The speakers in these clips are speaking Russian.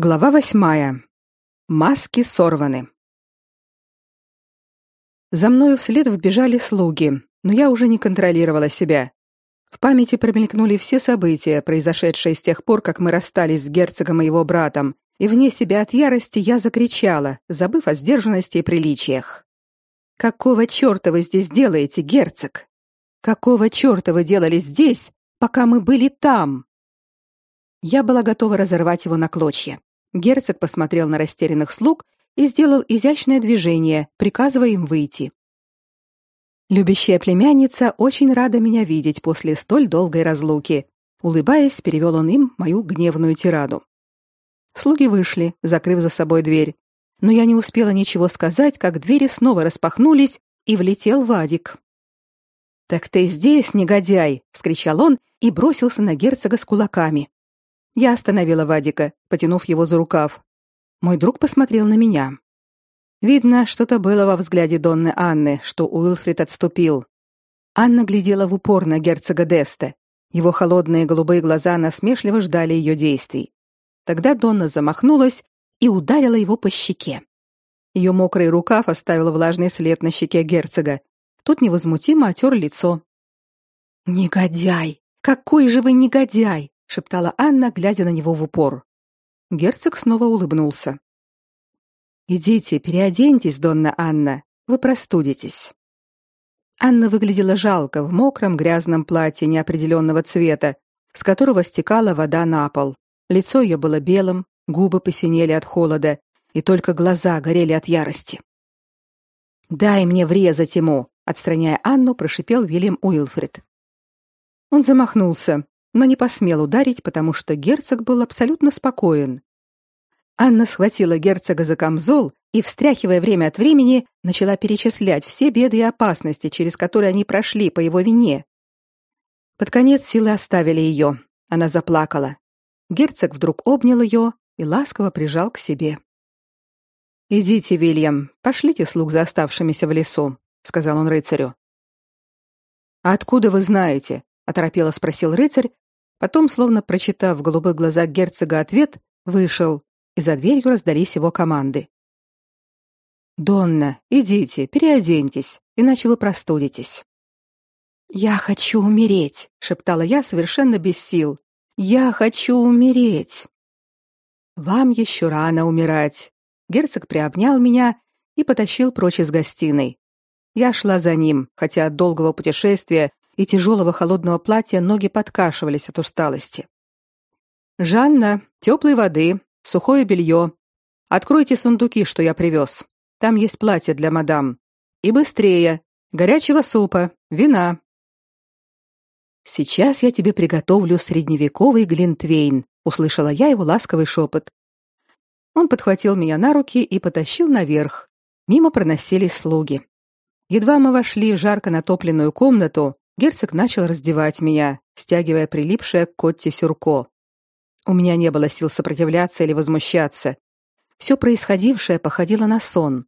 Глава восьмая. Маски сорваны. За мною вслед вбежали слуги, но я уже не контролировала себя. В памяти промелькнули все события, произошедшие с тех пор, как мы расстались с герцогом и его братом, и вне себя от ярости я закричала, забыв о сдержанности и приличиях. «Какого черта вы здесь делаете, герцог? Какого черта вы делали здесь, пока мы были там?» Я была готова разорвать его на клочья. Герцог посмотрел на растерянных слуг и сделал изящное движение, приказывая им выйти. Любящая племянница очень рада меня видеть после столь долгой разлуки. Улыбаясь, перевел он им мою гневную тираду. Слуги вышли, закрыв за собой дверь. Но я не успела ничего сказать, как двери снова распахнулись, и влетел Вадик. «Так ты здесь, негодяй!» — вскричал он и бросился на герцога с кулаками. Я остановила Вадика, потянув его за рукав. Мой друг посмотрел на меня. Видно, что-то было во взгляде Донны Анны, что Уилфрид отступил. Анна глядела в упор на герцога Деста. Его холодные голубые глаза насмешливо ждали ее действий. Тогда Донна замахнулась и ударила его по щеке. Ее мокрый рукав оставил влажный след на щеке герцога. Тот невозмутимо отер лицо. «Негодяй! Какой же вы негодяй!» Шептала Анна, глядя на него в упор. Герцог снова улыбнулся. Идите, переоденьтесь, Донна Анна. Вы простудитесь. Анна выглядела жалко в мокром грязном платье неопределенного цвета, с которого стекала вода на пол. Лицо ее было белым, губы посинели от холода, и только глаза горели от ярости. «Дай мне врезать ему!» — отстраняя Анну, прошипел Вильям Уилфрид. Он замахнулся, но не посмел ударить, потому что герцог был абсолютно спокоен. Анна схватила герцога за камзол и, встряхивая время от времени, начала перечислять все беды и опасности, через которые они прошли по его вине. Под конец силы оставили ее. Она заплакала. Герцог вдруг обнял ее и ласково прижал к себе. «Идите, Вильям, пошлите слуг за оставшимися в лесу», — сказал он рыцарю. «А откуда вы знаете?» — оторопело спросил рыцарь, Потом, словно прочитав в голубых глазах герцога ответ, вышел, и за дверью раздались его команды. «Донна, идите, переоденьтесь, иначе вы простудитесь». «Я хочу умереть», — шептала я совершенно без сил. «Я хочу умереть». «Вам еще рано умирать». Герцог приобнял меня и потащил прочь из гостиной. Я шла за ним, хотя от долгого путешествия и тяжелого холодного платья ноги подкашивались от усталости. «Жанна, теплой воды, сухое белье. Откройте сундуки, что я привез. Там есть платье для мадам. И быстрее. Горячего супа, вина». «Сейчас я тебе приготовлю средневековый глинтвейн», — услышала я его ласковый шепот. Он подхватил меня на руки и потащил наверх. Мимо проносились слуги. Едва мы вошли в жарко натопленную комнату, Герцог начал раздевать меня, стягивая прилипшее к Котте сюрко. У меня не было сил сопротивляться или возмущаться. Все происходившее походило на сон.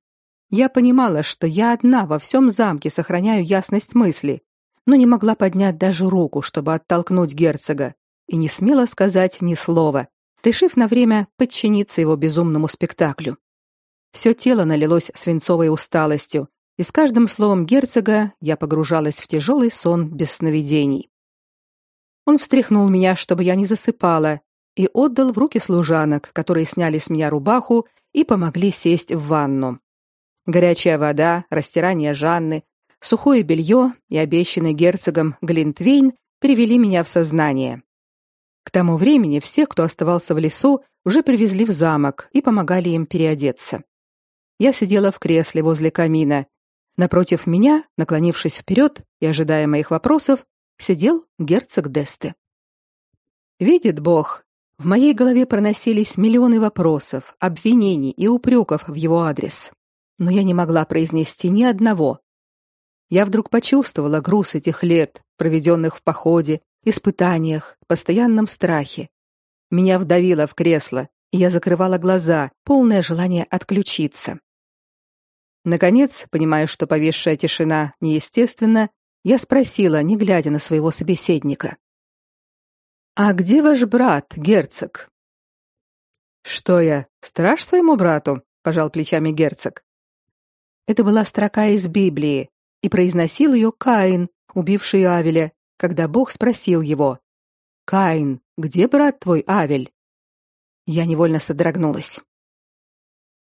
Я понимала, что я одна во всем замке сохраняю ясность мысли, но не могла поднять даже руку, чтобы оттолкнуть герцога, и не смела сказать ни слова, решив на время подчиниться его безумному спектаклю. Все тело налилось свинцовой усталостью, и с каждым словом герцога я погружалась в тяжелый сон без сновидений. Он встряхнул меня, чтобы я не засыпала, и отдал в руки служанок, которые сняли с меня рубаху и помогли сесть в ванну. Горячая вода, растирание Жанны, сухое белье и обещанный герцогом Глинтвейн привели меня в сознание. К тому времени всех, кто оставался в лесу, уже привезли в замок и помогали им переодеться. Я сидела в кресле возле камина Напротив меня, наклонившись вперед и ожидая моих вопросов, сидел герцог Десте. Видит Бог, в моей голове проносились миллионы вопросов, обвинений и упреков в его адрес, но я не могла произнести ни одного. Я вдруг почувствовала груз этих лет, проведенных в походе, испытаниях, постоянном страхе. Меня вдавило в кресло, и я закрывала глаза, полное желание отключиться. Наконец, понимая, что повисшая тишина неестественна, я спросила, не глядя на своего собеседника: "А где ваш брат, герцог?" Что я, страж своему брату? пожал плечами герцог. Это была строка из Библии, и произносил ее Каин, убивший Авеля, когда Бог спросил его: "Каин, где брат твой Авель?" Я невольно содрогнулась.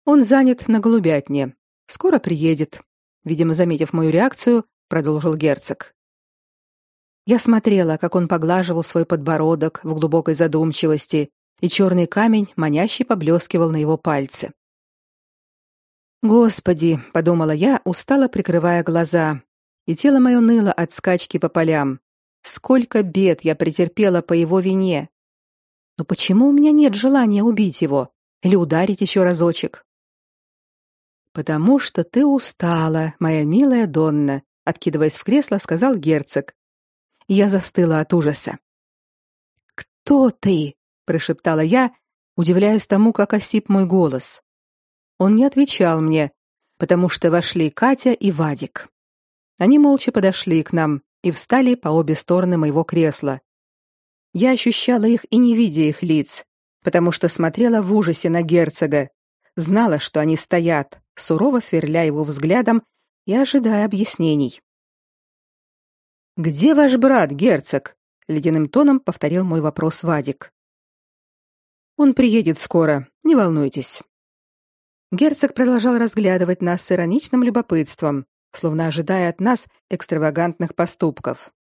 Он занят на голубятне. Скоро приедет. Видимо, заметив мою реакцию, продолжил герцог. Я смотрела, как он поглаживал свой подбородок в глубокой задумчивости, и черный камень маняще поблескивал на его пальце. Господи, подумала я, устало прикрывая глаза, и тело мое ныло от скачки по полям. Сколько бед я претерпела по его вине. Но почему у меня нет желания убить его или ударить еще разочек? Потому что ты устала, моя милая Донна, откидываясь в кресло, сказал герцог. Я застыла от ужаса. Кто ты? прошептала я, удивляясь тому, как осип мой голос. Он не отвечал мне, потому что вошли Катя и Вадик. Они молча подошли к нам и встали по обе стороны моего кресла. Я ощущала их и не видя их лиц, потому что смотрела в ужасе на герцога, знала, что они стоят, сурово сверля его взглядом и ожидая объяснений. Где ваш брат, герцог? ледяным тоном повторил мой вопрос Вадик. Он приедет скоро, не волнуйтесь. Герцог продолжал разглядывать нас с ироничным любопытством, словно ожидая от нас экстравагантных поступков.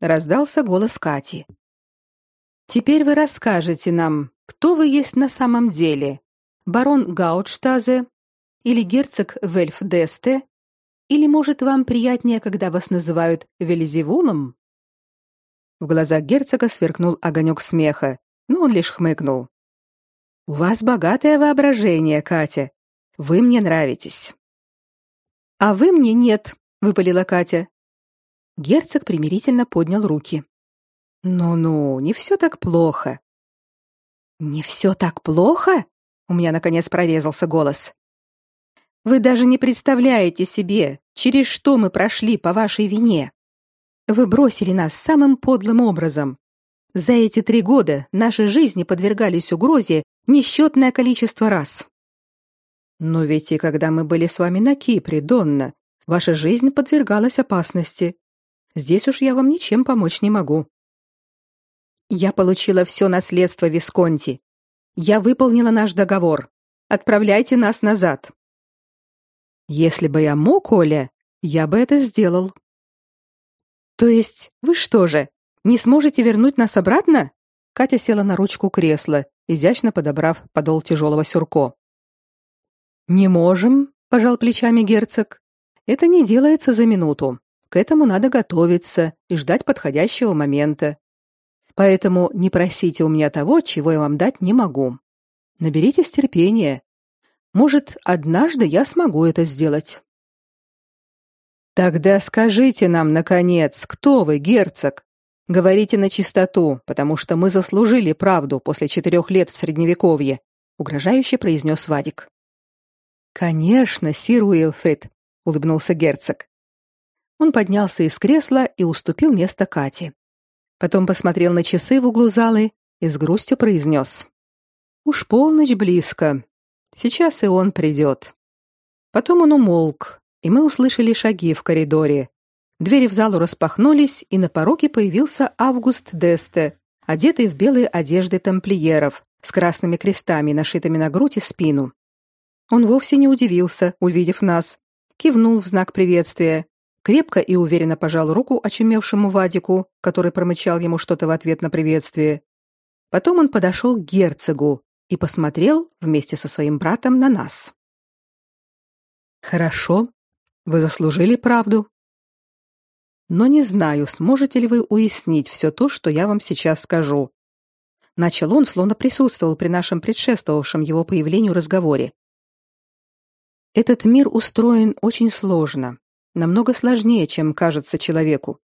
Раздался голос Кати. Теперь вы расскажете нам, кто вы есть на самом деле: барон Гаутштазе или герцог Вельфдесте, или, может, вам приятнее, когда вас называют Вельзевулом? В глазах герцога сверкнул огонек смеха, но он лишь хмыкнул. У вас богатое воображение, Катя. Вы мне нравитесь. А вы мне нет, выпалила Катя. Герцог примирительно поднял руки. Ну-ну, не все так плохо. Не все так плохо? У меня наконец прорезался голос. Вы даже не представляете себе, через что мы прошли по вашей вине. Вы бросили нас самым подлым образом. За эти три года наши жизни подвергались угрозе несчетное количество раз. Но ведь и когда мы были с вами на Кипре, Донна, ваша жизнь подвергалась опасности. Здесь уж я вам ничем помочь не могу. Я получила все наследство Висконти. Я выполнила наш договор. Отправляйте нас назад. Если бы я мог, Оля, я бы это сделал. То есть, вы что же, не сможете вернуть нас обратно? Катя села на ручку кресла, изящно подобрав подол тяжелого сюрко. Не можем, пожал плечами герцог. Это не делается за минуту. К этому надо готовиться и ждать подходящего момента. Поэтому не просите у меня того, чего я вам дать не могу. Наберитесь терпения. Может, однажды я смогу это сделать. Тогда скажите нам наконец, кто вы, герцог? Говорите на чистоту, потому что мы заслужили правду после четырех лет в средневековье, угрожающе произнес Вадик. Конечно, сир Уилфрид, улыбнулся герцог. Он поднялся из кресла и уступил место Кате. Потом посмотрел на часы в углу залы и с грустью произнес. «Уж полночь близко. Сейчас и он придет. Потом он умолк, и мы услышали шаги в коридоре. Двери в залу распахнулись, и на пороге появился Август Десте, одетый в белые одежды тамплиеров с красными крестами, нашитыми на грудь и спину. Он вовсе не удивился, увидев нас, кивнул в знак приветствия, крепко и уверенно пожал руку очумевшему Вадику, который промычал ему что-то в ответ на приветствие. Потом он подошел к герцогу, и посмотрел вместе со своим братом на нас. Хорошо, вы заслужили правду. Но не знаю, сможете ли вы уяснить все то, что я вам сейчас скажу. Начал он, словно присутствовал при нашем предшествовавшем его появлению разговоре. Этот мир устроен очень сложно, намного сложнее, чем кажется человеку.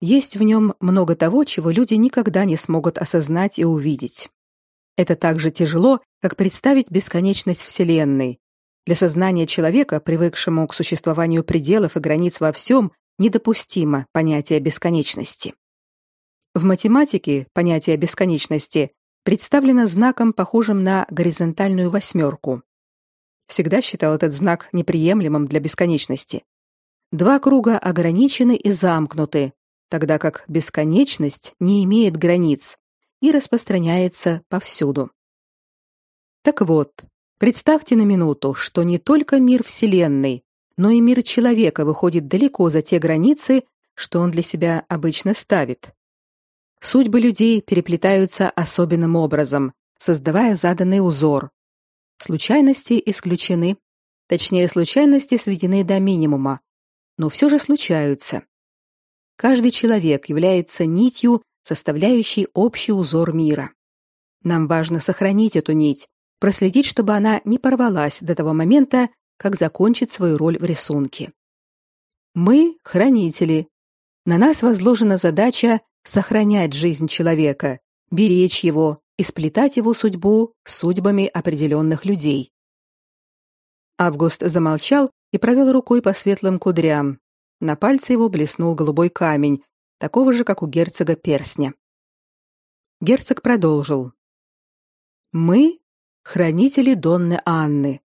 Есть в нем много того, чего люди никогда не смогут осознать и увидеть. Это так же тяжело, как представить бесконечность Вселенной. Для сознания человека, привыкшему к существованию пределов и границ во всем, недопустимо понятие бесконечности. В математике понятие бесконечности представлена знаком, похожим на горизонтальную восьмерку. Всегда считал этот знак неприемлемым для бесконечности. Два круга ограничены и замкнуты, тогда как бесконечность не имеет границ и распространяется повсюду. Так вот, представьте на минуту, что не только мир Вселенной, но и мир человека выходит далеко за те границы, что он для себя обычно ставит. Судьбы людей переплетаются особенным образом, создавая заданный узор. Случайности исключены, точнее, случайности сведены до минимума, но все же случаются. Каждый человек является нитью, составляющей общий узор мира. Нам важно сохранить эту нить, проследить, чтобы она не порвалась до того момента, как закончит свою роль в рисунке. Мы хранители. На нас возложена задача сохранять жизнь человека, беречь его и сплетать его судьбу с судьбами определенных людей. Август замолчал и провел рукой по светлым кудрям. На пальце его блеснул голубой камень, такого же, как у герцога перстня. Герцог продолжил. Мы хранители Донны Анны.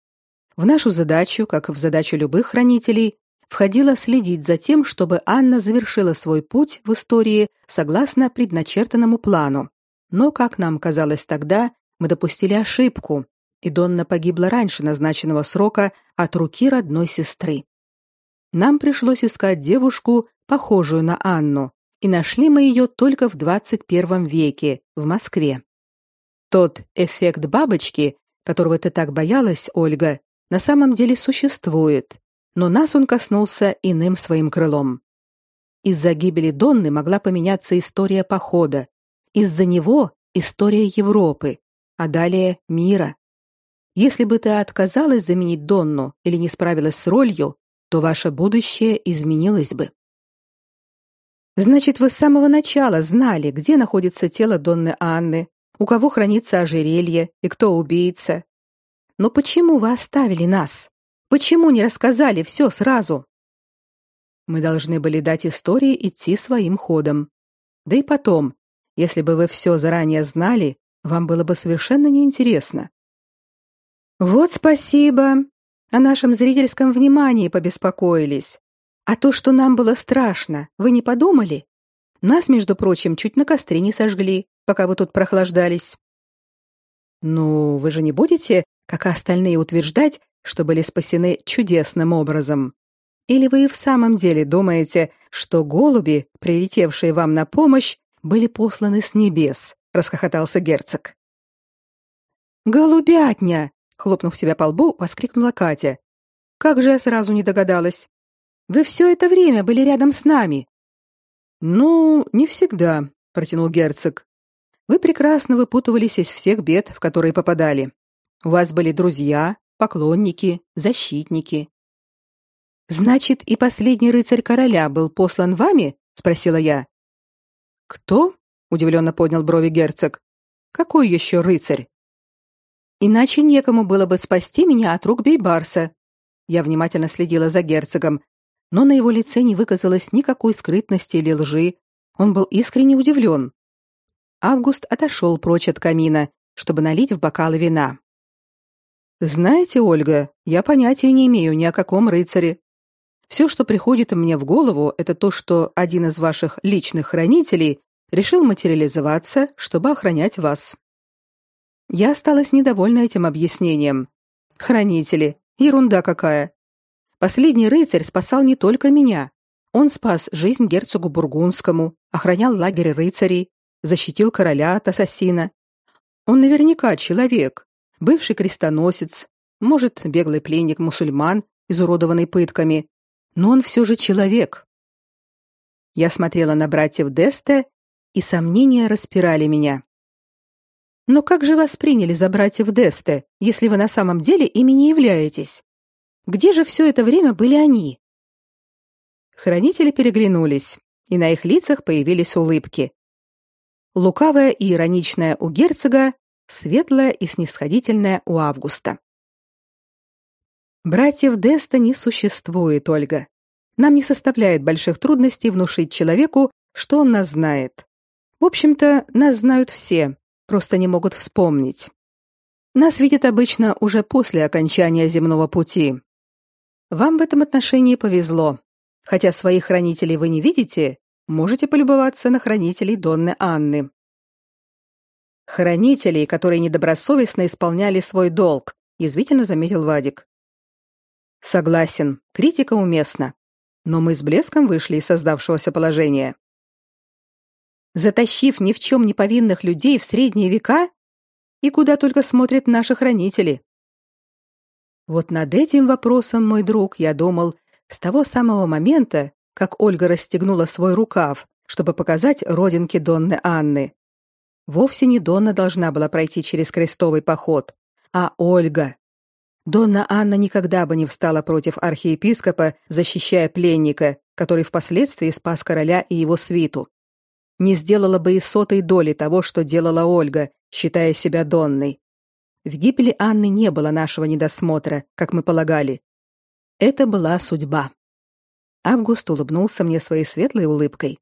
В нашу задачу, как в задачу любых хранителей, входило следить за тем, чтобы Анна завершила свой путь в истории согласно предначертанному плану. Но, как нам казалось тогда, мы допустили ошибку, и Донна погибла раньше назначенного срока от руки родной сестры. Нам пришлось искать девушку, похожую на Анну, и нашли мы ее только в 21 веке в Москве. Тот эффект бабочки, которого ты так боялась, Ольга, на самом деле существует, но нас он коснулся иным своим крылом. Из-за гибели Донны могла поменяться история похода, из-за него история Европы, а далее мира. Если бы ты отказалась заменить Донну или не справилась с ролью, то ваше будущее изменилось бы. Значит, вы с самого начала знали, где находится тело Донны Анны, у кого хранится ожерелье и кто убийца. Но почему вы оставили нас? Почему не рассказали все сразу? Мы должны были дать истории идти своим ходом. Да и потом, если бы вы все заранее знали, вам было бы совершенно неинтересно. Вот спасибо. О нашем зрительском внимании побеспокоились. А то, что нам было страшно, вы не подумали? Нас, между прочим, чуть на костре не сожгли, пока вы тут прохлаждались. Ну, вы же не будете, как остальные утверждать, что были спасены чудесным образом. Или вы и в самом деле думаете, что голуби, прилетевшие вам на помощь, были посланы с небес? расхохотался герцог. Голубятня, хлопнув себя по лбу, воскликнула Катя. Как же я сразу не догадалась. Вы все это время были рядом с нами. Ну, не всегда, протянул герцог. Вы прекрасно выпутывались из всех бед, в которые попадали. У вас были друзья, поклонники, защитники. Значит, и последний рыцарь короля был послан вами? спросила я. Кто? удивленно поднял брови герцог. Какой еще рыцарь? Иначе некому было бы спасти меня от рук Бейбарса. Я внимательно следила за герцогом, но на его лице не выказалось никакой скрытности или лжи. Он был искренне удивлен. Август отошел прочь от камина, чтобы налить в бокалы вина. Знаете, Ольга, я понятия не имею ни о каком рыцаре. Все, что приходит мне в голову, это то, что один из ваших личных хранителей решил материализоваться, чтобы охранять вас. Я осталась недовольна этим объяснением. Хранители, ерунда какая. Последний рыцарь спасал не только меня. Он спас жизнь герцогу бургундскому, охранял лагерь рыцарей, защитил короля от ассасина. Он наверняка человек, бывший крестоносец, может, беглый пленник мусульман, изуродованный пытками, но он все же человек. Я смотрела на братьев Десте, и сомнения распирали меня. Но как же вас приняли за братьев Десте, если вы на самом деле ими не являетесь? Где же все это время были они? Хранители переглянулись, и на их лицах появились улыбки. Лукавая и ироничная у герцога, светлая и снисходительная у Августа. Братьев Деста не существует, Ольга. Нам не составляет больших трудностей внушить человеку, что он нас знает. В общем-то, нас знают все, просто не могут вспомнить. Нас видят обычно уже после окончания земного пути. Вам в этом отношении повезло. Хотя своих хранителей вы не видите, можете полюбоваться на хранителей Донны Анны. Хранителей, которые недобросовестно исполняли свой долг, язвительно заметил Вадик. Согласен, критика уместна, но мы с блеском вышли из создавшегося положения. Затащив ни в чем не повинных людей в средние века, и куда только смотрят наши хранители. Вот над этим вопросом, мой друг, я думал с того самого момента, как Ольга расстегнула свой рукав, чтобы показать родинки Донны Анны. Вовсе не Донна должна была пройти через крестовый поход, а Ольга. Донна Анна никогда бы не встала против архиепископа, защищая пленника, который впоследствии спас короля и его свиту. Не сделала бы и сотой доли того, что делала Ольга, считая себя Донной. В гибели Анны не было нашего недосмотра, как мы полагали. Это была судьба. Август улыбнулся мне своей светлой улыбкой.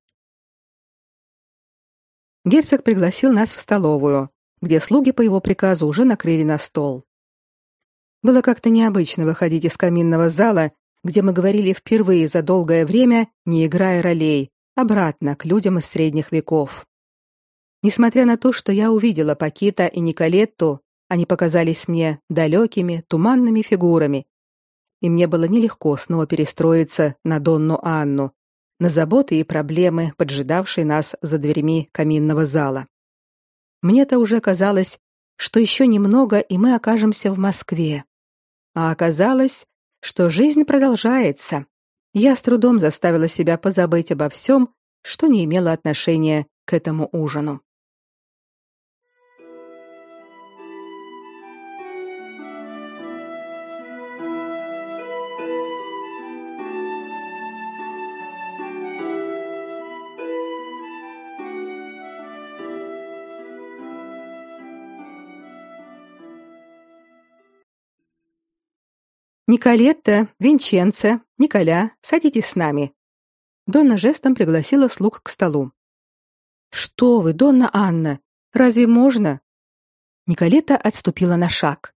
Герцог пригласил нас в столовую, где слуги по его приказу уже накрыли на стол. Было как-то необычно выходить из каминного зала, где мы говорили впервые за долгое время, не играя ролей, обратно к людям из средних веков. Несмотря на то, что я увидела Пакита и Николетту, они показались мне далекими, туманными фигурами, и мне было нелегко снова перестроиться на Донну Анну, на заботы и проблемы, поджидавшие нас за дверьми каминного зала. Мне-то уже казалось, что еще немного, и мы окажемся в Москве. А оказалось, что жизнь продолжается. Я с трудом заставила себя позабыть обо всем, что не имело отношения к этому ужину. Николетта, Винченце, Николя, садитесь с нами. Донна жестом пригласила слуг к столу. Что вы, Донна Анна? Разве можно? Николетта отступила на шаг.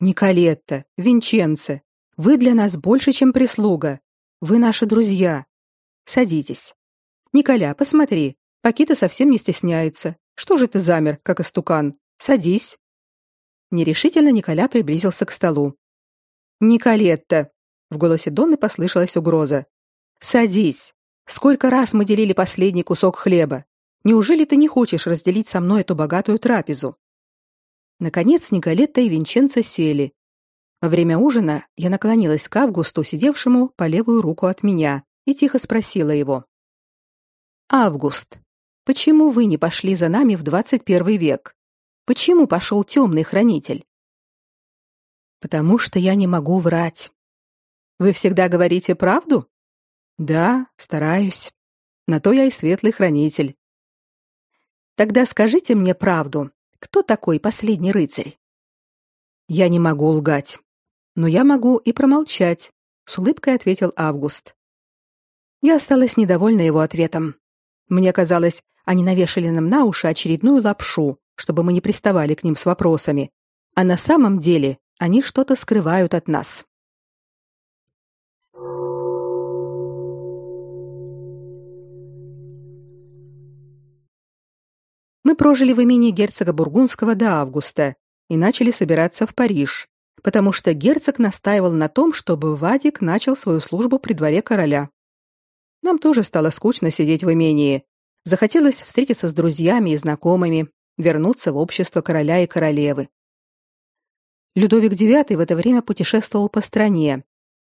Николетта, Винченце, вы для нас больше, чем прислуга. Вы наши друзья. Садитесь. Николя, посмотри, Пакита совсем не стесняется. Что же ты замер, как истукан? Садись. Нерешительно Николя приблизился к столу. Николетта, в голосе Донны послышалась угроза. Садись. Сколько раз мы делили последний кусок хлеба? Неужели ты не хочешь разделить со мной эту богатую трапезу? Наконец Николетта и Винченцо сели. Во время ужина я наклонилась к Августу, сидевшему по левую руку от меня, и тихо спросила его: Август, почему вы не пошли за нами в 21 век? Почему пошел темный хранитель? Потому что я не могу врать. Вы всегда говорите правду? Да, стараюсь. На то я и светлый хранитель. Тогда скажите мне правду. Кто такой последний рыцарь? Я не могу лгать, но я могу и промолчать, с улыбкой ответил Август. Я осталась недовольна его ответом. Мне казалось, они навешали нам на уши очередную лапшу, чтобы мы не приставали к ним с вопросами. А на самом деле они что-то скрывают от нас. Мы прожили в имении герцога Бургундского до августа и начали собираться в Париж, потому что герцог настаивал на том, чтобы Вадик начал свою службу при дворе короля. Нам тоже стало скучно сидеть в имении. Захотелось встретиться с друзьями и знакомыми, вернуться в общество короля и королевы. Людовик IX в это время путешествовал по стране.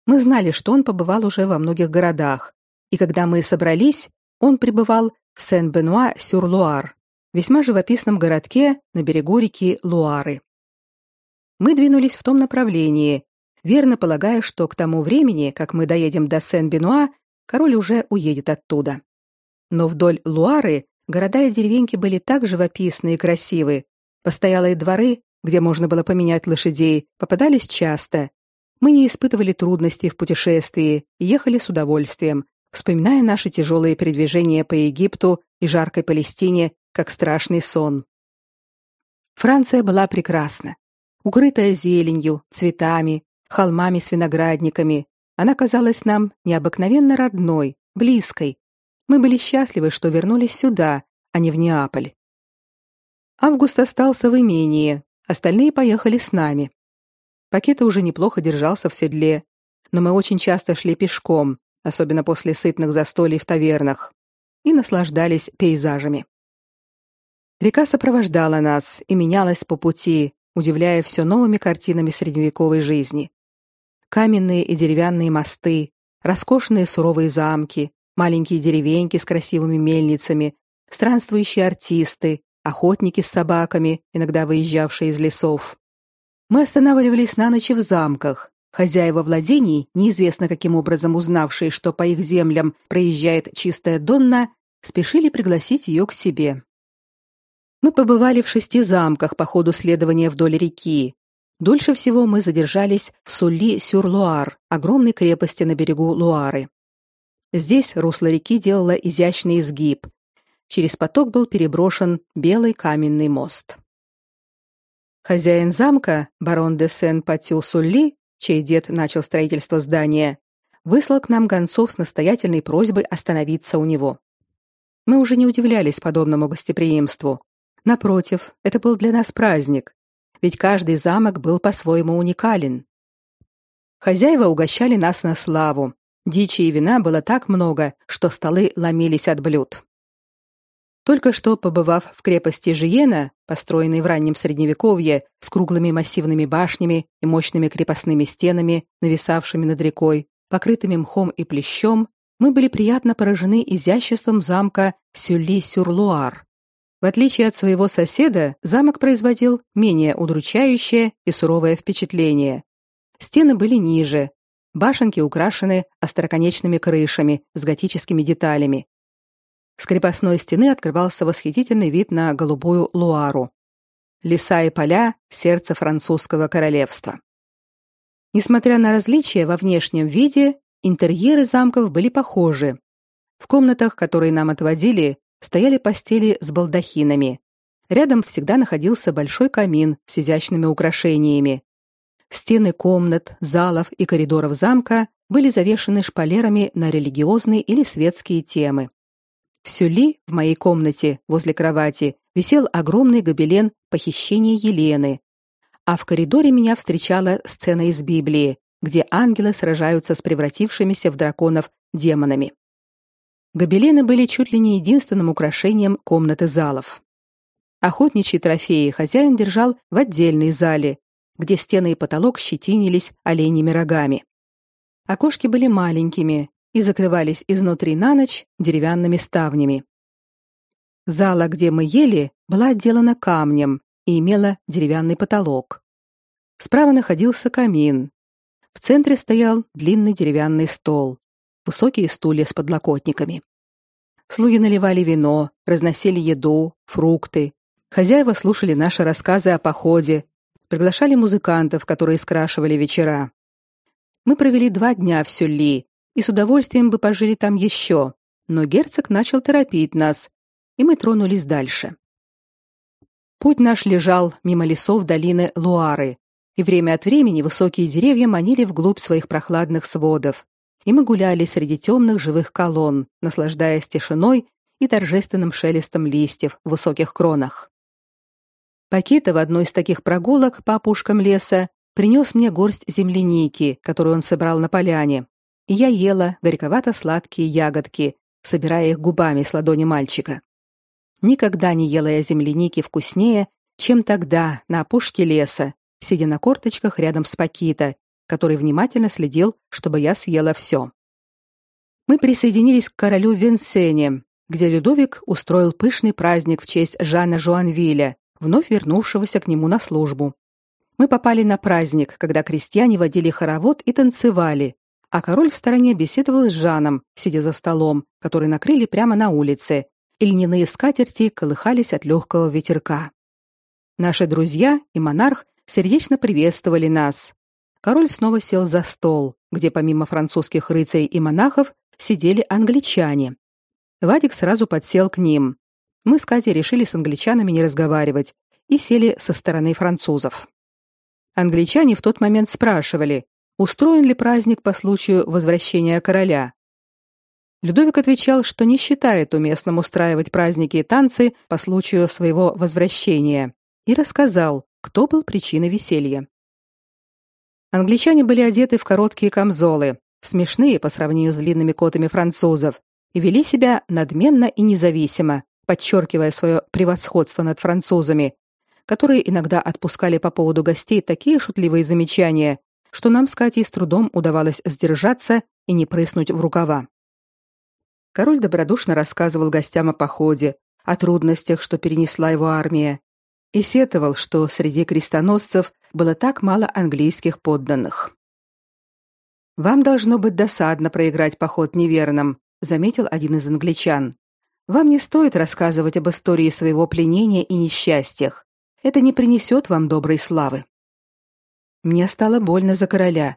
Мы знали, что он побывал уже во многих городах, и когда мы собрались, он пребывал в Сен-Бенуа-сюр-Луар, весьма живописном городке на берегу реки Луары. Мы двинулись в том направлении, верно полагая, что к тому времени, как мы доедем до Сен-Бенуа, король уже уедет оттуда. Но вдоль Луары города и деревеньки были так живописны и красивы, постоялые дворы где можно было поменять лошадей, попадались часто. Мы не испытывали трудностей в путешествии и ехали с удовольствием, вспоминая наши тяжелые передвижения по Египту и жаркой Палестине как страшный сон. Франция была прекрасна. Укрытая зеленью, цветами, холмами с виноградниками, она казалась нам необыкновенно родной, близкой. Мы были счастливы, что вернулись сюда, а не в Неаполь. Август остался в имении, остальные поехали с нами. Пакета уже неплохо держался в седле, но мы очень часто шли пешком, особенно после сытных застолий в тавернах, и наслаждались пейзажами. Река сопровождала нас и менялась по пути, удивляя все новыми картинами средневековой жизни. Каменные и деревянные мосты, роскошные суровые замки, маленькие деревеньки с красивыми мельницами, странствующие артисты, охотники с собаками, иногда выезжавшие из лесов. Мы останавливались на ночь в замках. Хозяева владений, неизвестно каким образом узнавшие, что по их землям проезжает чистая Донна, спешили пригласить ее к себе. Мы побывали в шести замках по ходу следования вдоль реки. Дольше всего мы задержались в Сулли-сюр-Луар, огромной крепости на берегу Луары. Здесь русло реки делало изящный изгиб, через поток был переброшен белый каменный мост. Хозяин замка, барон де Сен-Патю-Сулли, чей дед начал строительство здания, выслал к нам гонцов с настоятельной просьбой остановиться у него. Мы уже не удивлялись подобному гостеприимству. Напротив, это был для нас праздник, ведь каждый замок был по-своему уникален. Хозяева угощали нас на славу. Дичи и вина было так много, что столы ломились от блюд. Только что побывав в крепости Жиена, построенной в раннем средневековье, с круглыми массивными башнями и мощными крепостными стенами, нависавшими над рекой, покрытыми мхом и плещом, мы были приятно поражены изяществом замка Сюлли-сюр-Луар. В отличие от своего соседа, замок производил менее удручающее и суровое впечатление. Стены были ниже, башенки украшены остроконечными крышами с готическими деталями, с крепостной стены открывался восхитительный вид на голубую Луару. Леса и поля сердце французского королевства. Несмотря на различия во внешнем виде, интерьеры замков были похожи. В комнатах, которые нам отводили, стояли постели с балдахинами. Рядом всегда находился большой камин с изящными украшениями. Стены комнат, залов и коридоров замка были завешаны шпалерами на религиозные или светские темы. В сюли в моей комнате возле кровати висел огромный гобелен похищения Елены, а в коридоре меня встречала сцена из Библии, где ангелы сражаются с превратившимися в драконов демонами. Гобелены были чуть ли не единственным украшением комнаты залов. Охотничьи трофеи хозяин держал в отдельной зале, где стены и потолок щетинились оленьими рогами. Окошки были маленькими, и закрывались изнутри на ночь деревянными ставнями. Зала, где мы ели, была отделана камнем и имела деревянный потолок. Справа находился камин. В центре стоял длинный деревянный стол, высокие стулья с подлокотниками. Слуги наливали вино, разносили еду, фрукты. Хозяева слушали наши рассказы о походе, приглашали музыкантов, которые скрашивали вечера. Мы провели два дня в Сюлли, и с удовольствием бы пожили там еще, но герцог начал торопить нас, и мы тронулись дальше. Путь наш лежал мимо лесов долины Луары, и время от времени высокие деревья манили вглубь своих прохладных сводов, и мы гуляли среди темных живых колонн, наслаждаясь тишиной и торжественным шелестом листьев в высоких кронах. Пакета в одной из таких прогулок по опушкам леса принес мне горсть земляники, которую он собрал на поляне, я ела горьковато-сладкие ягодки, собирая их губами с ладони мальчика. Никогда не ела я земляники вкуснее, чем тогда на опушке леса, сидя на корточках рядом с Пакита, который внимательно следил, чтобы я съела все. Мы присоединились к королю Венсене, где Людовик устроил пышный праздник в честь Жана Жуанвиля, вновь вернувшегося к нему на службу. Мы попали на праздник, когда крестьяне водили хоровод и танцевали, а король в стороне беседовал с Жаном, сидя за столом, который накрыли прямо на улице, и льняные скатерти колыхались от легкого ветерка. Наши друзья и монарх сердечно приветствовали нас. Король снова сел за стол, где помимо французских рыцарей и монахов сидели англичане. Вадик сразу подсел к ним. Мы с Катей решили с англичанами не разговаривать и сели со стороны французов. Англичане в тот момент спрашивали, устроен ли праздник по случаю возвращения короля. Людовик отвечал, что не считает уместным устраивать праздники и танцы по случаю своего возвращения, и рассказал, кто был причиной веселья. Англичане были одеты в короткие камзолы, смешные по сравнению с длинными котами французов, и вели себя надменно и независимо, подчеркивая свое превосходство над французами, которые иногда отпускали по поводу гостей такие шутливые замечания, что нам с Катей с трудом удавалось сдержаться и не прыснуть в рукава. Король добродушно рассказывал гостям о походе, о трудностях, что перенесла его армия, и сетовал, что среди крестоносцев было так мало английских подданных. Вам должно быть досадно проиграть поход неверным, заметил один из англичан. Вам не стоит рассказывать об истории своего пленения и несчастьях. Это не принесет вам доброй славы. Мне стало больно за короля.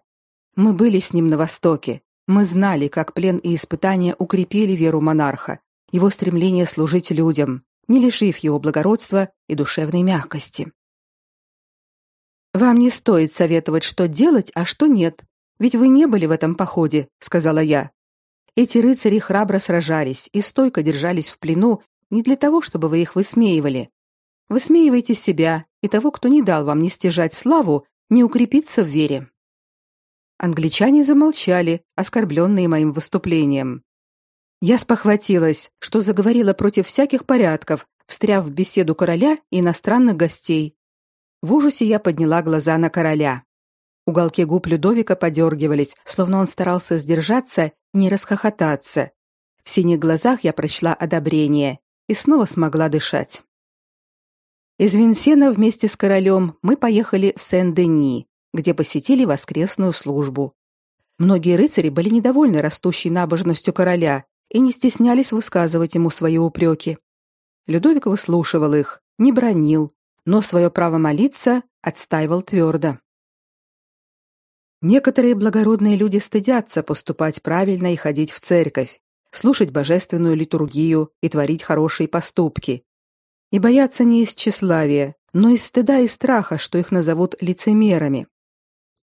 Мы были с ним на востоке. Мы знали, как плен и испытания укрепили веру монарха, его стремление служить людям, не лишив его благородства и душевной мягкости. Вам не стоит советовать, что делать, а что нет, ведь вы не были в этом походе, сказала я. Эти рыцари храбро сражались и стойко держались в плену не для того, чтобы вы их высмеивали. Высмеивайте себя и того, кто не дал вам не стяжать славу, не укрепиться в вере. Англичане замолчали, оскорбленные моим выступлением. Я спохватилась, что заговорила против всяких порядков, встряв в беседу короля и иностранных гостей. В ужасе я подняла глаза на короля. Уголки губ Людовика подергивались, словно он старался сдержаться, не расхохотаться. В синих глазах я прочла одобрение и снова смогла дышать. Из Винсена вместе с королем мы поехали в Сен-Дени, где посетили воскресную службу. Многие рыцари были недовольны растущей набожностью короля и не стеснялись высказывать ему свои упреки. Людовик выслушивал их, не бронил, но свое право молиться отстаивал твердо. Некоторые благородные люди стыдятся поступать правильно и ходить в церковь, слушать божественную литургию и творить хорошие поступки. И боятся не из тщеславия, но из стыда и страха, что их назовут лицемерами.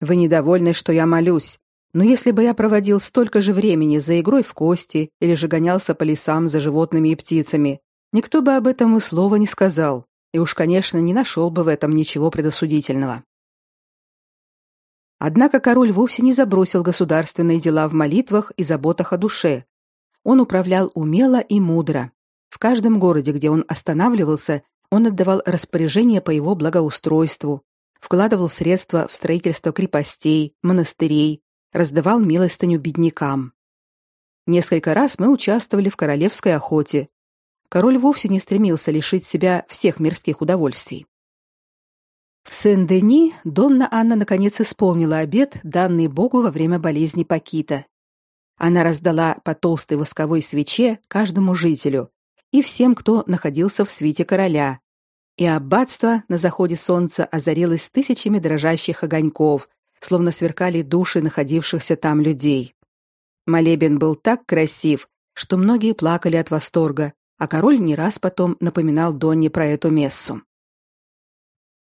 Вы недовольны, что я молюсь, но если бы я проводил столько же времени за игрой в кости или же гонялся по лесам за животными и птицами, никто бы об этом и слова не сказал, и уж, конечно, не нашел бы в этом ничего предосудительного. Однако король вовсе не забросил государственные дела в молитвах и заботах о душе. Он управлял умело и мудро. В каждом городе, где он останавливался, он отдавал распоряжения по его благоустройству, вкладывал средства в строительство крепостей, монастырей, раздавал милостыню беднякам. Несколько раз мы участвовали в королевской охоте. Король вовсе не стремился лишить себя всех мирских удовольствий. В Сен-Дени Донна Анна наконец исполнила обет, данный Богу во время болезни Пакита. Она раздала по толстой восковой свече каждому жителю и всем, кто находился в свите короля. И аббатство на заходе солнца озарилось тысячами дрожащих огоньков, словно сверкали души находившихся там людей. Молебен был так красив, что многие плакали от восторга, а король не раз потом напоминал Донне про эту мессу.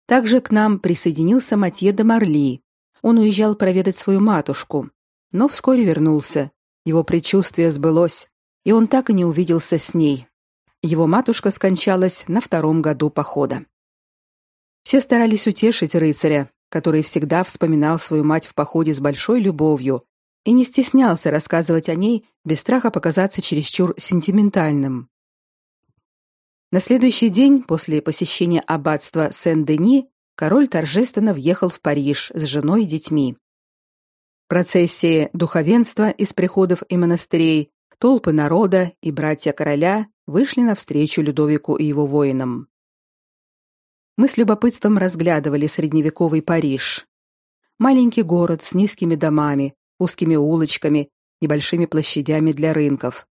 Также к нам присоединился Матье де Марли. Он уезжал проведать свою матушку, но вскоре вернулся. Его предчувствие сбылось, и он так и не увиделся с ней. Его матушка скончалась на втором году похода. Все старались утешить рыцаря, который всегда вспоминал свою мать в походе с большой любовью и не стеснялся рассказывать о ней без страха показаться чересчур сентиментальным. На следующий день после посещения аббатства Сен-Дени король торжественно въехал в Париж с женой и детьми. Процессии духовенства из приходов и монастырей, толпы народа и братья короля вышли навстречу Людовику и его воинам мы с любопытством разглядывали средневековый Париж. Маленький город с низкими домами, узкими улочками, небольшими площадями для рынков.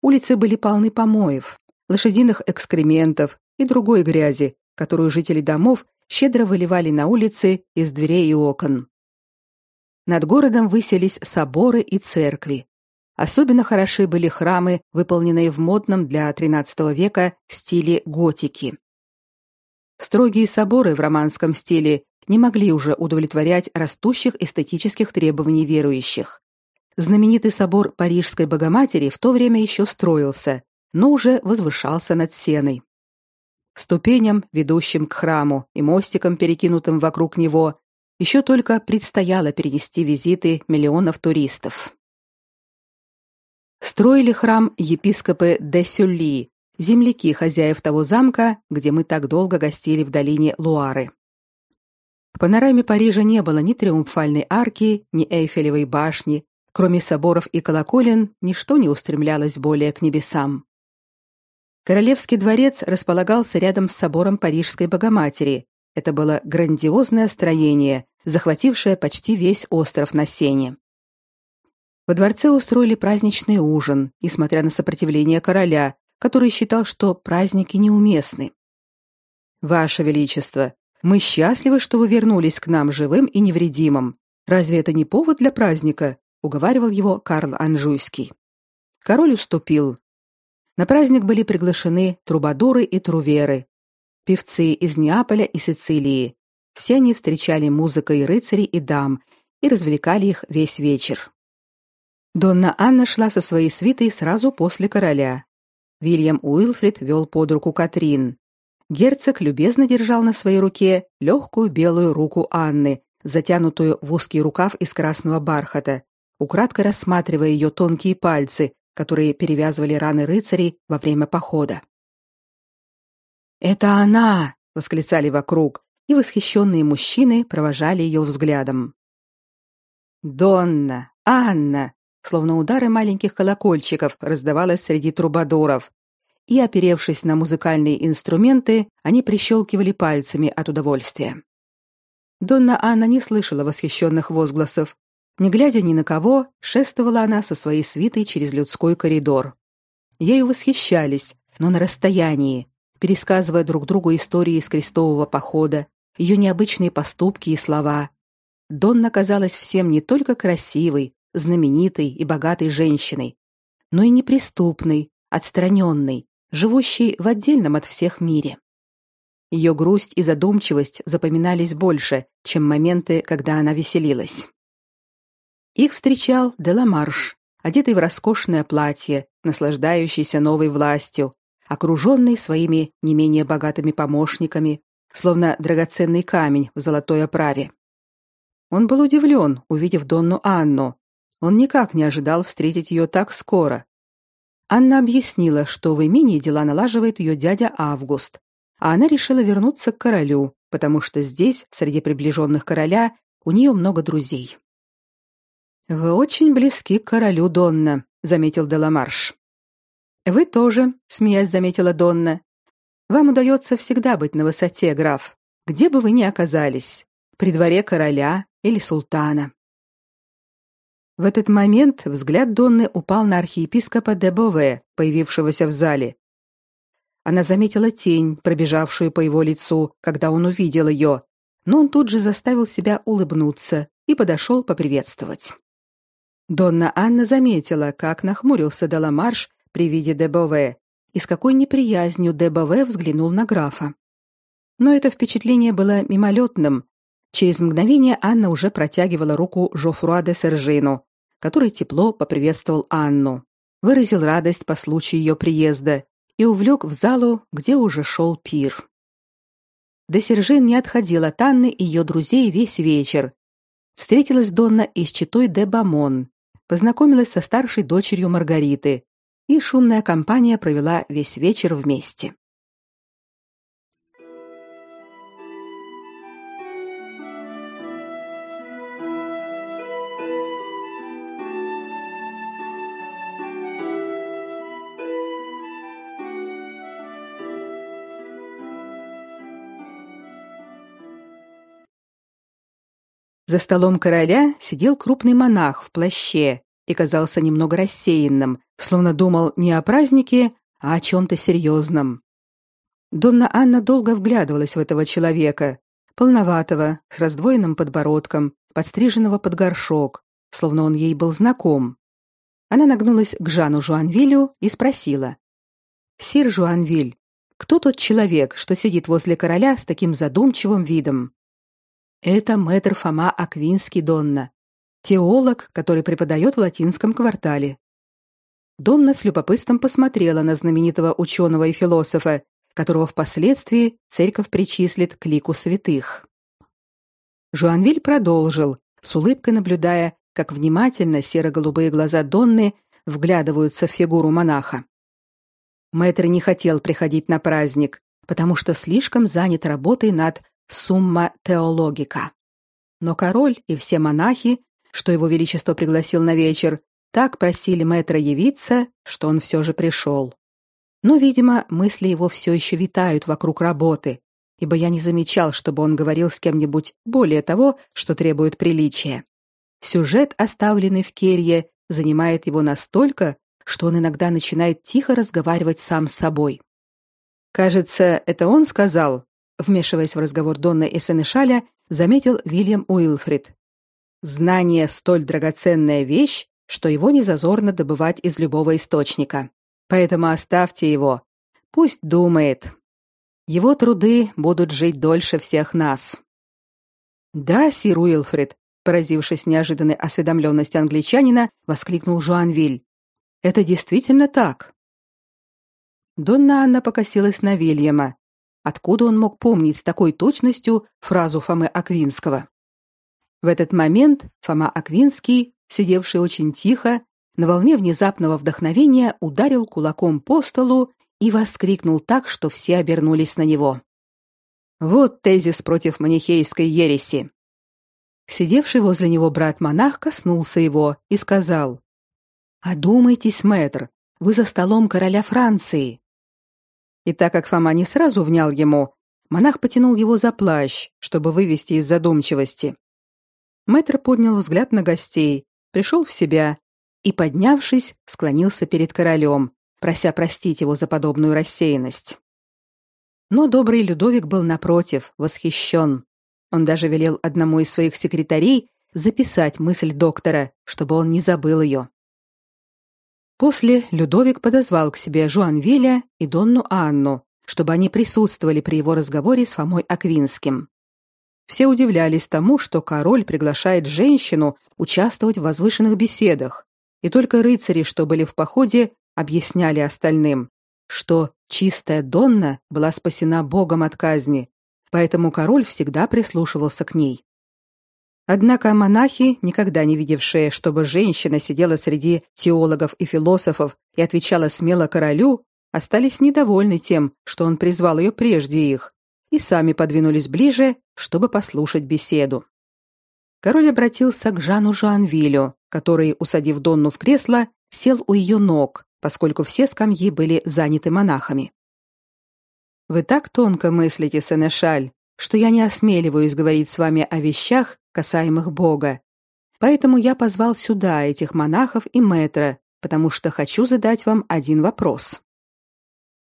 Улицы были полны помоев, лошадиных экскрементов и другой грязи, которую жители домов щедро выливали на улицы из дверей и окон. Над городом высились соборы и церкви. Особенно хороши были храмы, выполненные в модном для XIII века стиле готики. Строгие соборы в романском стиле не могли уже удовлетворять растущих эстетических требований верующих. Знаменитый собор Парижской Богоматери в то время еще строился, но уже возвышался над сеной. Ступеням, ведущим к храму, и мостикам, перекинутым вокруг него, еще только предстояло перенести визиты миллионов туристов. Строили храм епископы де Сюлли, земляки хозяев того замка, где мы так долго гостили в долине Луары. В панораме Парижа не было ни триумфальной арки, ни Эйфелевой башни, кроме соборов и колоколен, ничто не устремлялось более к небесам. Королевский дворец располагался рядом с собором Парижской Богоматери. Это было грандиозное строение, захватившее почти весь остров на Сене. Во дворце устроили праздничный ужин, несмотря на сопротивление короля, который считал, что праздники неуместны. Ваше величество, мы счастливы, что вы вернулись к нам живым и невредимым. Разве это не повод для праздника? уговаривал его Карл Анжуйский. Король уступил. На праздник были приглашены трубадуры и труверы, певцы из Неаполя и Сицилии. Все они встречали музыкой рыцарей и дам и развлекали их весь вечер. Донна Анна шла со своей свитой сразу после короля. Вильям Уилфрид вел под руку Катрин. Герцог любезно держал на своей руке легкую белую руку Анны, затянутую в узкий рукав из красного бархата, украдкой рассматривая ее тонкие пальцы, которые перевязывали раны рыцарей во время похода. «Это она!» — восклицали вокруг, и восхищенные мужчины провожали ее взглядом. «Донна! Анна!» Словно удары маленьких колокольчиков раздавалось среди трубадуров, и, оперевшись на музыкальные инструменты, они прищелкивали пальцами от удовольствия. Донна Анна не слышала восхищенных возгласов, не глядя ни на кого, шествовала она со своей свитой через людской коридор. Ею восхищались, но на расстоянии, пересказывая друг другу истории из крестового похода, ее необычные поступки и слова. Донна казалась всем не только красивой, знаменитой и богатой женщиной, но и неприступной, отстраненной, живущей в отдельном от всех мире. Ее грусть и задумчивость запоминались больше, чем моменты, когда она веселилась. Их встречал Деламарш, одетый в роскошное платье, наслаждающийся новой властью, окруженный своими не менее богатыми помощниками, словно драгоценный камень в золотой оправе. Он был удивлен, увидев Донну Анну. Он никак не ожидал встретить ее так скоро. Анна объяснила, что в имении дела налаживает ее дядя Август, а она решила вернуться к королю, потому что здесь, среди приближенных короля, у нее много друзей. Вы очень близки к королю Донна, заметил Деламарш. Вы тоже, смеясь, заметила Донна. Вам удается всегда быть на высоте, граф, где бы вы ни оказались, при дворе короля или султана. В этот момент взгляд Донны упал на архиепископа де Бове, появившегося в зале. Она заметила тень, пробежавшую по его лицу, когда он увидел ее, но он тут же заставил себя улыбнуться и подошел поприветствовать. Донна Анна заметила, как нахмурился Деламарш при виде Дебове и с какой неприязнью Дебове взглянул на графа. Но это впечатление было мимолетным. Через мгновение Анна уже протягивала руку Жофруа де Сержину, который тепло поприветствовал Анну, выразил радость по случаю ее приезда и увлек в залу, где уже шел пир. Де Сержин не отходил от Анны и ее друзей весь вечер. Встретилась Донна и с читой де Бамон, познакомилась со старшей дочерью Маргариты, и шумная компания провела весь вечер вместе. За столом короля сидел крупный монах в плаще и казался немного рассеянным, словно думал не о празднике, а о чем-то серьезном. Донна Анна долго вглядывалась в этого человека, полноватого, с раздвоенным подбородком, подстриженного под горшок, словно он ей был знаком. Она нагнулась к Жану Жуанвилю и спросила: "Сир Жуанвиль, кто тот человек, что сидит возле короля с таким задумчивым видом? Это мэтр Фома Аквинский Донна, теолог, который преподает в латинском квартале. Донна с любопытством посмотрела на знаменитого ученого и философа, которого впоследствии церковь причислит к лику святых. Жуанвиль продолжил, с улыбкой наблюдая, как внимательно серо-голубые глаза Донны вглядываются в фигуру монаха. Мэтр не хотел приходить на праздник, потому что слишком занят работой над «Сумма теологика». Но король и все монахи, что его величество пригласил на вечер, так просили мэтра явиться, что он все же пришел. Но, видимо, мысли его все еще витают вокруг работы, ибо я не замечал, чтобы он говорил с кем-нибудь более того, что требует приличия. Сюжет, оставленный в келье, занимает его настолько, что он иногда начинает тихо разговаривать сам с собой. Кажется, это он сказал, вмешиваясь в разговор Донны и Сенешаля, заметил Вильям Уилфрид. Знание столь драгоценная вещь, что его не зазорно добывать из любого источника. Поэтому оставьте его. Пусть думает. Его труды будут жить дольше всех нас. Да, сир Уилфрид, поразившись неожиданной осведомленности англичанина, воскликнул Жуанвиль. Это действительно так. Донна Анна покосилась на Вильяма. Откуда он мог помнить с такой точностью фразу Фомы Аквинского? В этот момент Фома Аквинский, сидевший очень тихо, на волне внезапного вдохновения ударил кулаком по столу и воскликнул так, что все обернулись на него. Вот тезис против манихейской ереси. Сидевший возле него брат-монах коснулся его и сказал: "Одумайтесь, мэтр, вы за столом короля Франции". И так как Фома не сразу внял ему, монах потянул его за плащ, чтобы вывести из задумчивости. Мэтр поднял взгляд на гостей, пришел в себя и, поднявшись, склонился перед королем, прося простить его за подобную рассеянность. Но добрый Людовик был напротив, восхищен. Он даже велел одному из своих секретарей записать мысль доктора, чтобы он не забыл ее. После Людовик подозвал к себе Жуанвиля и Донну Анну, чтобы они присутствовали при его разговоре с Фомой Аквинским. Все удивлялись тому, что король приглашает женщину участвовать в возвышенных беседах, и только рыцари, что были в походе, объясняли остальным, что чистая Донна была спасена Богом от казни, поэтому король всегда прислушивался к ней. Однако монахи, никогда не видевшие, чтобы женщина сидела среди теологов и философов и отвечала смело королю, остались недовольны тем, что он призвал ее прежде их, и сами подвинулись ближе, чтобы послушать беседу. Король обратился к Жану Жанвилю, который, усадив Донну в кресло, сел у ее ног, поскольку все скамьи были заняты монахами. Вы так тонко мыслите, Сенешаль, что я не осмеливаюсь говорить с вами о вещах, касаемых Бога. Поэтому я позвал сюда этих монахов и метра, потому что хочу задать вам один вопрос.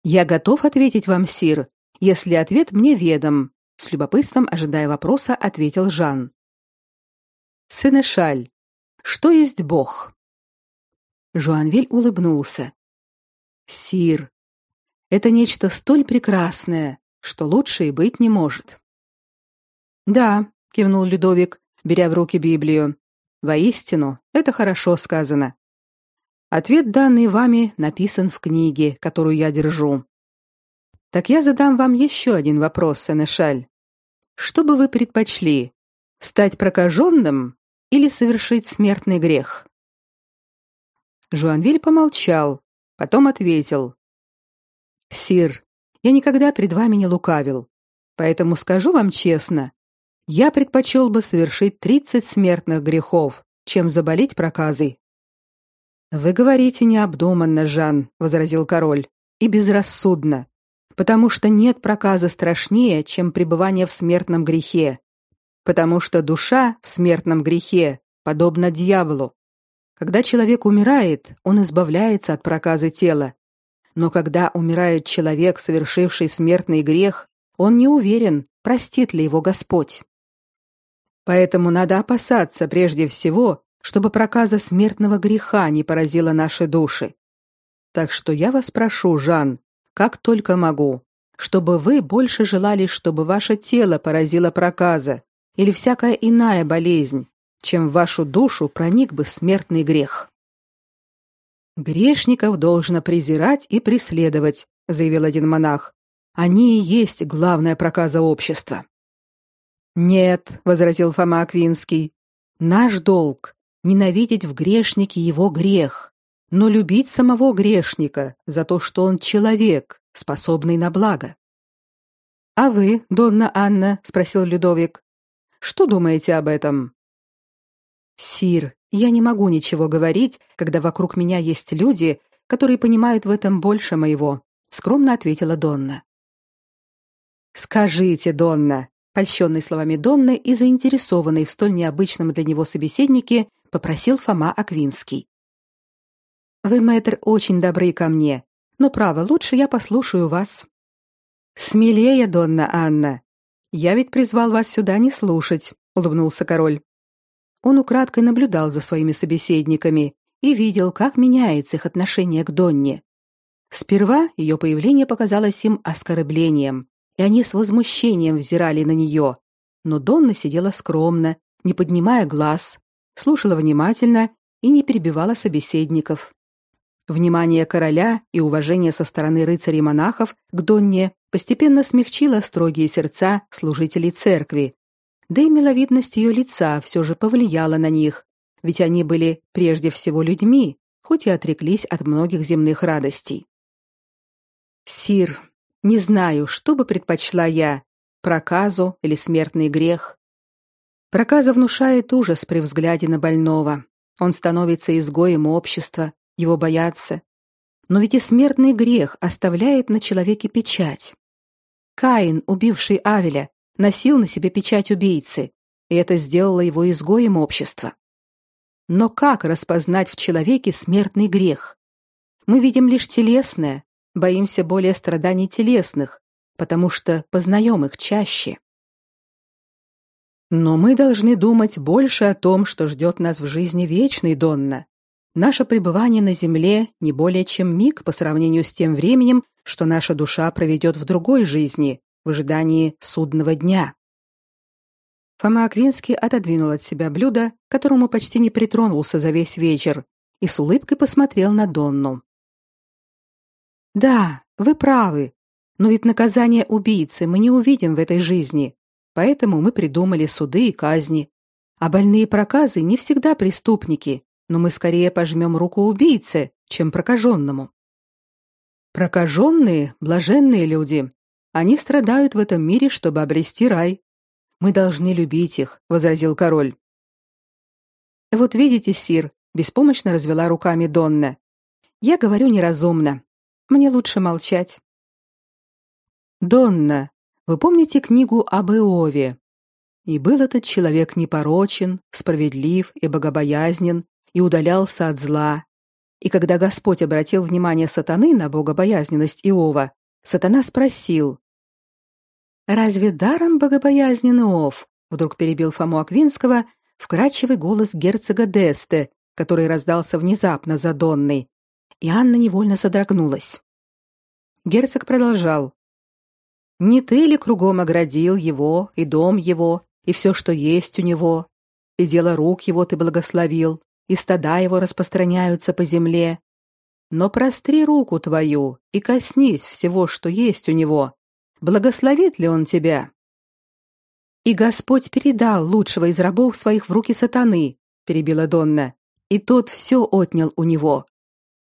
Я готов ответить вам, сир, если ответ мне ведом, с любопытством ожидая вопроса, ответил Жан. Сенешаль, что есть Бог? Жуанвиль улыбнулся. Сир, это нечто столь прекрасное, что лучше и быть не может. Да, кивнул Людовик, беря в руки Библию. Воистину, это хорошо сказано. Ответ данный вами написан в книге, которую я держу. Так я задам вам еще один вопрос, Сенешаль. Что бы вы предпочли? Стать прокаженным или совершить смертный грех? Жуанвиль помолчал, потом ответил: Сир, я никогда пред вами не лукавил, поэтому скажу вам честно, я предпочел бы совершить тридцать смертных грехов, чем заболеть проказой. Вы говорите необдуманно, Жан, возразил король, и безрассудно потому что нет проказа страшнее, чем пребывание в смертном грехе, потому что душа в смертном грехе подобна дьяволу. Когда человек умирает, он избавляется от проказы тела. Но когда умирает человек, совершивший смертный грех, он не уверен, простит ли его Господь. Поэтому надо опасаться прежде всего, чтобы проказа смертного греха не поразила наши души. Так что я вас прошу, Жан, как только могу, чтобы вы больше желали, чтобы ваше тело поразило проказа или всякая иная болезнь, чем в вашу душу проник бы смертный грех. Грешников должно презирать и преследовать, заявил один монах. Они и есть главная проказа общества. Нет, возразил Фома Аквинский. Наш долг ненавидеть в грешнике его грех, но любить самого грешника за то, что он человек, способный на благо. А вы, Донна Анна, спросил Людовик. Что думаете об этом? Сир, я не могу ничего говорить, когда вокруг меня есть люди, которые понимают в этом больше моего, скромно ответила Донна. Скажите, Донна, польщенный словами Донны и заинтересованный в столь необычном для него собеседнике, попросил Фома Аквинский. Вы, мэтр, очень добры ко мне, но право, лучше я послушаю вас. Смелее, Донна Анна. Я ведь призвал вас сюда не слушать, улыбнулся король. Он украдкой наблюдал за своими собеседниками и видел, как меняется их отношение к Донне. Сперва ее появление показалось им оскорблением, и они с возмущением взирали на нее. Но Донна сидела скромно, не поднимая глаз, слушала внимательно и не перебивала собеседников. Внимание короля и уважение со стороны рыцарей-монахов к Донне постепенно смягчило строгие сердца служителей церкви, да и миловидность ее лица все же повлияла на них, ведь они были прежде всего людьми, хоть и отреклись от многих земных радостей. Сир, не знаю, что бы предпочла я, проказу или смертный грех. Проказа внушает ужас при взгляде на больного. Он становится изгоем общества, его боятся. Но ведь и смертный грех оставляет на человеке печать. Каин, убивший Авеля, носил на себе печать убийцы, и это сделало его изгоем общества. Но как распознать в человеке смертный грех? Мы видим лишь телесное, боимся более страданий телесных, потому что познаем их чаще. Но мы должны думать больше о том, что ждет нас в жизни вечной, Донна. Наше пребывание на земле не более чем миг по сравнению с тем временем, что наша душа проведет в другой жизни, в ожидании судного дня. Фома Аквинский отодвинул от себя блюдо, которому почти не притронулся за весь вечер, и с улыбкой посмотрел на Донну. Да, вы правы. Но ведь наказание убийцы мы не увидим в этой жизни. Поэтому мы придумали суды и казни. А больные проказы не всегда преступники, но мы скорее пожмем руку убийце, чем прокаженному. Прокаженные – блаженные люди, они страдают в этом мире, чтобы обрести рай. Мы должны любить их, возразил король. Вот видите, сир, беспомощно развела руками Донна. Я говорю неразумно. Мне лучше молчать. Донна, вы помните книгу об Иове? И был этот человек непорочен, справедлив и богобоязнен, и удалялся от зла. И когда Господь обратил внимание сатаны на богобоязненность Иова, сатана спросил: Разве даром богобоязнен Иов? Вдруг перебил Фому Аквинского вкрадчивый голос герцога Десте, который раздался внезапно за Донной, и Анна невольно содрогнулась. Герцог продолжал: Не ты ли кругом оградил его и дом его и все, что есть у него, и дело рук его ты благословил, и стада его распространяются по земле. Но простри руку твою и коснись всего, что есть у него, благословит ли он тебя? И Господь передал лучшего из рабов своих в руки сатаны, перебила Донна, и тот все отнял у него.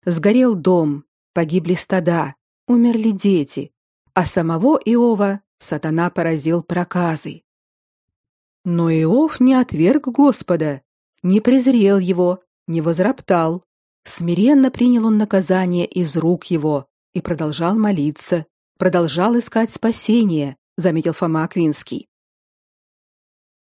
Сгорел дом, погибли стада, умерли дети, а самого Иова сатана поразил проказой. Но Иов не отверг Господа, не презрел его, не возроптал. Смиренно принял он наказание из рук его и продолжал молиться, продолжал искать спасения, заметил Фома Аквинский.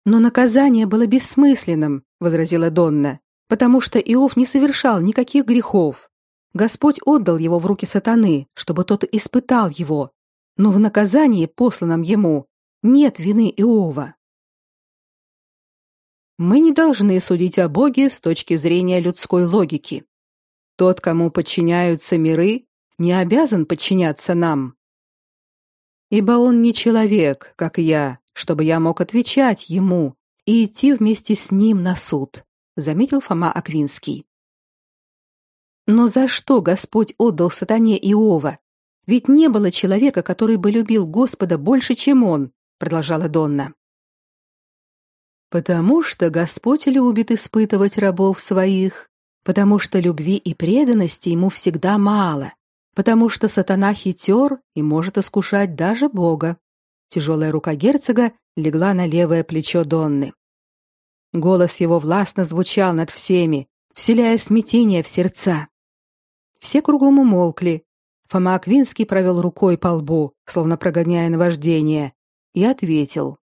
Но наказание было бессмысленным, возразила Донна, потому что Иов не совершал никаких грехов. Господь отдал его в руки сатаны, чтобы тот испытал его. Но в наказании, посланном ему, нет вины Иова. Мы не должны судить о Боге с точки зрения людской логики. Тот, кому подчиняются миры, не обязан подчиняться нам. ибо он не человек, как я, чтобы я мог отвечать ему и идти вместе с ним на суд, заметил Фома Аквинский. Но за что Господь отдал сатане Иова? Ведь не было человека, который бы любил Господа больше, чем он, продолжала Донна. Потому что Господь любит испытывать рабов своих, потому что любви и преданности ему всегда мало, потому что сатана хитер и может искушать даже Бога. Тяжелая рука герцога легла на левое плечо Донны. Голос его властно звучал над всеми, вселяя смятение в сердца. Все кругом умолкли. Фома Аквинский провел рукой по лбу, словно прогоняя наваждение, и ответил.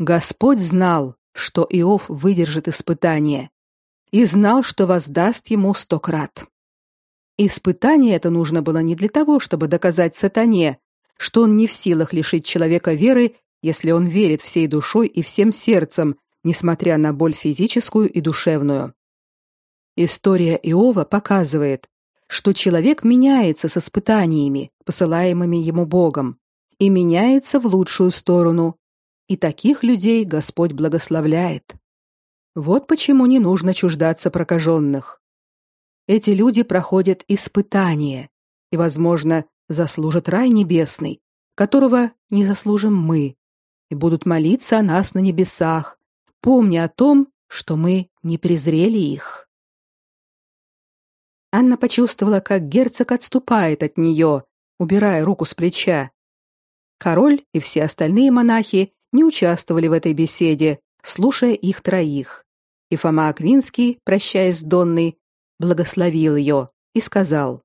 Господь знал, что Иов выдержит испытание, и знал, что воздаст ему сто крат. Испытание это нужно было не для того, чтобы доказать сатане, что он не в силах лишить человека веры, если он верит всей душой и всем сердцем, несмотря на боль физическую и душевную. История Иова показывает, что человек меняется с испытаниями, посылаемыми ему Богом, и меняется в лучшую сторону. И таких людей Господь благословляет. Вот почему не нужно чуждаться прокаженных. Эти люди проходят испытания и, возможно, заслужат рай небесный, которого не заслужим мы, и будут молиться о нас на небесах, помня о том, что мы не презрели их. Анна почувствовала, как герцог отступает от нее, убирая руку с плеча. Король и все остальные монахи не участвовали в этой беседе, слушая их троих. И Фома Аквинский, прощаясь с Донной, благословил ее и сказал: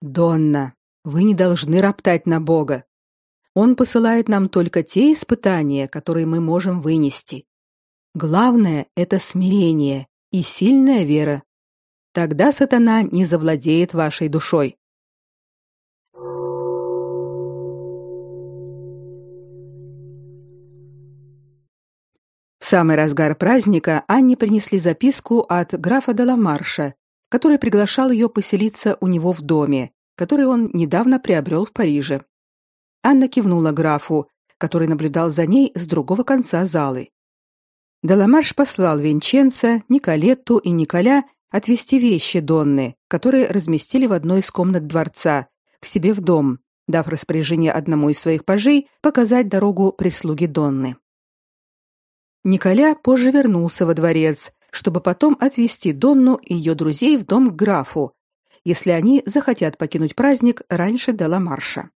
Донна, вы не должны роптать на Бога. Он посылает нам только те испытания, которые мы можем вынести. Главное это смирение и сильная вера. Тогда сатана не завладеет вашей душой. В самый разгар праздника Анне принесли записку от графа Деламарша, который приглашал ее поселиться у него в доме, который он недавно приобрел в Париже. Анна кивнула графу, который наблюдал за ней с другого конца залы. Деламарш послал Винченца, Николетту и Николя отвезти вещи Донны, которые разместили в одной из комнат дворца, к себе в дом, дав распоряжение одному из своих пажей показать дорогу прислуге Донны. Николя позже вернулся во дворец, чтобы потом отвезти Донну и ее друзей в дом к графу, если они захотят покинуть праздник раньше Деламарша.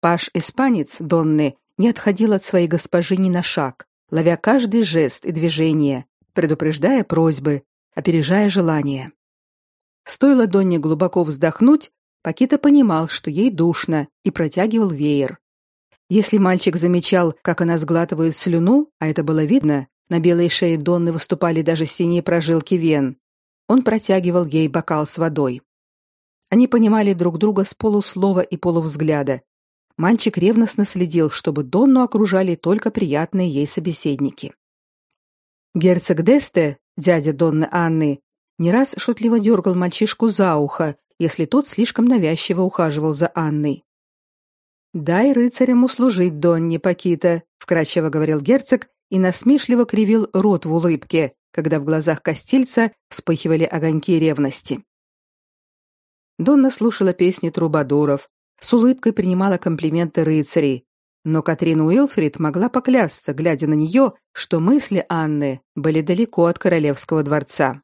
Паж-испанец Донны не отходил от своей госпожи ни на шаг, ловя каждый жест и движение, предупреждая просьбы, опережая желание. Стоило Донне глубоко вздохнуть, Пакита понимал, что ей душно, и протягивал веер. Если мальчик замечал, как она сглатывает слюну, а это было видно, на белой шее Донны выступали даже синие прожилки вен, он протягивал ей бокал с водой. Они понимали друг друга с полуслова и полувзгляда. Мальчик ревностно следил, чтобы Донну окружали только приятные ей собеседники. Герцог Десте, дядя Донны Анны, не раз шутливо дергал мальчишку за ухо, если тот слишком навязчиво ухаживал за Анной. «Дай рыцарям услужить, Донне Пакита», — вкрадчиво говорил герцог и насмешливо кривил рот в улыбке, когда в глазах Костильца вспыхивали огоньки ревности. Донна слушала песни трубадуров, с улыбкой принимала комплименты рыцарей, но Катрин Уилфрид могла поклясться, глядя на нее, что мысли Анны были далеко от королевского дворца.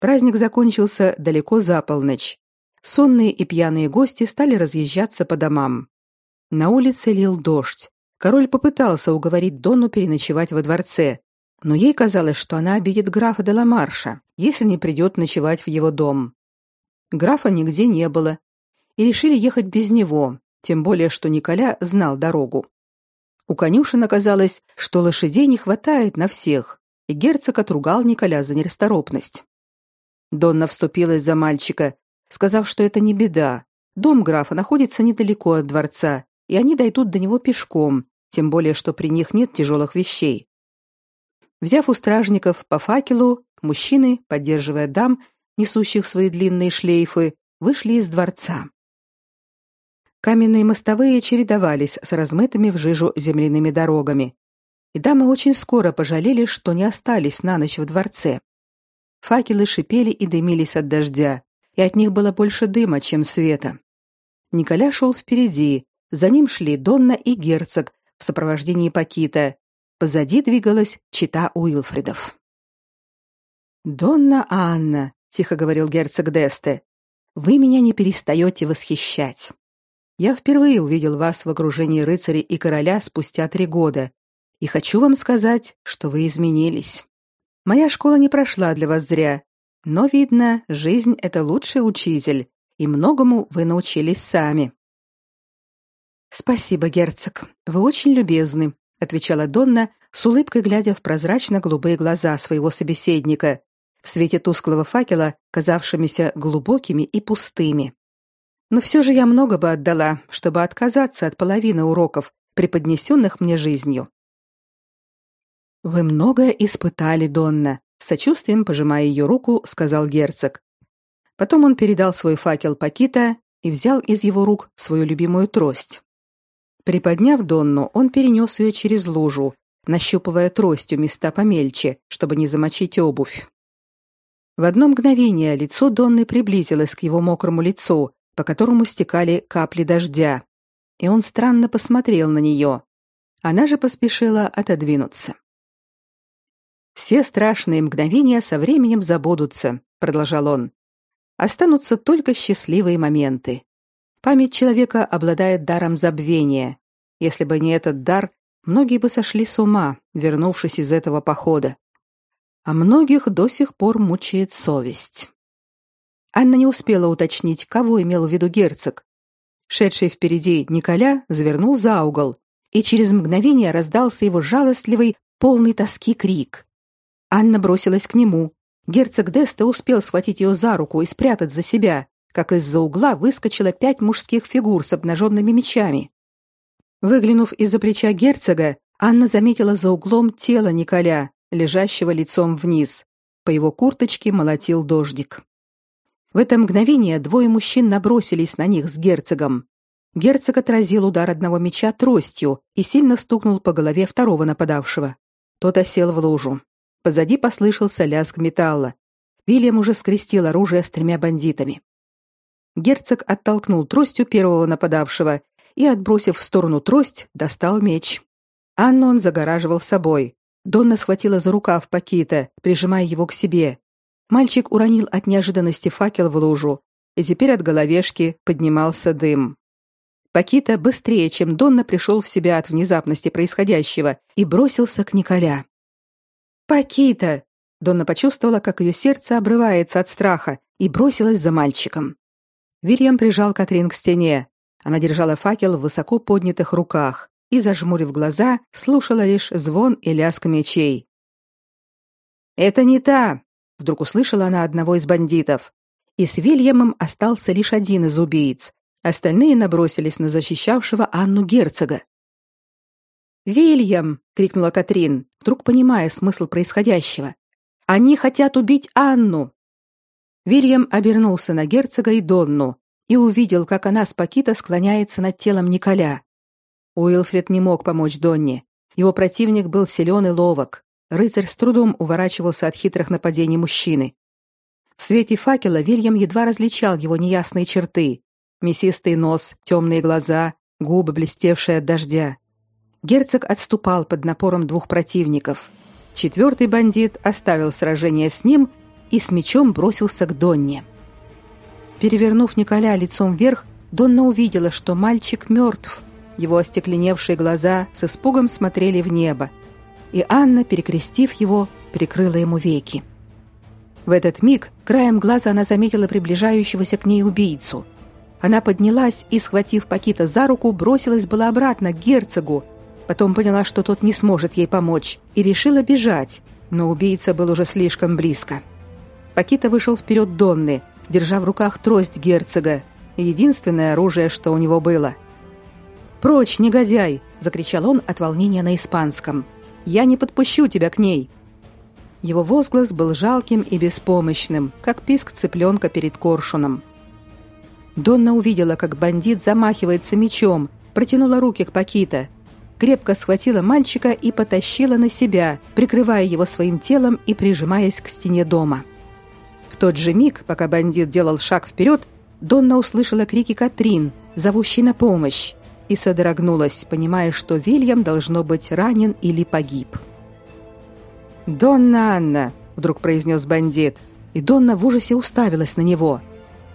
Праздник закончился далеко за полночь. Сонные и пьяные гости стали разъезжаться по домам. На улице лил дождь. Король попытался уговорить Донну переночевать во дворце, но ей казалось, что она обидит графа де Ламарша, если не придет ночевать в его дом. Графа нигде не было, и решили ехать без него, тем более что Николя знал дорогу. У конюшен оказалось, что лошадей не хватает на всех, и герцог отругал Николя за нерасторопность. Донна вступилась за мальчика, сказав, что это не беда. Дом графа находится недалеко от дворца, и они дойдут до него пешком, тем более что при них нет тяжелых вещей. Взяв у стражников по факелу, мужчины, поддерживая дам, несущих свои длинные шлейфы, вышли из дворца. Каменные мостовые чередовались с размытыми в жижу земляными дорогами. И дамы очень скоро пожалели, что не остались на ночь в дворце. Факелы шипели и дымились от дождя, и от них было больше дыма, чем света. Николя шел впереди, за ним шли Донна и герцог в сопровождении Пакита. Позади двигалась чита Уилфридов. «Донна Анна», — тихо говорил герцог Десте, — «вы меня не перестаете восхищать. Я впервые увидел вас в окружении рыцарей и короля спустя три года, и хочу вам сказать, что вы изменились. Моя школа не прошла для вас зря, но, видно, жизнь — это лучший учитель, и многому вы научились сами». «Спасибо, герцог, вы очень любезны», — отвечала Донна, с улыбкой глядя в прозрачно-голубые глаза своего собеседника, в свете тусклого факела, казавшимися глубокими и пустыми. Но все же я много бы отдала, чтобы отказаться от половины уроков, преподнесенных мне жизнью. Вы многое испытали, Донна, сочувствием пожимая ее руку, сказал герцог. Потом он передал свой факел Пакита и взял из его рук свою любимую трость. Приподняв Донну, он перенес ее через лужу, нащупывая тростью места помельче, чтобы не замочить обувь. В одно мгновение лицо Донны приблизилось к его мокрому лицу, по которому стекали капли дождя, и он странно посмотрел на нее. Она же поспешила отодвинуться. Все страшные мгновения со временем забудутся, продолжал он. Останутся только счастливые моменты. Память человека обладает даром забвения. Если бы не этот дар, многие бы сошли с ума, вернувшись из этого похода а многих до сих пор мучает совесть. Анна не успела уточнить, кого имел в виду герцог. Шедший впереди Николя завернул за угол, и через мгновение раздался его жалостливый, полный тоски крик. Анна бросилась к нему. Герцог Деста успел схватить ее за руку и спрятать за себя, как из-за угла выскочило пять мужских фигур с обнаженными мечами. Выглянув из-за плеча герцога, Анна заметила за углом тело Николя, лежащего лицом вниз. По его курточке молотил дождик. В это мгновение двое мужчин набросились на них с герцогом. Герцог отразил удар одного меча тростью и сильно стукнул по голове второго нападавшего. Тот осел в лужу. Позади послышался лязг металла. Вильям уже скрестил оружие с тремя бандитами. Герцог оттолкнул тростью первого нападавшего и, отбросив в сторону трость, достал меч. Анну он загораживал собой. Донна схватила за рукав Пакита, прижимая его к себе. Мальчик уронил от неожиданности факел в лужу, и теперь от головешки поднимался дым. Пакита быстрее, чем Донна пришел в себя от внезапности происходящего и бросился к Николя. «Пакита!» Донна почувствовала, как ее сердце обрывается от страха, и бросилась за мальчиком. Вильям прижал Катрин к стене. Она держала факел в высоко поднятых руках и, зажмурив глаза, слушала лишь звон и лязг мечей. «Это не та!» — вдруг услышала она одного из бандитов. И с Вильямом остался лишь один из убийц. Остальные набросились на защищавшего Анну герцога. «Вильям!» — крикнула Катрин, вдруг понимая смысл происходящего. «Они хотят убить Анну!» Вильям обернулся на герцога и Донну и увидел, как она с Пакита склоняется над телом Николя. Уилфред не мог помочь Донне. Его противник был силен и ловок. Рыцарь с трудом уворачивался от хитрых нападений мужчины. В свете факела Вильям едва различал его неясные черты: мясистый нос, темные глаза, губы, блестевшие от дождя. Герцог отступал под напором двух противников. Четвертый бандит оставил сражение с ним и с мечом бросился к Донне. Перевернув Николя лицом вверх, Донна увидела, что мальчик мертв. Его остекленевшие глаза с испугом смотрели в небо, и Анна, перекрестив его, прикрыла ему веки. В этот миг краем глаза она заметила приближающегося к ней убийцу. Она поднялась и, схватив Пакита за руку, бросилась была обратно к герцогу. Потом поняла, что тот не сможет ей помочь, и решила бежать, но убийца был уже слишком близко. Пакита вышел вперед Донны, держа в руках трость герцога, единственное оружие, что у него было – «Прочь, негодяй!» — закричал он от волнения на испанском. «Я не подпущу тебя к ней!» Его возглас был жалким и беспомощным, как писк цыпленка перед коршуном. Донна увидела, как бандит замахивается мечом, протянула руки к Пакита, крепко схватила мальчика и потащила на себя, прикрывая его своим телом и прижимаясь к стене дома. В тот же миг, пока бандит делал шаг вперед, Донна услышала крики Катрин, зовущей на помощь, и содрогнулась, понимая, что Вильям должно быть ранен или погиб. «Донна Анна!» — вдруг произнес бандит, и Донна в ужасе уставилась на него.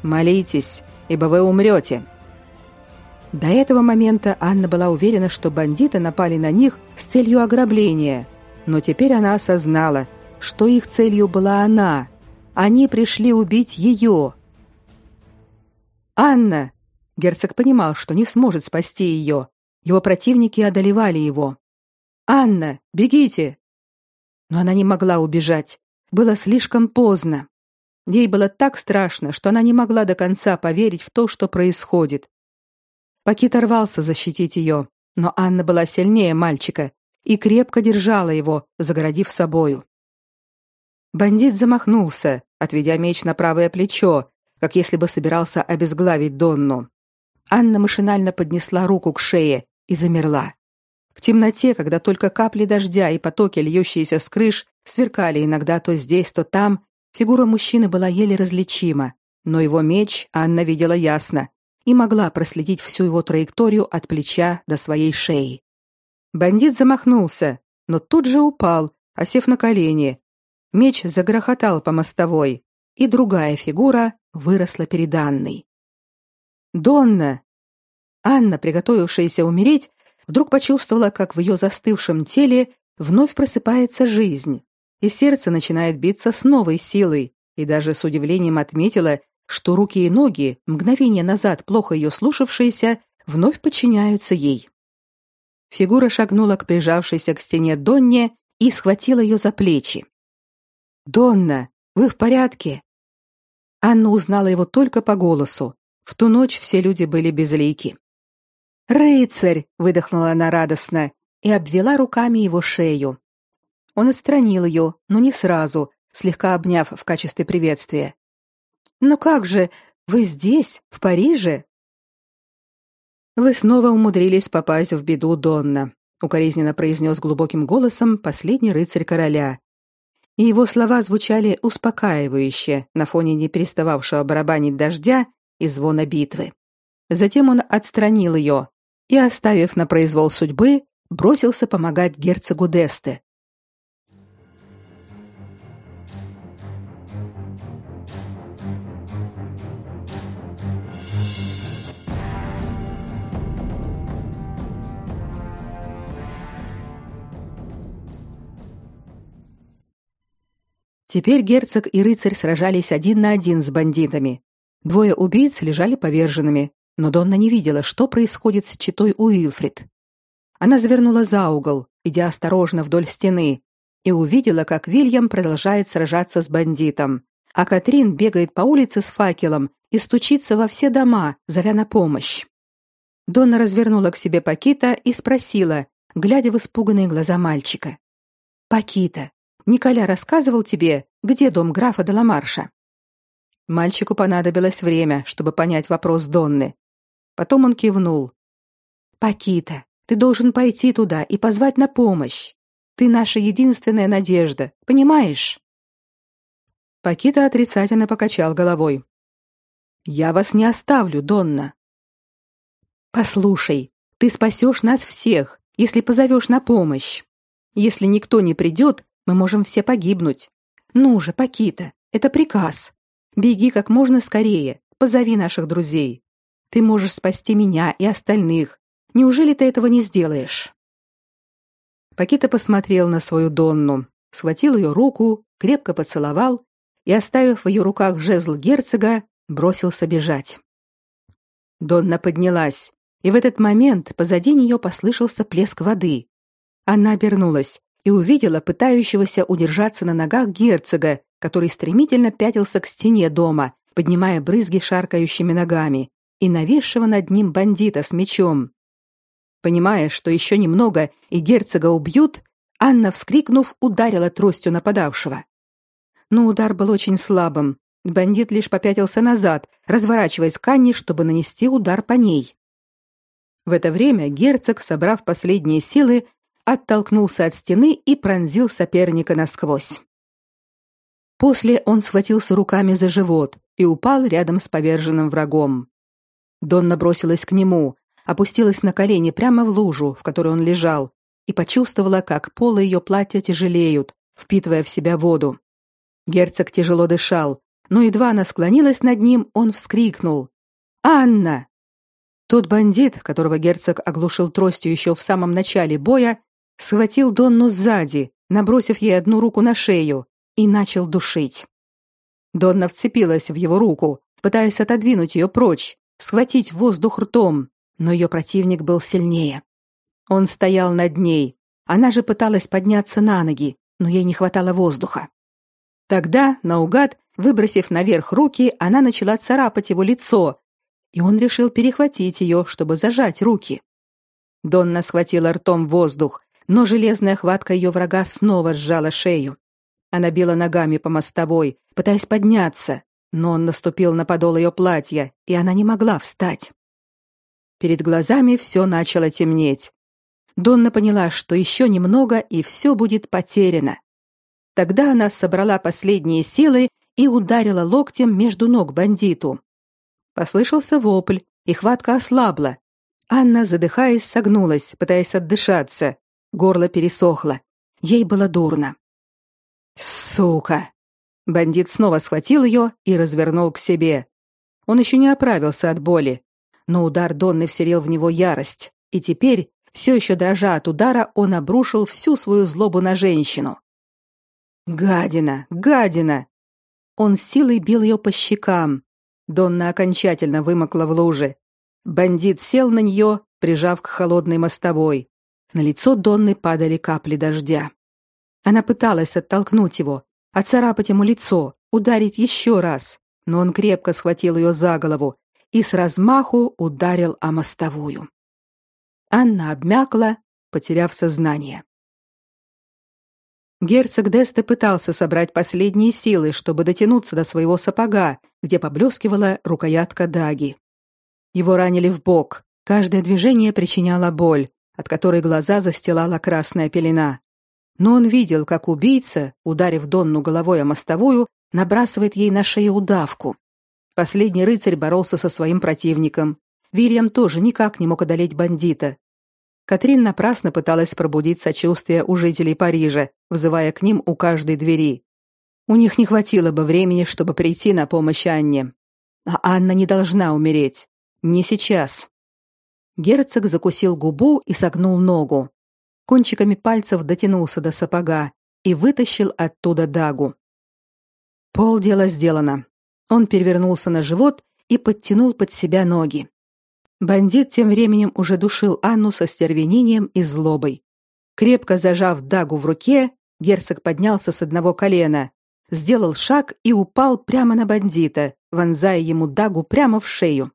«Молитесь, ибо вы умрете!» До этого момента Анна была уверена, что бандиты напали на них с целью ограбления, но теперь она осознала, что их целью была она. Они пришли убить ее. Анна. Герцог понимал, что не сможет спасти ее. Его противники одолевали его. Анна, бегите. Но она не могла убежать. Было слишком поздно. Ей было так страшно, что она не могла до конца поверить в то, что происходит. Пакит рвался защитить ее, но Анна была сильнее мальчика и крепко держала его, загородив собою. Бандит замахнулся, отведя меч на правое плечо, как если бы собирался обезглавить Донну. Анна машинально поднесла руку к шее и замерла. В темноте, когда только капли дождя и потоки, льющиеся с крыш, сверкали иногда то здесь, то там, фигура мужчины была еле различима, но его меч Анна видела ясно и могла проследить всю его траекторию от плеча до своей шеи. Бандит замахнулся, но тут же упал, осев на колени. Меч загрохотал по мостовой, и другая фигура выросла перед Анной. Донна. Анна, приготовившаяся умереть, вдруг почувствовала, как в ее застывшем теле вновь просыпается жизнь, и сердце начинает биться с новой силой, и даже с удивлением отметила, что руки и ноги, мгновение назад плохо ее слушавшиеся, вновь подчиняются ей. Фигура шагнула к прижавшейся к стене Донне и схватила ее за плечи. «Донна, вы в порядке?» Анна узнала его только по голосу. В ту ночь все люди были безлики. «Рыцарь!» — выдохнула она радостно и обвела руками его шею. Он отстранил ее, но не сразу, слегка обняв в качестве приветствия. «Ну как же, вы здесь, в Париже?» «Вы снова умудрились попасть в беду, Донна», — укоризненно произнес глубоким голосом последний рыцарь короля. И его слова звучали успокаивающе на фоне не перестававшего барабанить дождя и звона битвы. Затем он отстранил ее и, оставив на произвол судьбы, бросился помогать герцогу Десте, Теперь герцог и рыцарь сражались один на один с бандитами. Двое убийц лежали поверженными, но Донна не видела, что происходит с читой Уилфрид. Она завернула за угол, идя осторожно вдоль стены, и увидела, как Вильям продолжает сражаться с бандитом, а Катрин бегает по улице с факелом и стучится во все дома, зовя на помощь. Донна развернула к себе Пакита и спросила, глядя в испуганные глаза мальчика: "Пакита, Николя рассказывал тебе, где дом графа Деламарша?» Мальчику понадобилось время, чтобы понять вопрос Донны. Потом он кивнул. «Пакита, ты должен пойти туда и позвать на помощь. Ты наша единственная надежда, понимаешь?» Пакита отрицательно покачал головой. «Я вас не оставлю, Донна». «Послушай, ты спасешь нас всех, если позовешь на помощь. Если никто не придет, мы можем все погибнуть. Ну же, Пакита, это приказ. Беги как можно скорее, позови наших друзей. Ты можешь спасти меня и остальных. Неужели ты этого не сделаешь? Пакита посмотрел на свою Донну, схватил ее руку, крепко поцеловал и, оставив в ее руках жезл герцога, бросился бежать. Донна поднялась, и в этот момент позади нее послышался плеск воды. Она обернулась и увидела пытающегося удержаться на ногах герцога, который стремительно пятился к стене дома, поднимая брызги шаркающими ногами, и нависшего над ним бандита с мечом. Понимая, что еще немного и герцога убьют, Анна, вскрикнув, ударила тростью нападавшего. Но удар был очень слабым, Бандит лишь попятился назад, разворачиваясь к Анне, чтобы нанести удар по ней. В это время герцог, собрав последние силы, оттолкнулся от стены и пронзил соперника насквозь. После он схватился руками за живот и упал рядом с поверженным врагом. Донна бросилась к нему, опустилась на колени прямо в лужу, в которой он лежал, и почувствовала, как полы ее платья тяжелеют, впитывая в себя воду. Герцог тяжело дышал, но едва она склонилась над ним, он вскрикнул: "Анна!" Тот бандит, которого герцог оглушил тростью еще в самом начале боя, схватил Донну сзади, набросив ей одну руку на шею, и начал душить. Донна вцепилась в его руку, пытаясь отодвинуть ее прочь, схватить воздух ртом, но ее противник был сильнее. Он стоял над ней. Она же пыталась подняться на ноги, но ей не хватало воздуха. Тогда, наугад, выбросив наверх руки, она начала царапать его лицо, и он решил перехватить ее, чтобы зажать руки. Донна схватила ртом воздух, но железная хватка ее врага снова сжала шею. Она била ногами по мостовой, пытаясь подняться, но он наступил на подол ее платья, и она не могла встать. Перед глазами все начало темнеть. Донна поняла, что еще немного и все будет потеряно. Тогда она собрала последние силы и ударила локтем между ног бандиту. Послышался вопль, и хватка ослабла. Анна, задыхаясь, согнулась, пытаясь отдышаться. Горло пересохло. Ей было дурно. Сука. Бандит снова схватил ее и развернул к себе. Он еще не оправился от боли, но удар Донны вселил в него ярость, и теперь, все еще дрожа от удара, он обрушил всю свою злобу на женщину. Гадина, гадина. Он силой бил ее по щекам. Донна окончательно вымокла в луже. Бандит сел на нее, прижав к холодной мостовой. На лицо Донны падали капли дождя. Она пыталась оттолкнуть его, оцарапать ему лицо, ударить еще раз, но он крепко схватил ее за голову и с размаху ударил о мостовую. Анна обмякла, потеряв сознание. Герцог Десте пытался собрать последние силы, чтобы дотянуться до своего сапога, где поблескивала рукоятка даги. Его ранили в бок, каждое движение причиняло боль, от которой глаза застилала красная пелена но он видел, как убийца, ударив Донну головой о мостовую, набрасывает ей на шею удавку. Последний рыцарь боролся со своим противником. Вильям тоже никак не мог одолеть бандита. Катрин напрасно пыталась пробудить сочувствие у жителей Парижа, взывая к ним у каждой двери. У них не хватило бы времени, чтобы прийти на помощь Анне. А Анна не должна умереть. Не сейчас. Герцог закусил губу и согнул ногу кончиками пальцев дотянулся до сапога и вытащил оттуда дагу. Пол дела сделано. Он перевернулся на живот и подтянул под себя ноги. Бандит тем временем уже душил Анну со стервенением и злобой. Крепко зажав дагу в руке, герцог поднялся с одного колена, сделал шаг и упал прямо на бандита, вонзая ему дагу прямо в шею.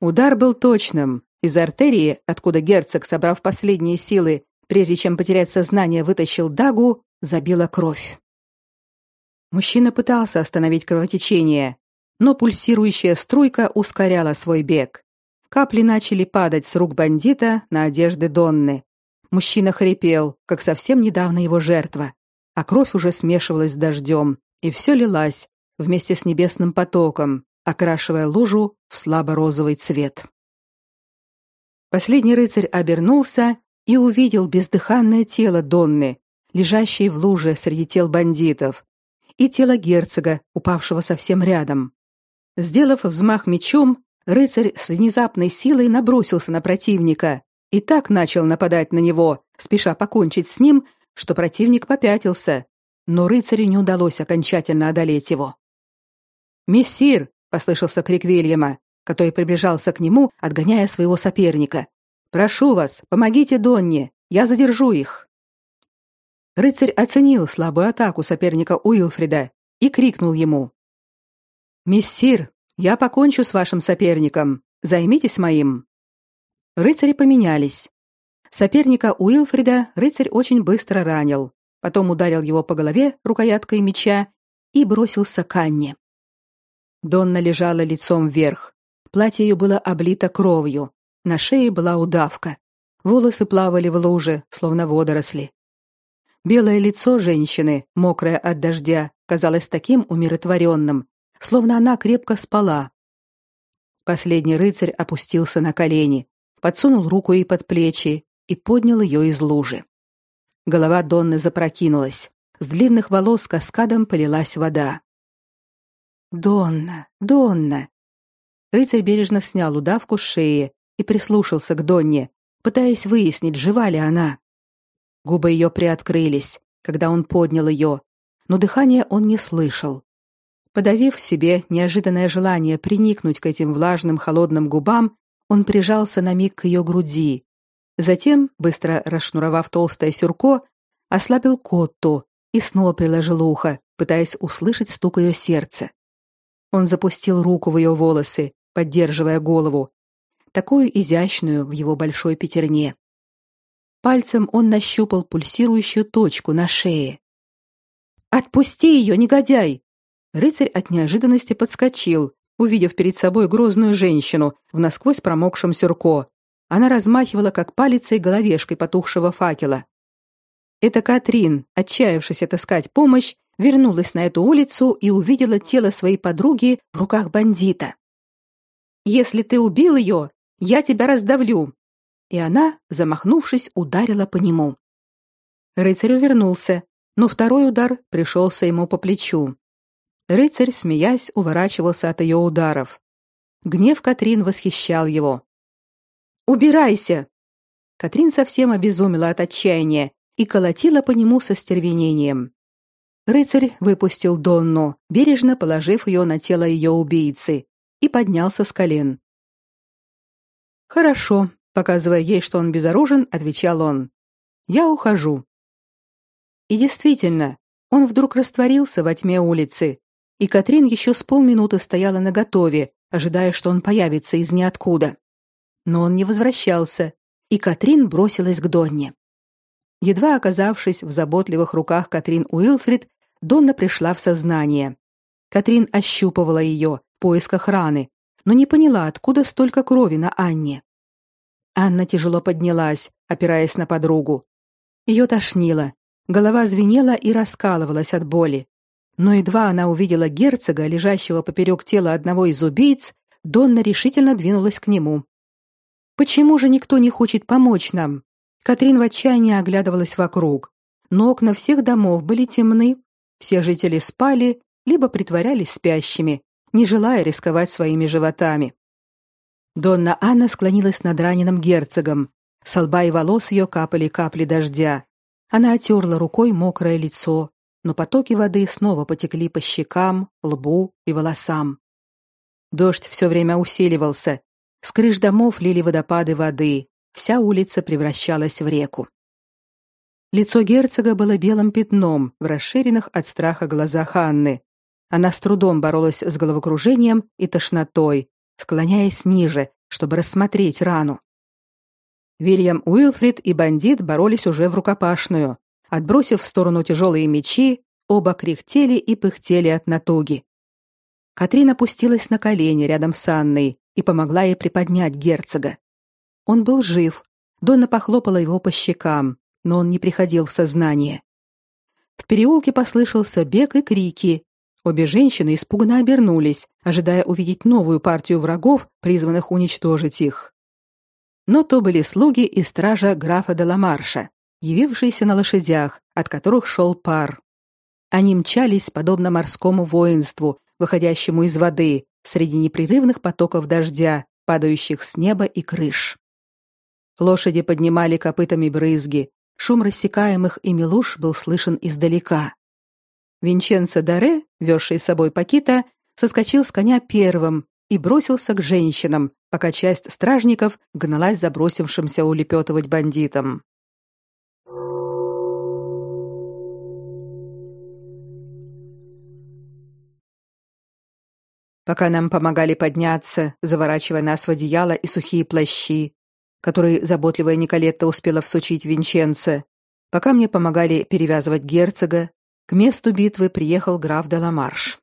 Удар был точным. Из артерии, откуда герцог, собрав последние силы, прежде чем потерять сознание, вытащил дагу, забила кровь. Мужчина пытался остановить кровотечение, но пульсирующая струйка ускоряла свой бег. Капли начали падать с рук бандита на одежды Донны. Мужчина хрипел, как совсем недавно его жертва, а кровь уже смешивалась с дождем, и все лилась вместе с небесным потоком, окрашивая лужу в слабо-розовый цвет. Последний рыцарь обернулся и увидел бездыханное тело Донны, лежащее в луже среди тел бандитов, и тело герцога, упавшего совсем рядом. Сделав взмах мечом, рыцарь с внезапной силой набросился на противника и так начал нападать на него, спеша покончить с ним, что противник попятился, но рыцарю не удалось окончательно одолеть его. «Мессир!» — послышался крик Вильяма, который приближался к нему, отгоняя своего соперника. Прошу вас, помогите Донне, я задержу их. Рыцарь оценил слабую атаку соперника Уилфрида и крикнул ему: "Мессир, я покончу с вашим соперником. Займитесь моим". Рыцари поменялись. Соперника Уилфрида рыцарь очень быстро ранил, потом ударил его по голове рукояткой меча и бросился к Анне. Донна лежала лицом вверх. Платье ее было облито кровью. На шее была удавка. Волосы плавали в луже, словно водоросли. Белое лицо женщины, мокрое от дождя, казалось таким умиротворенным, словно она крепко спала. Последний рыцарь опустился на колени, подсунул руку ей под плечи и поднял ее из лужи. Голова Донны запрокинулась. С длинных волос каскадом полилась вода. Донна, Донна. Рыцарь бережно снял удавку с шеи и прислушался к Донне, пытаясь выяснить, жива ли она. Губы ее приоткрылись, когда он поднял ее, но дыхания он не слышал. Подавив в себе неожиданное желание приникнуть к этим влажным холодным губам, он прижался на миг к ее груди. Затем, быстро расшнуровав толстое сюрко, ослабил котту и снова приложил ухо, пытаясь услышать стук ее сердца. Он запустил руку в ее волосы, поддерживая голову, такую изящную в его большой пятерне. Пальцем он нащупал пульсирующую точку на шее. Отпусти ее, негодяй! Рыцарь от неожиданности подскочил, увидев перед собой грозную женщину в насквозь промокшем сюрко. Она размахивала как палицей головешкой потухшего факела. Это Катрин, отчаявшись отыскать помощь, вернулась на эту улицу и увидела тело своей подруги в руках бандита. Если ты убил ее, я тебя раздавлю. И она, замахнувшись, ударила по нему. Рыцарь увернулся, но второй удар пришелся ему по плечу. Рыцарь, смеясь, уворачивался от ее ударов. Гнев Катрин восхищал его. Убирайся. Катрин совсем обезумела от отчаяния и колотила по нему со стервенением. Рыцарь выпустил Донну, бережно положив ее на тело ее убийцы, и поднялся с колен. Хорошо, показывая ей, что он безоружен, отвечал он. Я ухожу. И действительно, он вдруг растворился во тьме улицы, и Катрин еще с полминуты стояла наготове, ожидая, что он появится из ниоткуда. Но он не возвращался, и Катрин бросилась к Донне. Едва оказавшись в заботливых руках Катрин Уилфрид, Донна пришла в сознание. Катрин ощупывала ее поисках раны, но не поняла, откуда столько крови на Анне. Анна тяжело поднялась, опираясь на подругу. Ее тошнило, голова звенела и раскалывалась от боли. Но едва она увидела герцога, лежащего поперек тела одного из убийц, Донна решительно двинулась к нему. Почему же никто не хочет помочь нам? Катрин в отчаянии оглядывалась вокруг, но окна всех домов были темны, все жители спали либо притворялись спящими, не желая рисковать своими животами. Донна Анна склонилась над раненым герцогом. С лба и волос ее капали капли дождя. Она отерла рукой мокрое лицо, но потоки воды снова потекли по щекам, лбу и волосам. Дождь все время усиливался. С крыш домов лили водопады воды. Вся улица превращалась в реку. Лицо герцога было белым пятном в расширенных от страха глазах Анны. Она с трудом боролась с головокружением и тошнотой, склоняясь ниже, чтобы рассмотреть рану. Вильям Уилфрид и бандит боролись уже в рукопашную. Отбросив в сторону тяжелые мечи, оба кряхтели и пыхтели от натуги. Катрин опустилась на колени рядом с Анной и помогла ей приподнять герцога. Он был жив. Донна похлопала его по щекам но он не приходил в сознание. В переулке послышался бег и крики. Обе женщины испуганно обернулись, ожидая увидеть новую партию врагов, призванных уничтожить их. Но то были слуги и стража графа де Ламарша, явившиеся на лошадях, от которых шел пар. Они мчались подобно морскому воинству, выходящему из воды среди непрерывных потоков дождя, падающих с неба и крыш. Лошади поднимали копытами брызги, Шум рассекаемых ими луж был слышен издалека. Винченцо Даре, вёрший с собой Пакита, соскочил с коня первым и бросился к женщинам, пока часть стражников гналась за бросившимся улепетывать бандитам. Пока нам помогали подняться, заворачивая нас в одеяло и сухие плащи, который заботливая Николетта успела всучить Винченце. Пока мне помогали перевязывать герцога, к месту битвы приехал граф де Ламарш.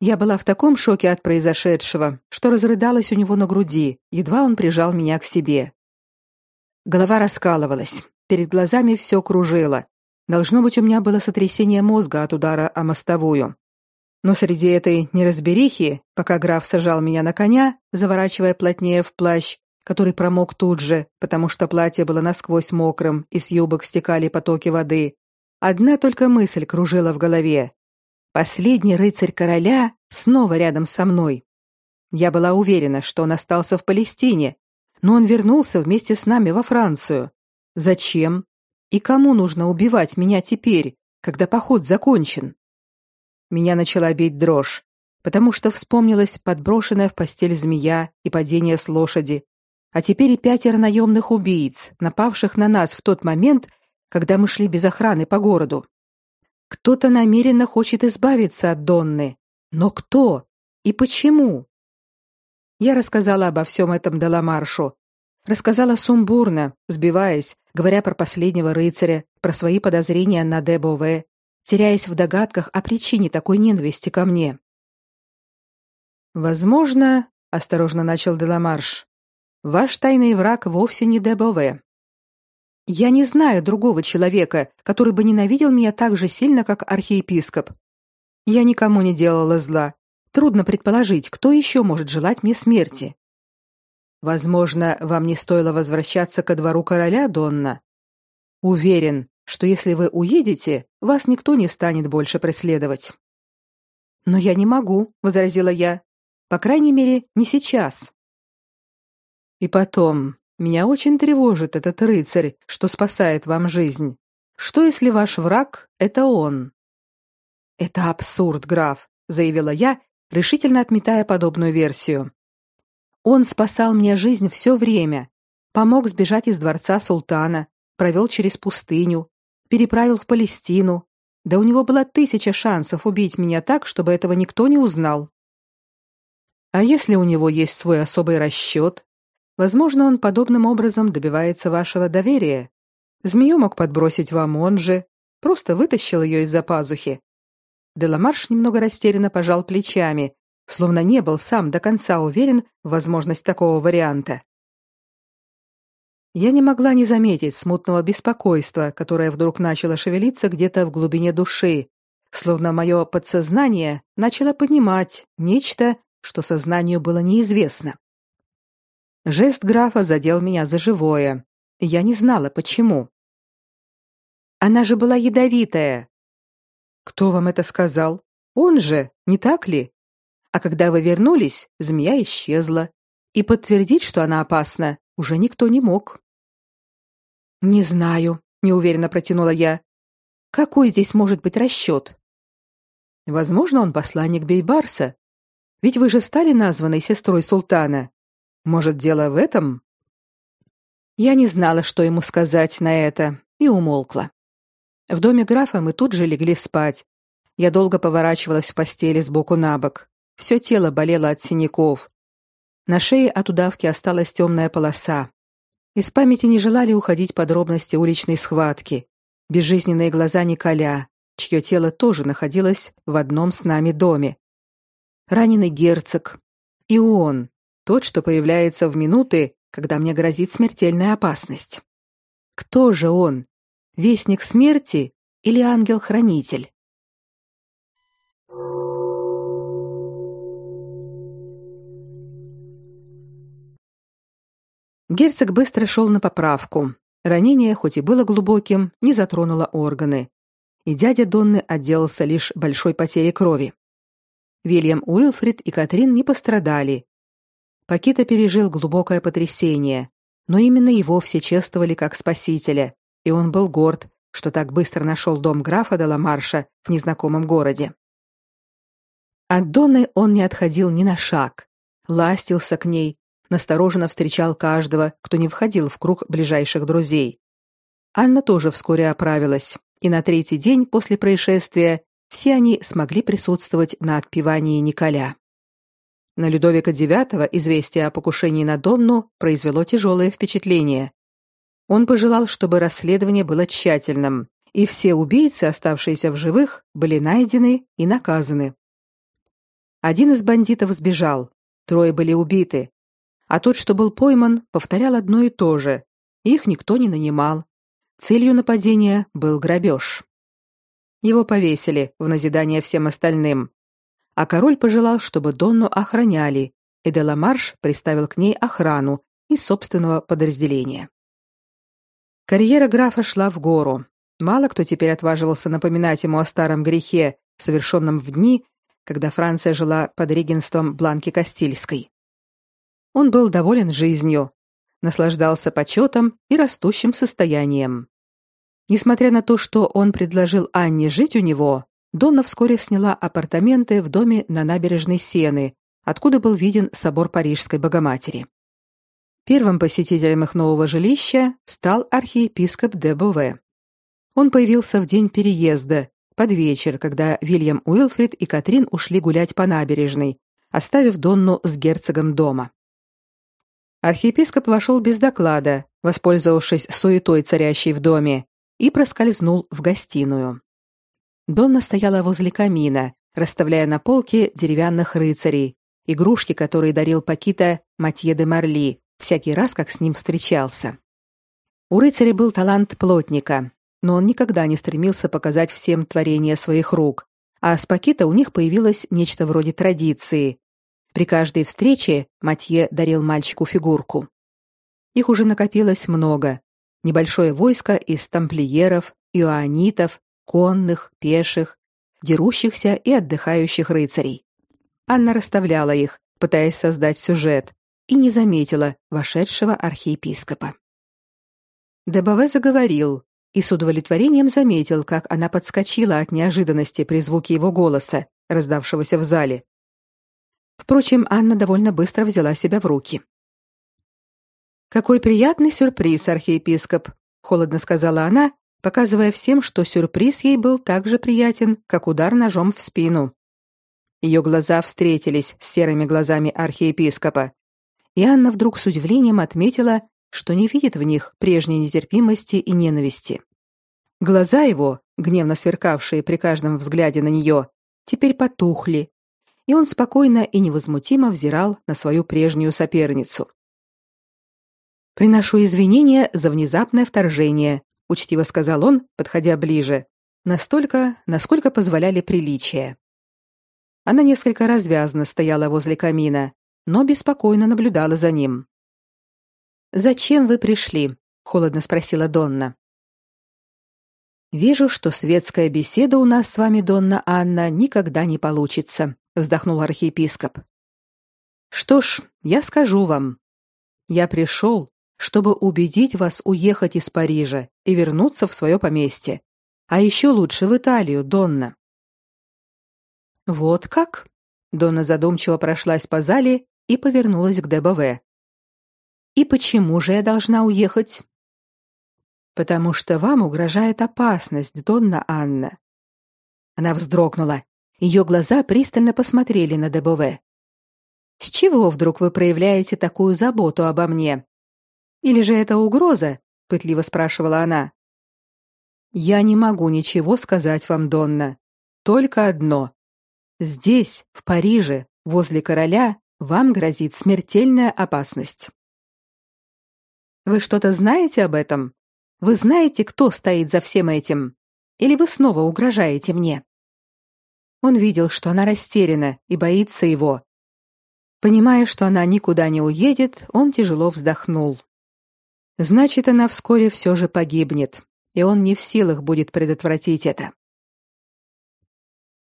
Я была в таком шоке от произошедшего, что разрыдалась у него на груди, едва он прижал меня к себе. Голова раскалывалась, перед глазами все кружило. Должно быть, у меня было сотрясение мозга от удара о мостовую. Но среди этой неразберихи, пока граф сажал меня на коня, заворачивая плотнее в плащ, который промок тут же, потому что платье было насквозь мокрым и с юбок стекали потоки воды, одна только мысль кружила в голове. Последний рыцарь короля снова рядом со мной. Я была уверена, что он остался в Палестине, но он вернулся вместе с нами во Францию. Зачем? И кому нужно убивать меня теперь, когда поход закончен? Меня начала бить дрожь, потому что вспомнилась подброшенная в постель змея и падение с лошади, а теперь и пятеро наемных убийц, напавших на нас в тот момент, когда мы шли без охраны по городу. Кто-то намеренно хочет избавиться от Донны. Но кто и почему? Я рассказала обо всем этом Деламаршу. Рассказала сумбурно, сбиваясь, говоря про последнего рыцаря, про свои подозрения на Дебове, теряясь в догадках о причине такой ненависти ко мне. Возможно, осторожно начал Деламарш. Ваш тайный враг вовсе не Дебове. Я не знаю другого человека, который бы ненавидел меня так же сильно, как архиепископ. Я никому не делала зла. Трудно предположить, кто еще может желать мне смерти. Возможно, вам не стоило возвращаться ко двору короля, Донна. Уверен, что если вы уедете, вас никто не станет больше преследовать. Но я не могу, возразила я. По крайней мере, не сейчас. И потом, меня очень тревожит этот рыцарь, что спасает вам жизнь. Что если ваш враг это он? Это абсурд, граф, заявила я, решительно отметая подобную версию. Он спасал мне жизнь все время, помог сбежать из дворца султана, провел через пустыню, переправил в Палестину. Да у него было тысяча шансов убить меня так, чтобы этого никто не узнал. А если у него есть свой особый расчет? Возможно, он подобным образом добивается вашего доверия. Змею мог подбросить вам он же, просто вытащил ее из-за пазухи. Деламарш немного растерянно пожал плечами, словно не был сам до конца уверен в возможность такого варианта. Я не могла не заметить смутного беспокойства, которое вдруг начало шевелиться где-то в глубине души, словно мое подсознание начало понимать нечто, что сознанию было неизвестно. Жест графа задел меня за живое. Я не знала, почему. Она же была ядовитая. Кто вам это сказал? Он же, не так ли? А когда вы вернулись, змея исчезла, и подтвердить, что она опасна, уже никто не мог. Не знаю, неуверенно протянула я. Какой здесь может быть расчет? Возможно, он посланник Бейбарса. Ведь вы же стали названной сестрой султана. Может, дело в этом? Я не знала, что ему сказать на это, и умолкла. В доме графа мы тут же легли спать. Я долго поворачивалась в постели с боку на бок. Все тело болело от синяков. На шее от удавки осталась темная полоса. Из памяти не желали уходить подробности уличной схватки. Безжизненные глаза Николя, чье тело тоже находилось в одном с нами доме. Раненый герцог. И он, тот, что появляется в минуты, когда мне грозит смертельная опасность. Кто же он? Вестник смерти или ангел-хранитель? Герцог быстро шел на поправку. Ранение, хоть и было глубоким, не затронуло органы. И дядя Донны отделался лишь большой потерей крови. Вильям Уилфрид и Катрин не пострадали, Пакита пережил глубокое потрясение, но именно его все чествовали как спасителя, и он был горд, что так быстро нашел дом графа де Ламарша в незнакомом городе. От Донны он не отходил ни на шаг, ластился к ней, настороженно встречал каждого, кто не входил в круг ближайших друзей. Анна тоже вскоре оправилась, и на третий день после происшествия все они смогли присутствовать на отпевании Николя. На Людовика IX известие о покушении на Донну произвело тяжелое впечатление. Он пожелал, чтобы расследование было тщательным, и все убийцы, оставшиеся в живых, были найдены и наказаны. Один из бандитов сбежал, трое были убиты, а тот, что был пойман, повторял одно и то же. Их никто не нанимал. Целью нападения был грабеж. Его повесили в назидание всем остальным. А король пожелал, чтобы Донну охраняли, и Деламарш приставил к ней охрану из собственного подразделения. Карьера графа шла в гору. Мало кто теперь отваживался напоминать ему о старом грехе, совершенном в дни, когда Франция жила под регенством Бланки Кастильской. Он был доволен жизнью, наслаждался почетом и растущим состоянием. Несмотря на то, что он предложил Анне жить у него, Донна вскоре сняла апартаменты в доме на набережной Сены, откуда был виден собор Парижской Богоматери. Первым посетителем их нового жилища стал архиепископ де Бове. Он появился в день переезда, под вечер, когда Вильям Уилфрид и Катрин ушли гулять по набережной, оставив Донну с герцогом дома. Архиепископ вошел без доклада, воспользовавшись суетой царящей в доме, и проскользнул в гостиную. Донна стояла возле камина, расставляя на полке деревянных рыцарей, игрушки, которые дарил Пакита Матье де Марли, всякий раз, как с ним встречался. У рыцаря был талант плотника, но он никогда не стремился показать всем творения своих рук, а с Пакита у них появилось нечто вроде традиции. При каждой встрече Матье дарил мальчику фигурку. Их уже накопилось много. Небольшое войско из тамплиеров, иоанитов, конных, пеших, дерущихся и отдыхающих рыцарей. Анна расставляла их, пытаясь создать сюжет, и не заметила вошедшего архиепископа. Дебове заговорил и с удовлетворением заметил, как она подскочила от неожиданности при звуке его голоса, раздавшегося в зале. Впрочем, Анна довольно быстро взяла себя в руки. Какой приятный сюрприз, архиепископ, холодно сказала она, показывая всем, что сюрприз ей был так же приятен, как удар ножом в спину. Ее глаза встретились с серыми глазами архиепископа, и Анна вдруг с удивлением отметила, что не видит в них прежней нетерпимости и ненависти. Глаза его, гневно сверкавшие при каждом взгляде на нее, теперь потухли, и он спокойно и невозмутимо взирал на свою прежнюю соперницу. Приношу извинения за внезапное вторжение, учтиво сказал он, подходя ближе, настолько, насколько позволяли приличия. Она несколько развязно стояла возле камина, но беспокойно наблюдала за ним. Зачем вы пришли? холодно спросила Донна. Вижу, что светская беседа у нас с вами, Донна Анна, никогда не получится, вздохнул архиепископ. Что ж, я скажу вам. Я пришел, чтобы убедить вас уехать из Парижа и вернуться в свое поместье, а еще лучше в Италию, Донна. Вот как? Донна задумчиво прошлась по зале и повернулась к ДБВ. И почему же я должна уехать? Потому что вам угрожает опасность, Донна Анна. Она вздрогнула. Ее глаза пристально посмотрели на ДБВ. С чего вдруг вы проявляете такую заботу обо мне? Или же это угроза? пытливо спрашивала она. Я не могу ничего сказать вам, Донна. Только одно. Здесь, в Париже, возле короля, вам грозит смертельная опасность. Вы что-то знаете об этом? Вы знаете, кто стоит за всем этим? Или вы снова угрожаете мне? Он видел, что она растеряна и боится его. Понимая, что она никуда не уедет, он тяжело вздохнул. Значит, она вскоре все же погибнет, и он не в силах будет предотвратить это.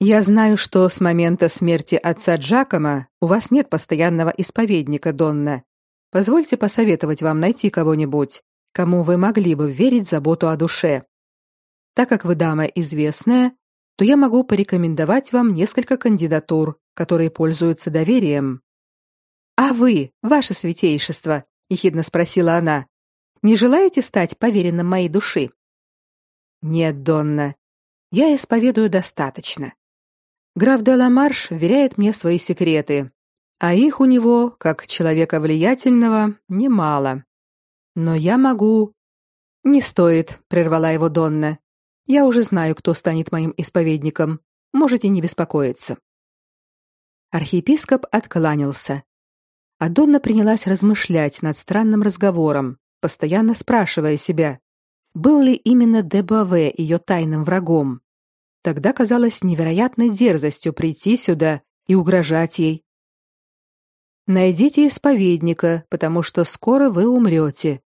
Я знаю, что с момента смерти отца Джакома у вас нет постоянного исповедника, Донна. Позвольте посоветовать вам найти кого-нибудь, кому вы могли бы верить заботу о душе. Так как вы дама известная, то я могу порекомендовать вам несколько кандидатур, которые пользуются доверием. А вы, ваше святейшество, ехидно спросила она, не желаете стать поверенным моей души? Нет, Донна. Я исповедую достаточно. Граф де Ламарш веряет мне свои секреты, а их у него, как человека влиятельного, немало. Но я могу Не стоит, прервала его Донна. Я уже знаю, кто станет моим исповедником. Можете не беспокоиться. Архиепископ откланялся. А Донна принялась размышлять над странным разговором, постоянно спрашивая себя, был ли именно Дебаве ее тайным врагом. Тогда казалось невероятной дерзостью прийти сюда и угрожать ей. Найдите исповедника, потому что скоро вы умрете.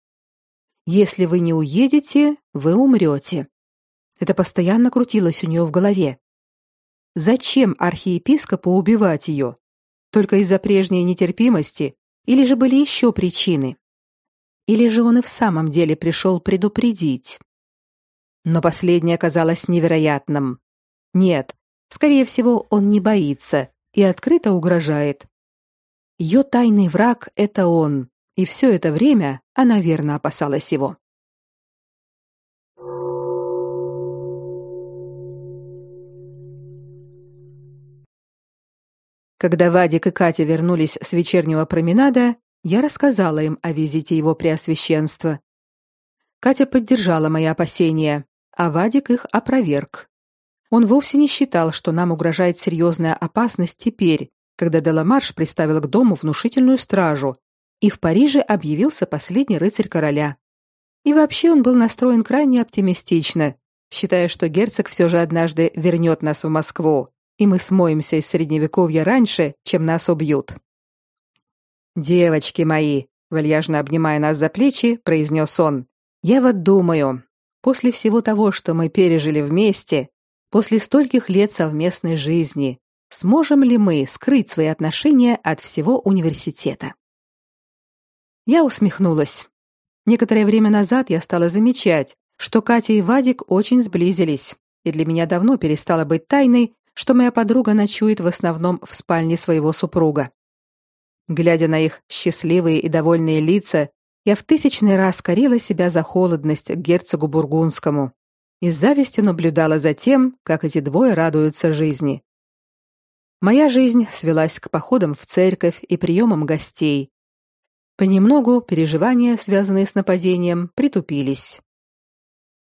Если вы не уедете, вы умрете. Это постоянно крутилось у нее в голове. Зачем архиепископу убивать ее? Только из-за прежней нетерпимости или же были еще причины? Или же он и в самом деле пришел предупредить? Но последнее оказалось невероятным. Нет, скорее всего, он не боится и открыто угрожает. Ее тайный враг — это он, и все это время она верно опасалась его. Когда Вадик и Катя вернулись с вечернего променада, я рассказала им о визите его преосвященства. Катя поддержала мои опасения, а Вадик их опроверг. Он вовсе не считал, что нам угрожает серьезная опасность теперь, когда Деламарш приставил к дому внушительную стражу, и в Париже объявился последний рыцарь короля. И вообще он был настроен крайне оптимистично, считая, что герцог все же однажды вернет нас в Москву, и мы смоемся из средневековья раньше, чем нас убьют. Девочки мои, вальяжно обнимая нас за плечи, произнес он: "Я вот думаю, после всего того, что мы пережили вместе, после стольких лет совместной жизни, сможем ли мы скрыть свои отношения от всего университета?" Я усмехнулась. Некоторое время назад я стала замечать, что Катя и Вадик очень сблизились, и для меня давно перестало быть тайной, что моя подруга ночует в основном в спальне своего супруга. Глядя на их счастливые и довольные лица, я в тысячный раз корила себя за холодность к герцогу бургундскому и с завистью наблюдала за тем, как эти двое радуются жизни. Моя жизнь свелась к походам в церковь и приемам гостей. Понемногу переживания, связанные с нападением, притупились.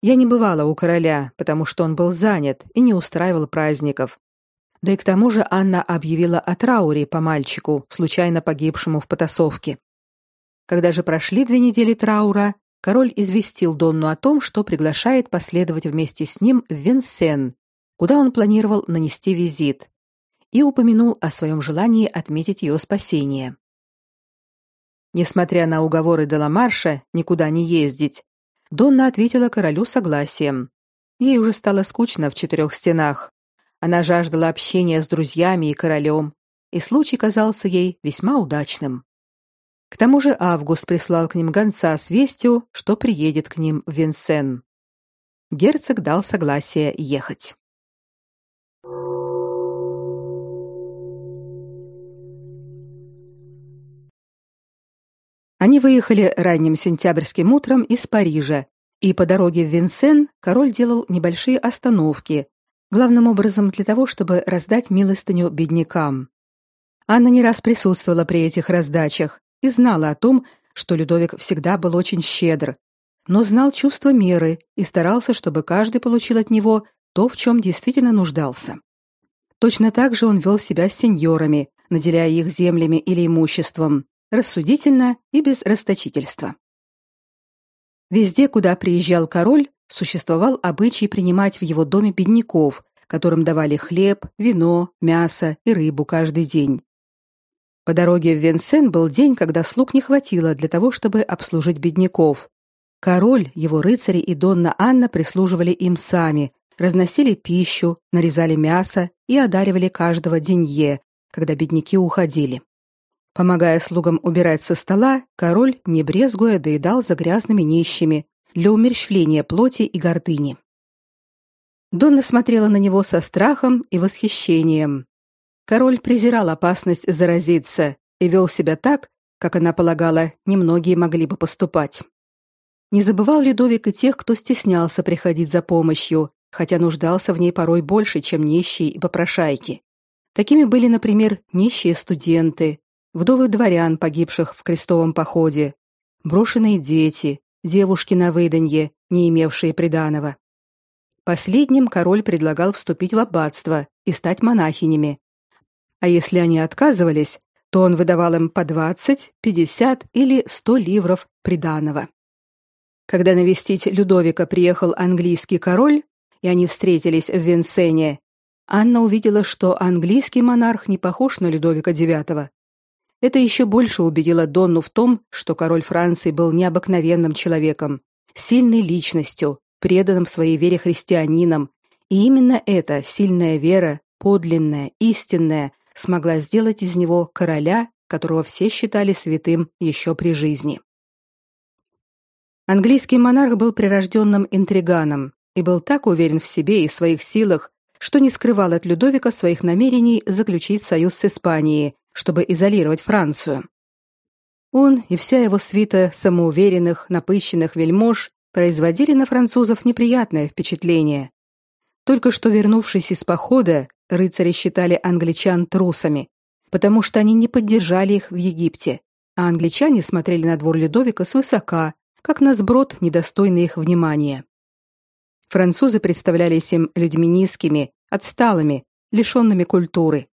Я не бывала у короля, потому что он был занят и не устраивал праздников. Да и к тому же Анна объявила о трауре по мальчику, случайно погибшему в потасовке. Когда же прошли две недели траура, король известил Донну о том, что приглашает последовать вместе с ним в Венсен, куда он планировал нанести визит, и упомянул о своем желании отметить ее спасение. Несмотря на уговоры Деламарша никуда не ездить, Донна ответила королю согласием. Ей уже стало скучно в четырех стенах, она жаждала общения с друзьями и королем, и случай казался ей весьма удачным. К тому же Август прислал к ним гонца с вестью, что приедет к ним в Винсен. Герцог дал согласие ехать. Они выехали ранним сентябрьским утром из Парижа, и по дороге в Винсен король делал небольшие остановки, главным образом для того, чтобы раздать милостыню беднякам. Анна не раз присутствовала при этих раздачах и знала о том, что Людовик всегда был очень щедр, но знал чувство меры и старался, чтобы каждый получил от него то, в чем действительно нуждался. Точно так же он вел себя с сеньорами, наделяя их землями или имуществом, рассудительно и без расточительства. Везде, куда приезжал король, существовал обычай принимать в его доме бедняков, которым давали хлеб, вино, мясо и рыбу каждый день. По дороге в Венсен был день, когда слуг не хватило для того, чтобы обслужить бедняков. Король, его рыцари и Донна Анна прислуживали им сами, разносили пищу, нарезали мясо и одаривали каждого денье, когда бедняки уходили. Помогая слугам убирать со стола, король, не брезгуя, доедал за грязными нищими, для умерщвления плоти и гордыни. Донна смотрела на него со страхом и восхищением. Король презирал опасность заразиться и вел себя так, как она полагала, немногие могли бы поступать. Не забывал Людовик и тех, кто стеснялся приходить за помощью, хотя нуждался в ней порой больше, чем нищие и попрошайки. Такими были, например, нищие студенты, вдовы дворян, погибших в крестовом походе, брошенные дети, девушки на выданье, не имевшие приданого. Последним король предлагал вступить в аббатство и стать монахинями. а если они отказывались, то он выдавал им по 20, 50 или 100 ливров приданого. Когда навестить Людовика приехал английский король, и они встретились в Винсене, Анна увидела, что английский монарх не похож на Людовика IX. Это еще больше убедило Донну в том, что король Франции был необыкновенным человеком, сильной личностью, преданным своей вере христианином, и именно эта сильная вера, подлинная, истинная, смогла сделать из него короля, которого все считали святым еще при жизни. Английский монарх был прирожденным интриганом и был так уверен в себе и своих силах, что не скрывал от Людовика своих намерений заключить союз с Испанией, чтобы изолировать Францию. Он и вся его свита самоуверенных, напыщенных вельмож производили на французов неприятное впечатление. Только что вернувшись из похода, рыцари считали англичан трусами, потому что они не поддержали их в Египте, а англичане смотрели на двор Людовика свысока, как на сброд, недостойный их внимания. Французы представлялись им людьми низкими, отсталыми, лишенными культуры.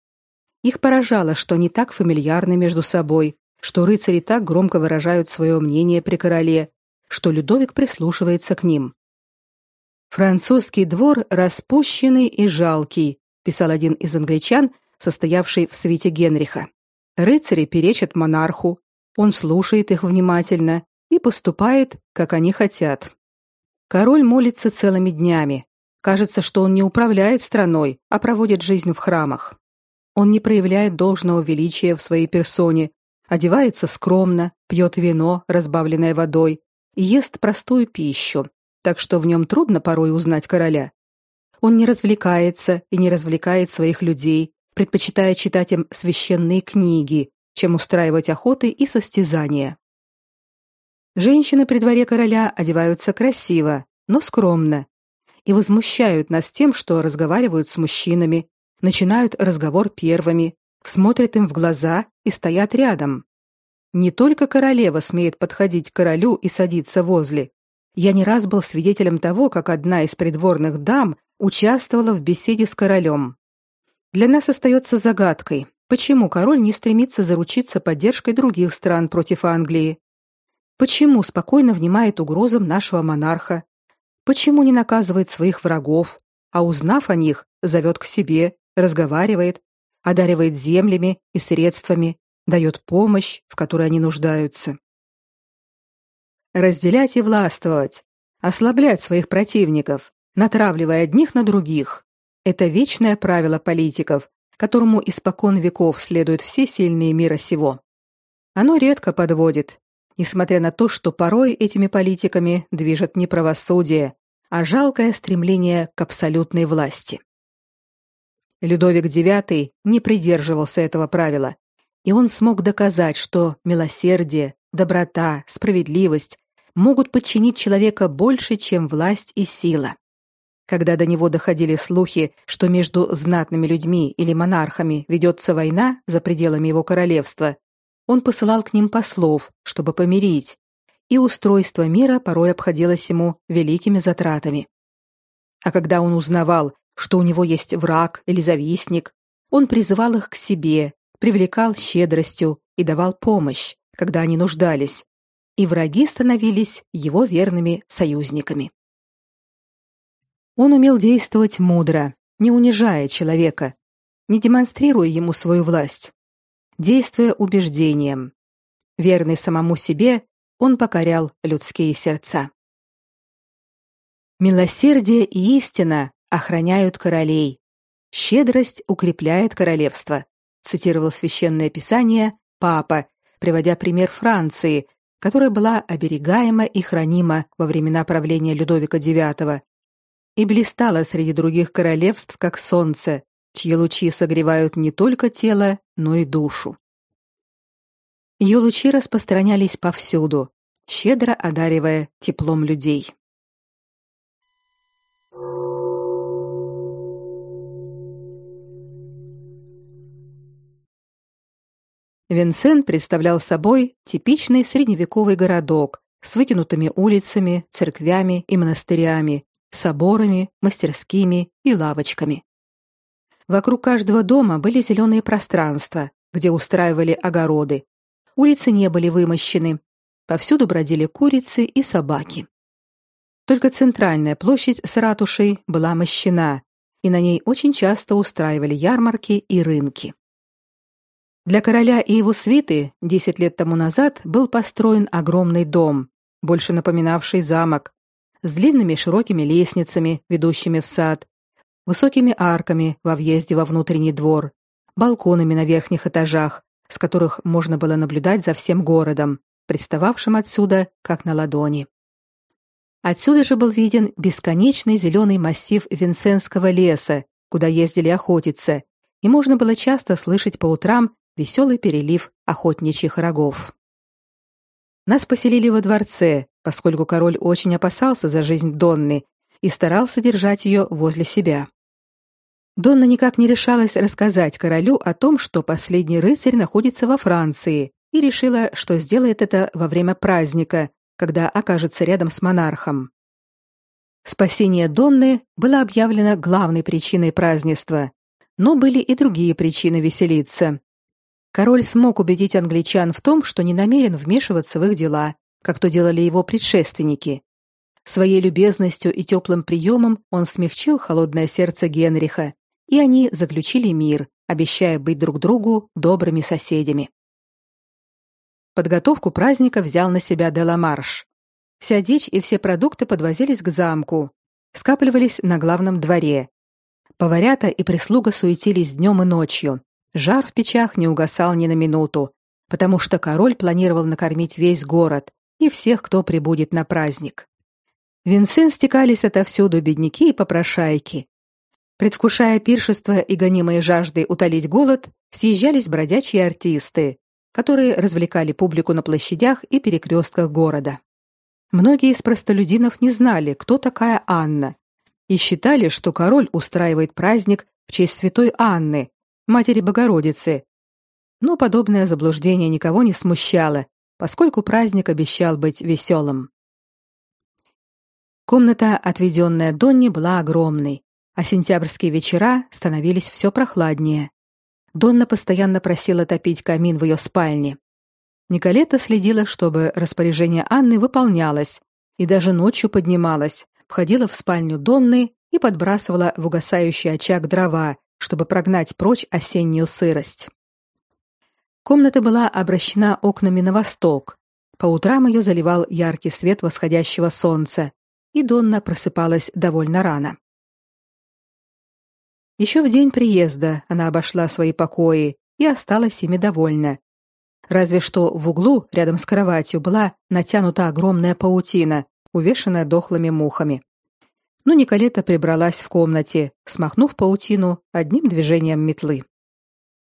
Их поражало, что они так фамильярны между собой, что рыцари так громко выражают свое мнение при короле, что Людовик прислушивается к ним. Французский двор распущенный и жалкий, писал один из англичан, состоявший в свите Генриха. Рыцари перечат монарху, он слушает их внимательно и поступает, как они хотят. Король молится целыми днями. Кажется, что он не управляет страной, а проводит жизнь в храмах. Он не проявляет должного величия в своей персоне, одевается скромно, пьет вино, разбавленное водой, и ест простую пищу, так что в нем трудно порой узнать короля. Он не развлекается и не развлекает своих людей, предпочитая читать им священные книги, чем устраивать охоты и состязания. Женщины при дворе короля одеваются красиво, но скромно и возмущают нас тем, что разговаривают с мужчинами, начинают разговор первыми, смотрят им в глаза и стоят рядом. Не только королева смеет подходить к королю и садиться возле. Я не раз был свидетелем того, как одна из придворных дам участвовала в беседе с королем. Для нас остается загадкой, почему король не стремится заручиться поддержкой других стран против Англии, Почему спокойно внимает угрозам нашего монарха? Почему не наказывает своих врагов, а узнав о них, зовет к себе, разговаривает, одаривает землями и средствами, дает помощь, в которой они нуждаются? Разделять и властвовать, ослаблять своих противников, натравливая одних на других это вечное правило политиков, которому испокон веков следуют все сильные мира сего. Оно редко подводит, несмотря на то, что порой этими политиками движет не правосудие, а жалкое стремление к абсолютной власти. Людовик IX не придерживался этого правила, и он смог доказать, что милосердие, доброта, справедливость могут подчинить человека больше, чем власть и сила. Когда до него доходили слухи, что между знатными людьми или монархами ведется война за пределами его королевства, он посылал к ним послов, чтобы помирить, и устройство мира порой обходилось ему великими затратами. А когда он узнавал, что у него есть враг или завистник, он призывал их к себе, привлекал щедростью и давал помощь, когда они нуждались, и враги становились его верными союзниками. Он умел действовать мудро, не унижая человека, не демонстрируя ему свою власть, действуя убеждением. Верный самому себе, он покорял людские сердца. Милосердие и истина охраняют королей. Щедрость укрепляет королевство, цитировал священное писание папа, приводя пример Франции, которая была оберегаема и хранима во времена правления Людовика IX и блистала среди других королевств как солнце, чьи лучи согревают не только тело, но и душу. Ее лучи распространялись повсюду, щедро одаривая теплом людей. Винсен представлял собой типичный средневековый городок с вытянутыми улицами, церквями и монастырями, соборами, мастерскими и лавочками. Вокруг каждого дома были зеленые пространства, где устраивали огороды. Улицы не были вымощены. Повсюду бродили курицы и собаки. Только центральная площадь с ратушей была мощена, и на ней очень часто устраивали ярмарки и рынки. Для короля и его свиты 10 лет тому назад был построен огромный дом, больше напоминавший замок, с длинными широкими лестницами, ведущими в сад, высокими арками во въезде во внутренний двор, балконами на верхних этажах, с которых можно было наблюдать за всем городом, представавшим отсюда как на ладони. Отсюда же был виден бесконечный зеленый массив Винсенского леса, куда ездили охотиться, и можно было часто слышать по утрам веселый перелив охотничьих рогов. Нас поселили во дворце, поскольку король очень опасался за жизнь Донны и старался держать ее возле себя. Донна никак не решалась рассказать королю о том, что последний рыцарь находится во Франции, и решила, что сделает это во время праздника, когда окажется рядом с монархом. Спасение Донны было объявлено главной причиной празднества, но были и другие причины веселиться. Король смог убедить англичан в том, что не намерен вмешиваться в их дела, как то делали его предшественники. Своей любезностью и теплым приемом он смягчил холодное сердце Генриха, и они заключили мир, обещая быть друг другу добрыми соседями. Подготовку праздника взял на себя Деламарш. Вся дичь и все продукты подвозились к замку, скапливались на главном дворе. Поварята и прислуга суетились днем и ночью, Жар в печах не угасал ни на минуту, потому что король планировал накормить весь город и всех, кто прибудет на праздник. В Винсен стекались отовсюду бедняки и попрошайки. Предвкушая пиршество и гонимые жаждой утолить голод, съезжались бродячие артисты, которые развлекали публику на площадях и перекрестках города. Многие из простолюдинов не знали, кто такая Анна, и считали, что король устраивает праздник в честь святой Анны, Матери Богородицы. Но подобное заблуждение никого не смущало, поскольку праздник обещал быть веселым. Комната, отведенная Донни, была огромной, а сентябрьские вечера становились все прохладнее. Донна постоянно просила топить камин в ее спальне. Николета следила, чтобы распоряжение Анны выполнялось, и даже ночью поднималась, входила в спальню Донны и подбрасывала в угасающий очаг дрова, чтобы прогнать прочь осеннюю сырость. Комната была обращена окнами на восток. По утрам ее заливал яркий свет восходящего солнца, и Донна просыпалась довольно рано. Еще в день приезда она обошла свои покои и осталась ими довольна. Разве что в углу, рядом с кроватью, была натянута огромная паутина, увешанная дохлыми мухами но Николета прибралась в комнате, смахнув паутину одним движением метлы.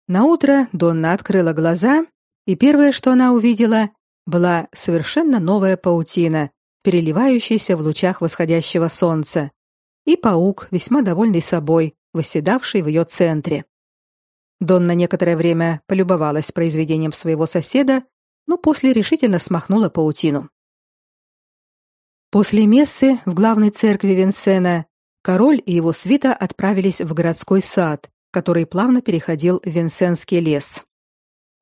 На утро Донна открыла глаза, и первое, что она увидела, была совершенно новая паутина, переливающаяся в лучах восходящего солнца, и паук, весьма довольный собой, восседавший в ее центре. Донна некоторое время полюбовалась произведением своего соседа, но после решительно смахнула паутину. После мессы в главной церкви Винсена король и его свита отправились в городской сад, который плавно переходил в Винсенский лес.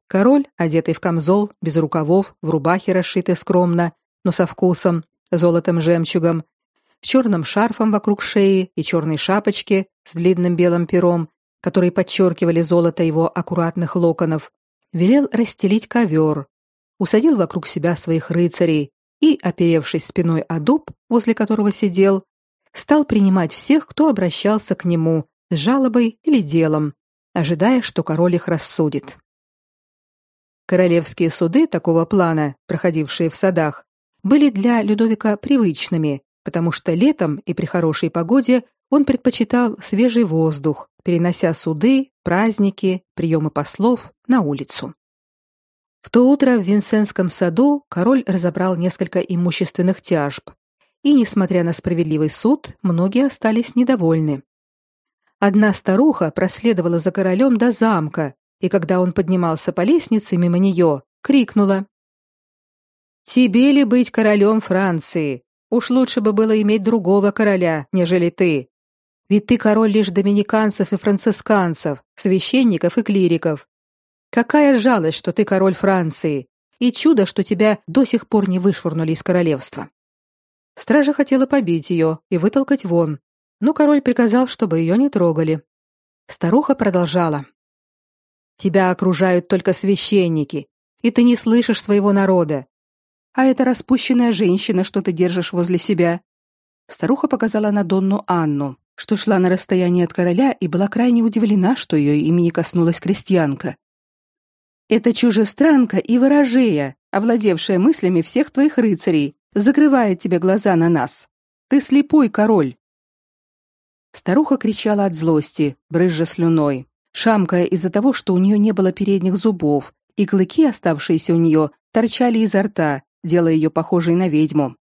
Король, одетый в камзол, без рукавов, в рубахе, расшитой скромно, но со вкусом, золотом жемчугом, с черным шарфом вокруг шеи и черной шапочке с длинным белым пером, которые подчеркивали золото его аккуратных локонов, велел расстелить ковер, усадил вокруг себя своих рыцарей, и, оперевшись спиной о дуб, возле которого сидел, стал принимать всех, кто обращался к нему с жалобой или делом, ожидая, что король их рассудит. Королевские суды такого плана, проходившие в садах, были для Людовика привычными, потому что летом и при хорошей погоде он предпочитал свежий воздух, перенося суды, праздники, приемы послов на улицу. В то утро в Винсенском саду король разобрал несколько имущественных тяжб, и, несмотря на справедливый суд, многие остались недовольны. Одна старуха проследовала за королем до замка, и когда он поднимался по лестнице мимо нее, крикнула: "Тебе ли быть королем Франции? Уж лучше бы было иметь другого короля, нежели ты. Ведь ты король лишь доминиканцев и францисканцев, священников и клириков. Какая жалость, что ты король Франции, и чудо, что тебя до сих пор не вышвырнули из королевства. Стража хотела побить ее и вытолкать вон, но король приказал, чтобы ее не трогали. Старуха продолжала: Тебя окружают только священники, и ты не слышишь своего народа. А эта распущенная женщина, что ты держишь возле себя. Старуха показала на Донну Анну, что шла на расстоянии от короля и была крайне удивлена, что ее имени коснулась крестьянка. Это чужестранка и ворожея, овладевшая мыслями всех твоих рыцарей, закрывает тебе глаза на нас. Ты слепой король. Старуха кричала от злости, брызжа слюной, шамкая из-за того, что у нее не было передних зубов, и клыки, оставшиеся у нее, торчали изо рта, делая ее похожей на ведьму.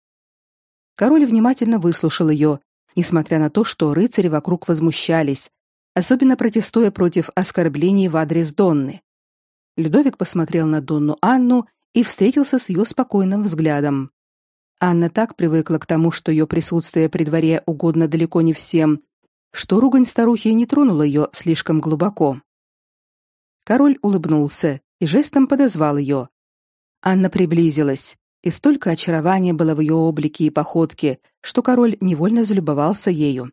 Король внимательно выслушал ее, несмотря на то, что рыцари вокруг возмущались, особенно протестуя против оскорблений в адрес Донны. Людовик посмотрел на Донну Анну и встретился с ее спокойным взглядом. Анна так привыкла к тому, что ее присутствие при дворе угодно далеко не всем, что ругань старухи не тронула ее слишком глубоко. Король улыбнулся и жестом подозвал ее. Анна приблизилась, и столько очарования было в ее облике и походке, что король невольно залюбовался ею.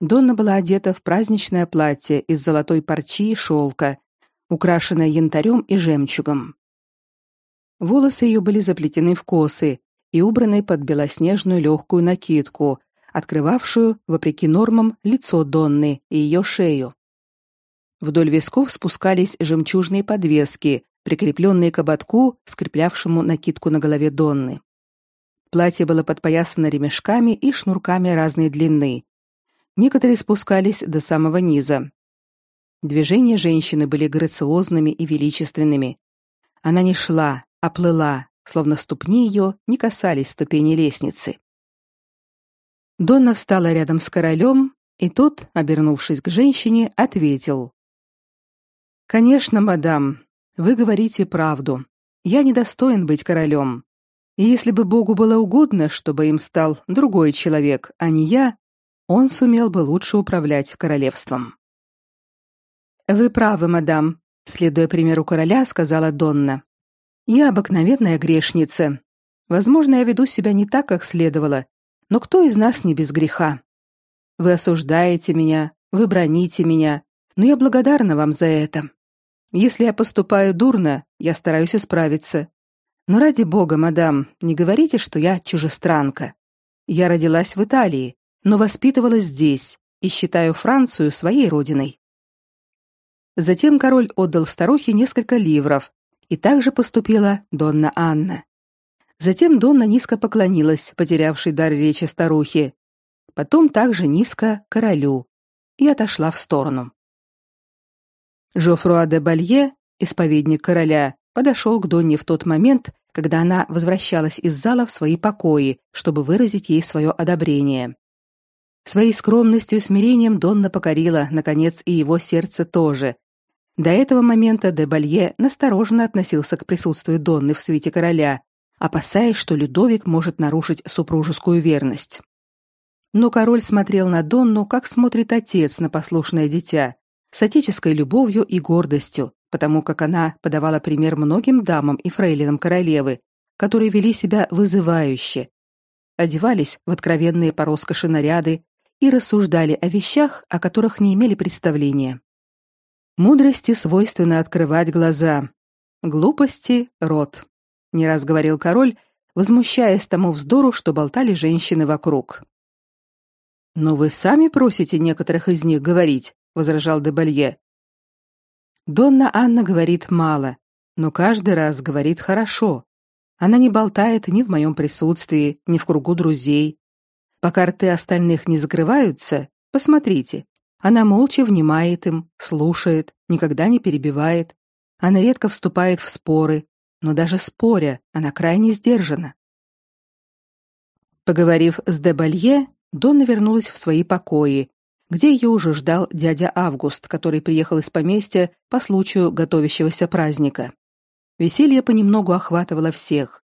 Донна была одета в праздничное платье из золотой парчи и шелка, украшенное янтарем и жемчугом. Волосы ее были заплетены в косы и убраны под белоснежную легкую накидку, открывавшую, вопреки нормам, лицо Донны и ее шею. Вдоль висков спускались жемчужные подвески, прикрепленные к ободку, скреплявшему накидку на голове Донны. Платье было подпоясано ремешками и шнурками разной длины. Некоторые спускались до самого низа. Движения женщины были грациозными и величественными. Она не шла, а плыла, словно ступни ее не касались ступеней лестницы. Донна встала рядом с королем, и тот, обернувшись к женщине, ответил: Конечно, мадам, вы говорите правду. Я недостоин быть королем. И если бы Богу было угодно, чтобы им стал другой человек, а не я, он сумел бы лучше управлять королевством. Вы правы, мадам, следуя примеру короля, сказала Донна. Я обыкновенная грешница. Возможно, я веду себя не так, как следовало, но кто из нас не без греха? Вы осуждаете меня, вы броните меня, но я благодарна вам за это. Если я поступаю дурно, я стараюсь исправиться. Но ради бога, мадам, не говорите, что я чужестранка. Я родилась в Италии, но воспитывалась здесь и считаю Францию своей родиной. Затем король отдал старухе несколько ливров, и также поступила Донна Анна. Затем Донна низко поклонилась, потерявшей дар речи старухе. Потом также низко королю и отошла в сторону. Жофруа де Балье, исповедник короля, подошел к Донне в тот момент, когда она возвращалась из зала в свои покои, чтобы выразить ей свое одобрение. Своей скромностью и смирением Донна покорила, наконец, и его сердце тоже. До этого момента де Балье настороженно относился к присутствию Донны в свите короля, опасаясь, что Людовик может нарушить супружескую верность. Но король смотрел на Донну, как смотрит отец на послушное дитя, с отеческой любовью и гордостью, потому как она подавала пример многим дамам и фрейлинам королевы, которые вели себя вызывающе, одевались в откровенные по роскоши наряды и рассуждали о вещах, о которых не имели представления. Мудрости свойственно открывать глаза, глупости рот не раз говорил король, возмущаясь тому вздору, что болтали женщины вокруг. Но вы сами просите некоторых из них говорить, возражал де Балье. Донна Анна говорит мало, но каждый раз говорит хорошо. Она не болтает ни в моем присутствии, ни в кругу друзей. Пока рты остальных не закрываются, посмотрите. Она молча внимает им, слушает, никогда не перебивает. Она редко вступает в споры, но даже споря, она крайне сдержана. Поговорив с де Балье, Донна вернулась в свои покои, где ее уже ждал дядя Август, который приехал из поместья по случаю готовящегося праздника. Веселье понемногу охватывало всех.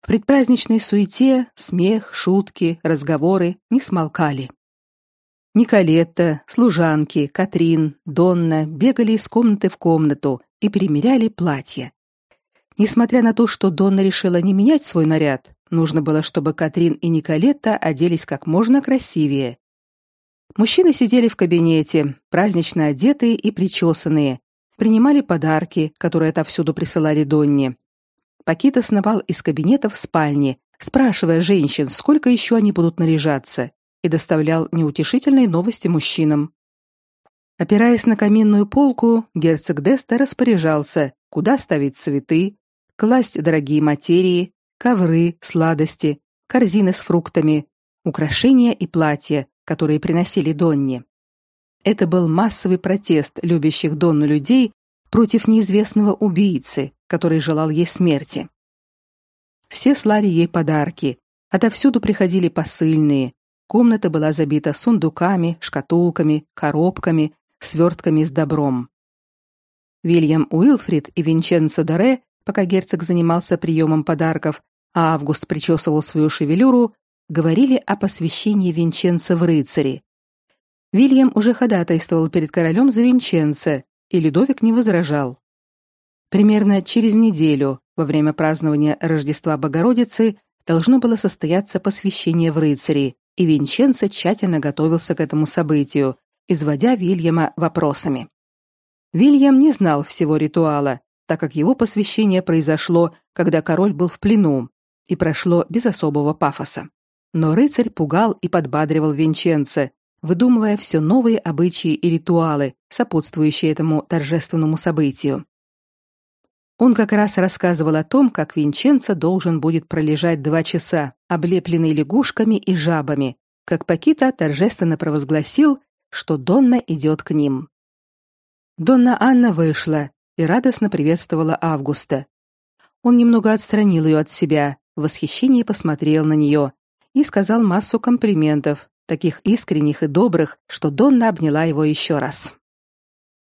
В предпраздничной суете смех, шутки, разговоры не смолкали. Николетта, служанки, Катрин, Донна бегали из комнаты в комнату и примеряли платья. Несмотря на то, что Донна решила не менять свой наряд, нужно было, чтобы Катрин и Николетта оделись как можно красивее. Мужчины сидели в кабинете, празднично одетые и причесанные, принимали подарки, которые отовсюду присылали Донне. Пакита сновал из кабинета в спальне, спрашивая женщин, сколько еще они будут наряжаться, и доставлял неутешительные новости мужчинам. Опираясь на каминную полку, герцог Деста распоряжался, куда ставить цветы, класть дорогие материи, ковры, сладости, корзины с фруктами, украшения и платья, которые приносили Донне. Это был массовый протест любящих Донну людей против неизвестного убийцы, который желал ей смерти. Все слали ей подарки, отовсюду приходили посыльные. Комната была забита сундуками, шкатулками, коробками, свертками с добром. Вильям Уилфрид и Винченцо Доре, пока герцог занимался приемом подарков, а Август причесывал свою шевелюру, говорили о посвящении Винченца в рыцари. Вильям уже ходатайствовал перед королем за Винченца, и Людовик не возражал. Примерно через неделю, во время празднования Рождества Богородицы, должно было состояться посвящение в рыцари, и Винченцо тщательно готовился к этому событию, изводя Вильяма вопросами. Вильям не знал всего ритуала, так как его посвящение произошло, когда король был в плену, и прошло без особого пафоса. Но рыцарь пугал и подбадривал Винченце, выдумывая все новые обычаи и ритуалы, сопутствующие этому торжественному событию. Он как раз рассказывал о том, как Винченцо должен будет пролежать два часа, облепленный лягушками и жабами, как Пакита торжественно провозгласил, что Донна идет к ним. Донна Анна вышла и радостно приветствовала Августа. Он немного отстранил ее от себя, в восхищении посмотрел на нее и сказал массу комплиментов, таких искренних и добрых, что Донна обняла его еще раз.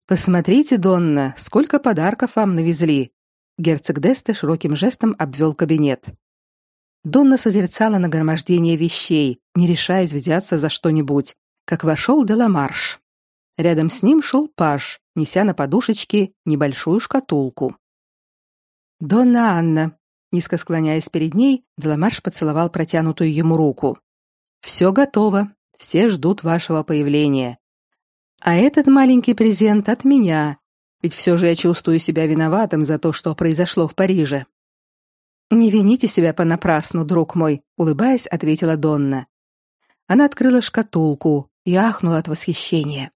Посмотрите, Донна, сколько подарков вам навезли. Герцог Десте широким жестом обвел кабинет. Донна созерцала нагромождение вещей, не решаясь взяться за что-нибудь, как вошел Деламарш. Рядом с ним шел Паш, неся на подушечке небольшую шкатулку. Донна Анна, Низко склоняясь перед ней, Деламарш поцеловал протянутую ему руку. «Все готово. Все ждут вашего появления. А этот маленький презент от меня, ведь все же я чувствую себя виноватым за то, что произошло в Париже». «Не вините себя понапрасну, друг мой», — улыбаясь, ответила Донна. Она открыла шкатулку и ахнула от восхищения.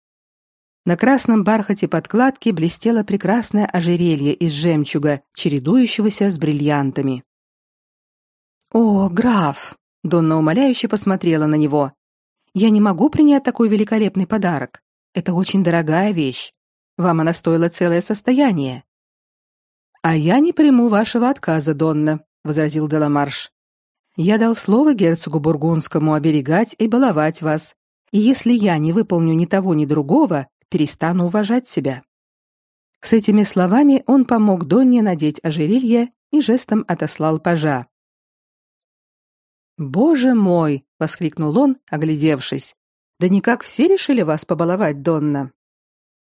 На красном бархате подкладки блестело прекрасное ожерелье из жемчуга, чередующегося с бриллиантами. «О, граф!» — Донна умоляюще посмотрела на него. «Я не могу принять такой великолепный подарок. Это очень дорогая вещь. Вам она стоила целое состояние». «А я не приму вашего отказа, Донна», — возразил Деламарш. «Я дал слово герцогу Бургундскому оберегать и баловать вас, и если я не выполню ни того, ни другого, перестану уважать себя. С этими словами он помог Донне надеть ожерелье и жестом отослал пажа. «Боже мой!» — воскликнул он, оглядевшись. «Да никак все решили вас побаловать, Донна!»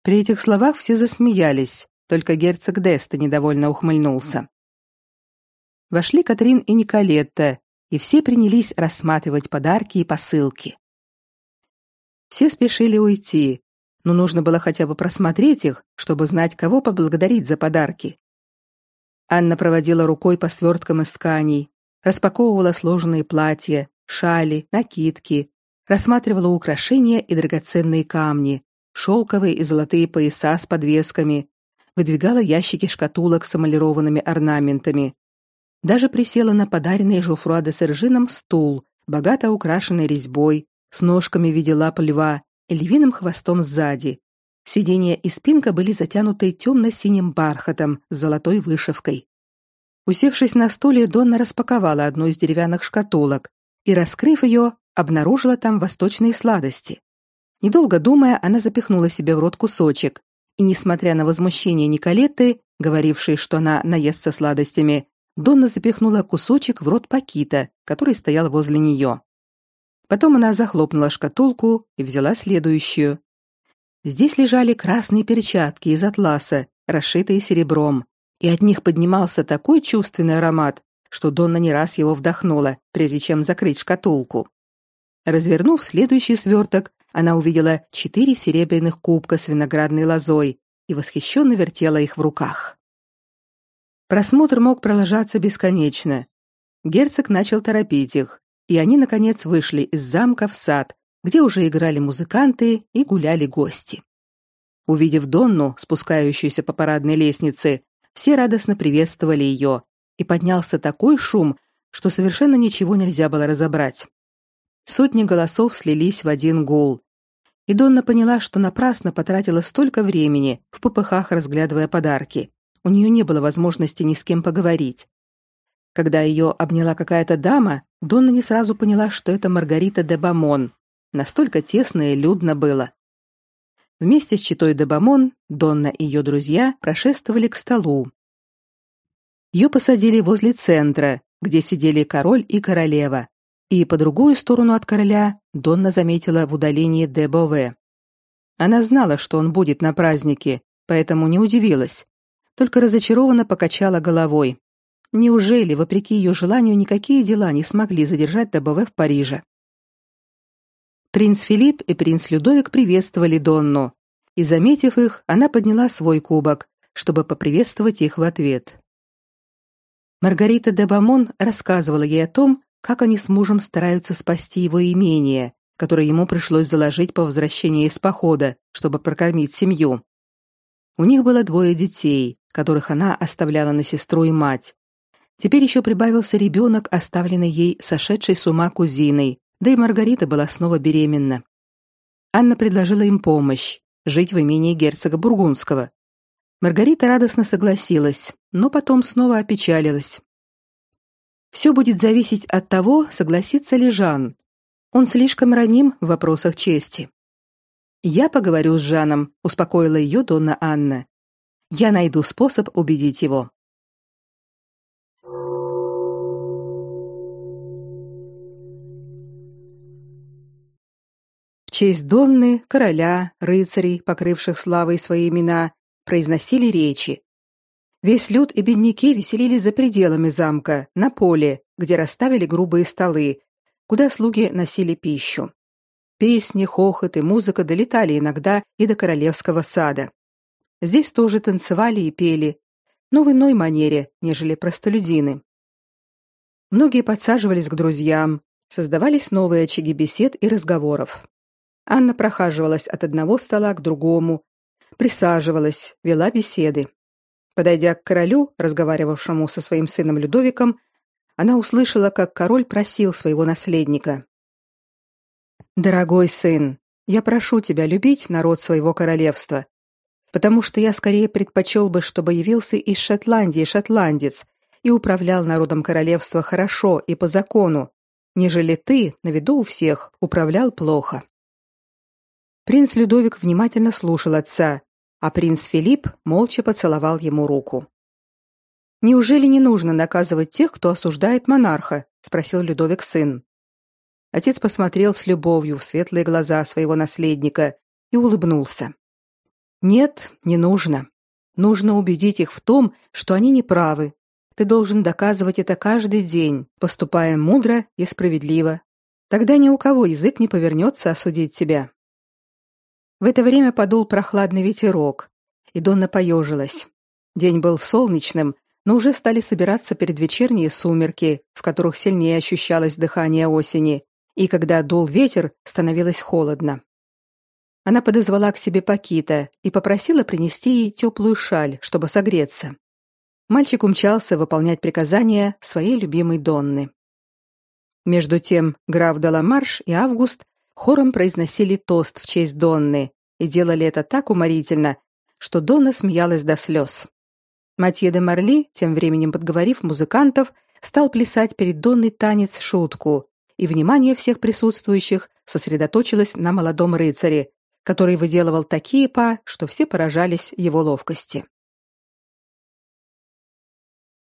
При этих словах все засмеялись, только герцог Деста недовольно ухмыльнулся. Вошли Катрин и Николетта, и все принялись рассматривать подарки и посылки. Все спешили уйти, но нужно было хотя бы просмотреть их, чтобы знать, кого поблагодарить за подарки. Анна проводила рукой по сверткам из тканей, распаковывала сложенные платья, шали, накидки, рассматривала украшения и драгоценные камни, шелковые и золотые пояса с подвесками, выдвигала ящики шкатулок с эмалированными орнаментами. Даже присела на подаренный Жофруа де Сержином стул, богато украшенный резьбой, с ножками в виде лап льва и львиным хвостом сзади. Сиденья и спинка были затянуты темно-синим бархатом с золотой вышивкой. Усевшись на стуле, Донна распаковала одну из деревянных шкатулок и, раскрыв ее, обнаружила там восточные сладости. Недолго думая, она запихнула себе в рот кусочек, и, несмотря на возмущение Николетты, говорившей, что она наестся сладостями, Донна запихнула кусочек в рот Пакита, который стоял возле нее. Потом она захлопнула шкатулку и взяла следующую. Здесь лежали красные перчатки из атласа, расшитые серебром, и от них поднимался такой чувственный аромат, что Донна не раз его вдохнула, прежде чем закрыть шкатулку. Развернув следующий сверток, она увидела четыре серебряных кубка с виноградной лозой и восхищенно вертела их в руках. Просмотр мог продолжаться бесконечно. Герцог начал торопить их, и они наконец вышли из замка в сад, где уже играли музыканты и гуляли гости. Увидев Донну, спускающуюся по парадной лестнице, все радостно приветствовали ее, и поднялся такой шум, что совершенно ничего нельзя было разобрать. Сотни голосов слились в один гул. И Донна поняла, что напрасно потратила столько времени в попыхах, разглядывая подарки. У нее не было возможности ни с кем поговорить. Когда ее обняла какая-то дама, Донна не сразу поняла, что это Маргарита де Бамон. Настолько тесно и людно было. Вместе с читой де Бамон Донна и ее друзья прошествовали к столу. Ее посадили возле центра, где сидели король и королева, и по другую сторону от короля Донна заметила в удалении де. Она знала, что он будет на празднике, поэтому не удивилась, только разочарованно покачала головой. Неужели, вопреки ее желанию, никакие дела не смогли задержать де в Париже? Принц Филипп и принц Людовик приветствовали Донну, и, заметив их, она подняла свой кубок, чтобы поприветствовать их в ответ. Маргарита де Бамон рассказывала ей о том, как они с мужем стараются спасти его имение, которое ему пришлось заложить по возвращении из похода, чтобы прокормить семью. У них было двое детей, которых она оставляла на сестру и мать. Теперь еще прибавился ребенок, оставленный ей сошедшей с ума кузиной, да и Маргарита была снова беременна. Анна предложила им помощь жить в имении герцога Бургундского. Маргарита радостно согласилась, но потом снова опечалилась. Все будет зависеть от того, согласится ли Жан. Он слишком раним в вопросах чести. Я поговорю с Жаном, успокоила ее Донна Анна. Я найду способ убедить его. В честь Донны, короля, рыцарей, покрывших славой свои имена, произносили речи, Весь люд и бедняки веселились за пределами замка, на поле, где расставили грубые столы, куда слуги носили пищу. Песни, хохот и музыка долетали иногда и до королевского сада. Здесь тоже танцевали и пели, но в иной манере, нежели простолюдины. Многие подсаживались к друзьям, создавались новые очаги бесед и разговоров. Анна прохаживалась от одного стола к другому, присаживалась, вела беседы. Подойдя к королю, разговаривавшему со своим сыном Людовиком, она услышала, как король просил своего наследника: "Дорогой сын, я прошу тебя любить народ своего королевства, потому что я скорее предпочел бы, чтобы явился из Шотландии шотландец и управлял народом королевства хорошо и по закону, нежели ты, на виду у всех, управлял плохо". Принц Людовик внимательно слушал отца, а принц Филипп молча поцеловал ему руку. Неужели не нужно наказывать тех, кто осуждает монарха, спросил Людовик сын. Отец посмотрел с любовью в светлые глаза своего наследника и улыбнулся. Нет, не нужно. Нужно убедить их в том, что они не правы. Ты должен доказывать это каждый день, поступая мудро и справедливо. Тогда ни у кого язык не повернется осудить тебя. В это время подул прохладный ветерок, и Донна поежилась. День был солнечным, но уже стали собираться предвечерние сумерки, в которых сильнее ощущалось дыхание осени, и когда дул ветер, становилось холодно. Она подозвала к себе Пакита и попросила принести ей теплую шаль, чтобы согреться. Мальчик умчался выполнять приказания своей любимой Донны. Между тем граф Даламарш и Август хором произносили тост в честь Донны и делали это так уморительно, что Донна смеялась до слез. Матье де Марли, тем временем подговорив музыкантов, стал плясать перед Донной танец-шутку, и внимание всех присутствующих сосредоточилось на молодом рыцаре, который выделывал такие па, что все поражались его ловкости.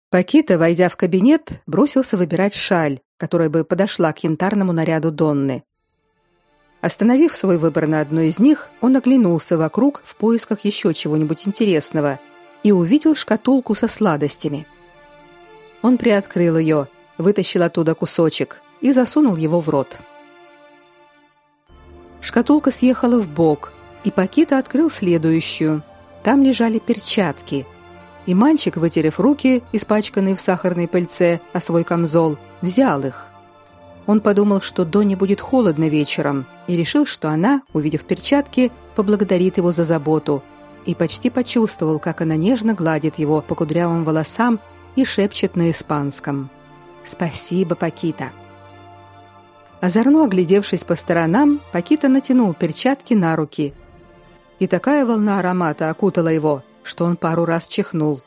Пакита, войдя в кабинет, бросился выбирать шаль, которая бы подошла к янтарному наряду Донны Остановив свой выбор на одной из них, он оглянулся вокруг в поисках еще чего-нибудь интересного и увидел шкатулку со сладостями. Он приоткрыл ее, вытащил оттуда кусочек и засунул его в рот. Шкатулка съехала в бок, и Пакита открыл следующую. Там лежали перчатки. И мальчик, вытерев руки, испачканные в сахарной пыльце, о свой камзол, взял их. Он подумал, что Доне будет холодно вечером, и решил, что она, увидев перчатки, поблагодарит его за заботу, и почти почувствовал, как она нежно гладит его по кудрявым волосам и шепчет на испанском: "Спасибо, Пакита". Озорно оглядевшись по сторонам, Пакита натянул перчатки на руки. И такая волна аромата окутала его, что он пару раз чихнул.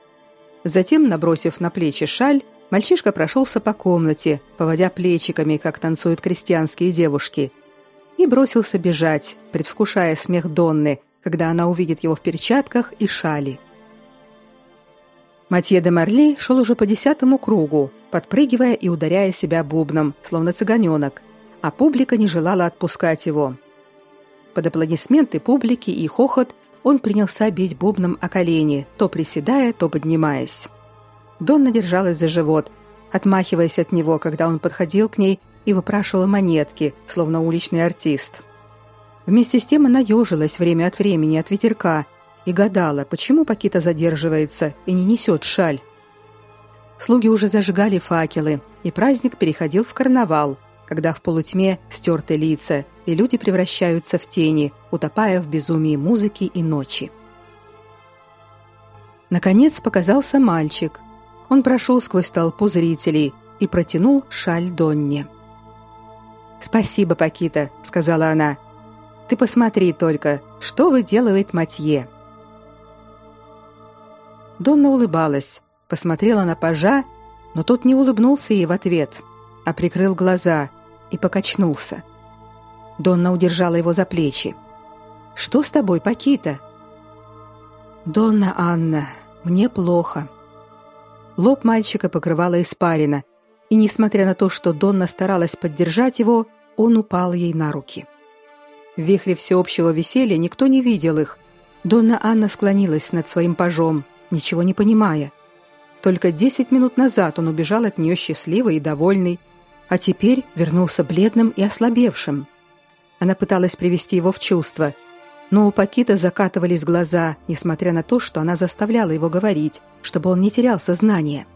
Затем, набросив на плечи шаль, Мальчишка прошелся по комнате, поводя плечиками, как танцуют крестьянские девушки, и бросился бежать, предвкушая смех Донны, когда она увидит его в перчатках и шали. Матье де Марли шел уже по десятому кругу, подпрыгивая и ударяя себя бубном, словно цыганенок, а публика не желала отпускать его. Под аплодисменты публики и хохот он принялся бить бубном о колени, то приседая, то поднимаясь. Донна держалась за живот, отмахиваясь от него, когда он подходил к ней и выпрашивал монетки, словно уличный артист. Вместе с тем она ежилась время от времени от ветерка и гадала, почему Пакита задерживается и не несет шаль. Слуги уже зажигали факелы, и праздник переходил в карнавал, когда в полутьме стерты лица, и люди превращаются в тени, утопая в безумии музыки и ночи. Наконец показался мальчик, он прошел сквозь толпу зрителей и протянул шаль Донне. «Спасибо, Пакита», — сказала она. «Ты посмотри только, что выделывает Матье». Донна улыбалась, посмотрела на пажа, но тот не улыбнулся ей в ответ, а прикрыл глаза и покачнулся. Донна удержала его за плечи. «Что с тобой, Пакита?» «Донна Анна, мне плохо», Лоб мальчика покрывала испарина, и несмотря на то, что Донна старалась поддержать его, он упал ей на руки. В вихре всеобщего веселья никто не видел их. Донна Анна склонилась над своим пажом, ничего не понимая. Только десять минут назад он убежал от нее счастливый и довольный, а теперь вернулся бледным и ослабевшим. Она пыталась привести его в чувство, но у Пакита закатывались глаза, несмотря на то, что она заставляла его говорить, чтобы он не терял сознание.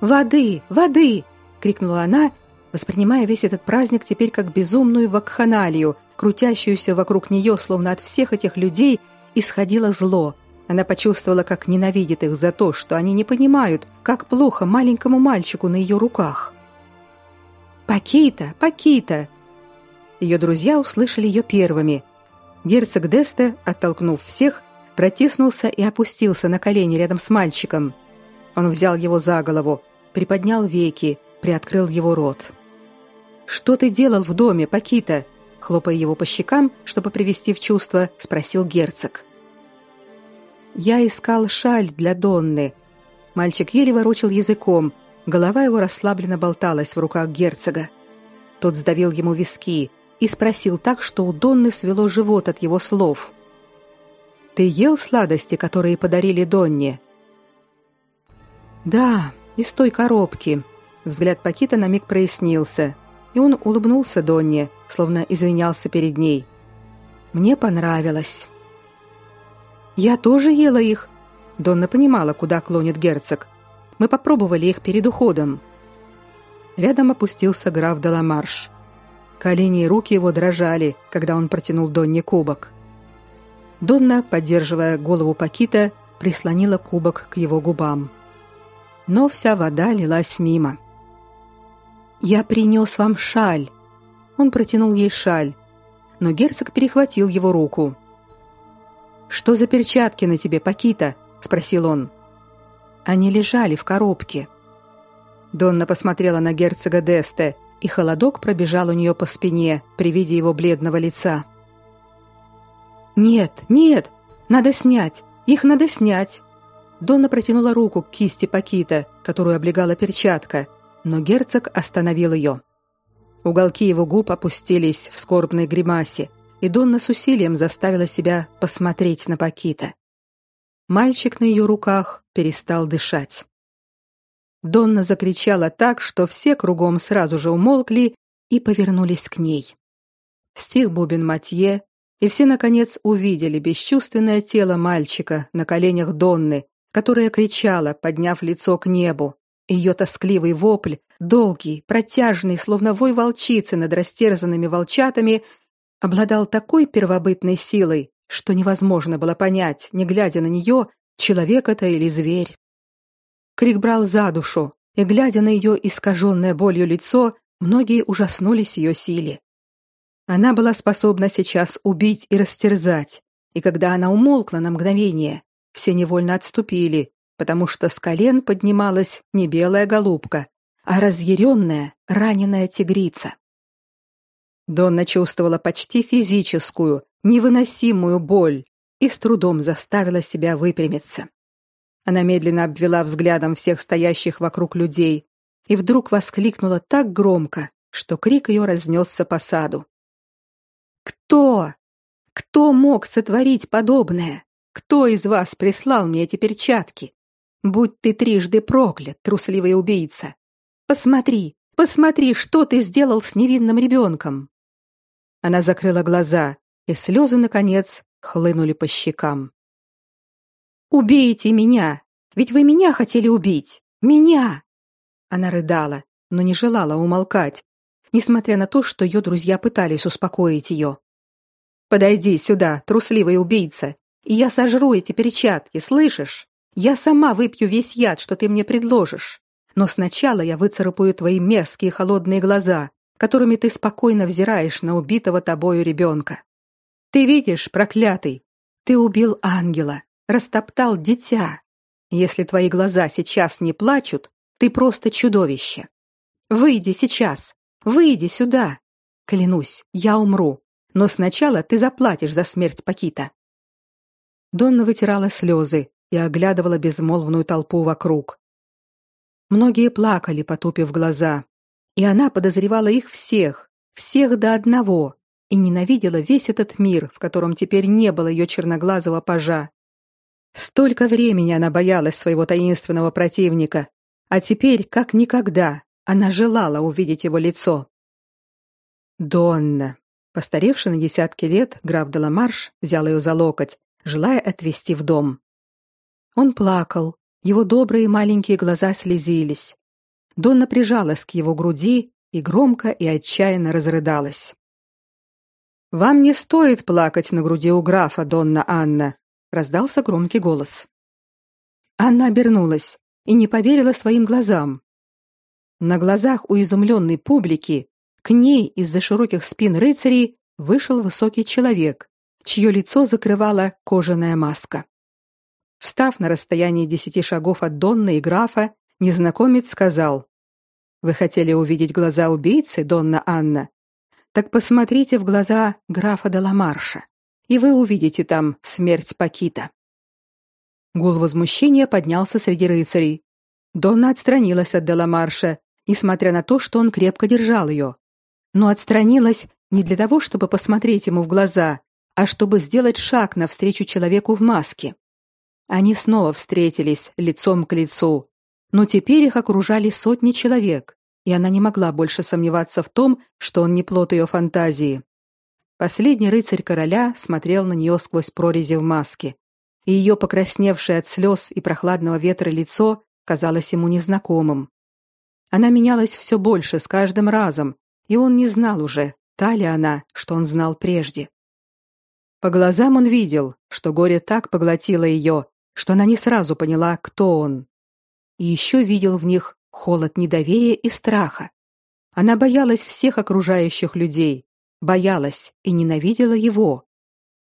«Воды! Воды!» — крикнула она, воспринимая весь этот праздник теперь как безумную вакханалию, крутящуюся вокруг нее, словно от всех этих людей исходило зло. Она почувствовала, как ненавидит их за то, что они не понимают, как плохо маленькому мальчику на ее руках. «Пакита! Пакита!» Ее друзья услышали ее первыми — Герцог Десте, оттолкнув всех, протиснулся и опустился на колени рядом с мальчиком. Он взял его за голову, приподнял веки, приоткрыл его рот. «Что ты делал в доме, Пакита?» Хлопая его по щекам, чтобы привести в чувство, спросил герцог. «Я искал шаль для Донны». Мальчик еле ворочил языком, голова его расслабленно болталась в руках герцога. Тот сдавил ему виски, и спросил так, что у Донны свело живот от его слов. «Ты ел сладости, которые подарили Донне?» «Да, из той коробки». Взгляд Пакита на миг прояснился, и он улыбнулся Донне, словно извинялся перед ней. «Мне понравилось». «Я тоже ела их». Донна понимала, куда клонит герцог. «Мы попробовали их перед уходом». Рядом опустился граф Деламарш. Колени и руки его дрожали, когда он протянул Донне кубок. Донна, поддерживая голову Пакита, прислонила кубок к его губам. Но вся вода лилась мимо. «Я принес вам шаль!» Он протянул ей шаль, но герцог перехватил его руку. «Что за перчатки на тебе, Пакита?» — спросил он. Они лежали в коробке. Донна посмотрела на герцога Десте, и холодок пробежал у нее по спине при виде его бледного лица. «Нет, нет, надо снять, их надо снять!» Донна протянула руку к кисти Пакита, которую облегала перчатка, но герцог остановил ее. Уголки его губ опустились в скорбной гримасе, и Донна с усилием заставила себя посмотреть на Пакита. Мальчик на ее руках перестал дышать. Донна закричала так, что все кругом сразу же умолкли и повернулись к ней. Стих бубен Матье, и все наконец увидели бесчувственное тело мальчика на коленях Донны, которая кричала, подняв лицо к небу. Ее тоскливый вопль, долгий, протяжный, словно вой волчицы над растерзанными волчатами, обладал такой первобытной силой, что невозможно было понять, не глядя на нее, человек это или зверь. Крик брал за душу, и глядя на ее искаженное болью лицо, многие ужаснулись ее силе. Она была способна сейчас убить и растерзать, и когда она умолкла на мгновение, все невольно отступили, потому что с колен поднималась не белая голубка, а разъяренная, раненая тигрица. Донна чувствовала почти физическую, невыносимую боль и с трудом заставила себя выпрямиться. Она медленно обвела взглядом всех стоящих вокруг людей и вдруг воскликнула так громко, что крик ее разнесся по саду. «Кто? Кто мог сотворить подобное? Кто из вас прислал мне эти перчатки? Будь ты трижды проклят, трусливый убийца! Посмотри, посмотри, что ты сделал с невинным ребенком!» Она закрыла глаза, и слезы, наконец, хлынули по щекам. «Убейте меня! Ведь вы меня хотели убить! Меня!» Она рыдала, но не желала умолкать, несмотря на то, что ее друзья пытались успокоить ее. «Подойди сюда, трусливый убийца, и я сожру эти перчатки, слышишь? Я сама выпью весь яд, что ты мне предложишь. Но сначала я выцарапаю твои мерзкие холодные глаза, которыми ты спокойно взираешь на убитого тобою ребенка. Ты видишь, проклятый, ты убил ангела, растоптал дитя. Если твои глаза сейчас не плачут, ты просто чудовище. Выйди сейчас, выйди сюда. Клянусь, я умру, но сначала ты заплатишь за смерть Пакита. Донна вытирала слезы и оглядывала безмолвную толпу вокруг. Многие плакали, потупив глаза, и она подозревала их всех, всех до одного, и ненавидела весь этот мир, в котором теперь не было ее черноглазого пажа. Столько времени она боялась своего таинственного противника, а теперь, как никогда, она желала увидеть его лицо. Донна, постаревший на десятки лет, граф де Ламарш взял ее за локоть, желая отвезти в дом. Он плакал, его добрые маленькие глаза слезились. Донна прижалась к его груди и громко и отчаянно разрыдалась. Вам не стоит плакать на груди у графа, Донна Анна, раздался громкий голос. Анна обернулась и не поверила своим глазам. На глазах у изумленной публики к ней из-за широких спин рыцарей вышел высокий человек, чье лицо закрывала кожаная маска. Встав на расстоянии десяти шагов от Донны и графа, незнакомец сказал: "Вы хотели увидеть глаза убийцы, Донна Анна? Так посмотрите в глаза графа де Ламарша, и вы увидите там смерть Пакита". Гул возмущения поднялся среди рыцарей. Донна отстранилась от де Ламарша, несмотря на то, что он крепко держал ее. Но отстранилась не для того, чтобы посмотреть ему в глаза, а чтобы сделать шаг навстречу человеку в маске. Они снова встретились лицом к лицу, но теперь их окружали сотни человек, и она не могла больше сомневаться в том, что он не плод ее фантазии. Последний рыцарь короля смотрел на нее сквозь прорези в маске, и ее покрасневшее от слез и прохладного ветра лицо казалось ему незнакомым. Она менялась все больше с каждым разом, и он не знал уже, та ли она, что он знал прежде. По глазам он видел, что горе так поглотило ее, что она не сразу поняла, кто он. И еще видел в них холод недоверия и страха. Она боялась всех окружающих людей, боялась и ненавидела его.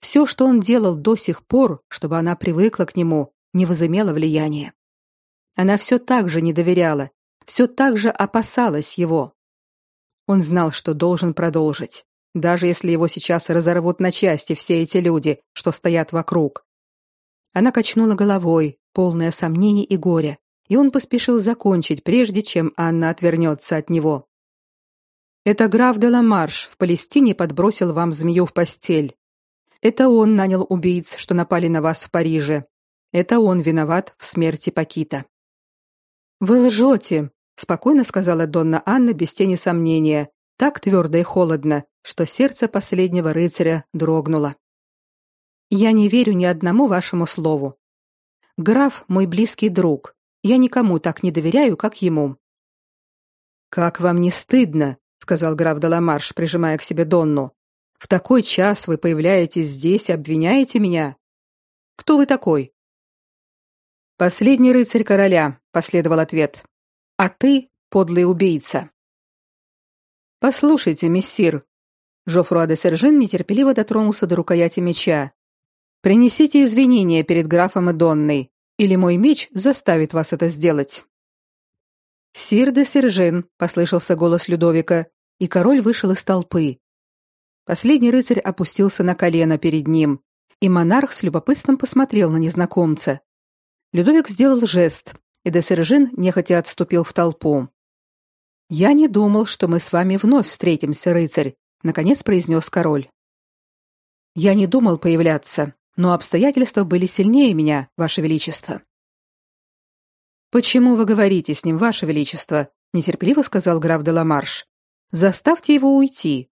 Все, что он делал до сих пор, чтобы она привыкла к нему, не возымело влияния. Она все так же не доверяла, все так же опасалась его. Он знал, что должен продолжить, даже если его сейчас разорвут на части все эти люди, что стоят вокруг. Она качнула головой, полная сомнений и горя, и он поспешил закончить, прежде чем Анна отвернется от него. Это граф де Ламарш в Палестине подбросил вам змею в постель. Это он нанял убийц, что напали на вас в Париже. Это он виноват в смерти Пакита. Вы лжете, спокойно сказала Донна Анна без тени сомнения, так твердо и холодно, что сердце последнего рыцаря дрогнуло. Я не верю ни одному вашему слову. Граф мой близкий друг. Я никому так не доверяю, как ему. Как вам не стыдно, сказал граф Даламарш, прижимая к себе Донну. В такой час вы появляетесь здесь и обвиняете меня. Кто вы такой? Последний рыцарь короля, последовал ответ. А ты подлый убийца. Послушайте, мессир. Жофруа де Сержин нетерпеливо дотронулся до рукояти меча. Принесите извинения перед графом и Донной, или мой меч заставит вас это сделать. Сир де Сержин, послышался голос Людовика, и король вышел из толпы. Последний рыцарь опустился на колено перед ним, и монарх с любопытством посмотрел на незнакомца. Людовик сделал жест, и де Сержин нехотя отступил в толпу. Я не думал, что мы с вами вновь встретимся, рыцарь, наконец произнес король. Я не думал появляться, но обстоятельства были сильнее меня, ваше величество. Почему вы говорите с ним, ваше величество? нетерпеливо сказал граф де Ламарш. Заставьте его уйти.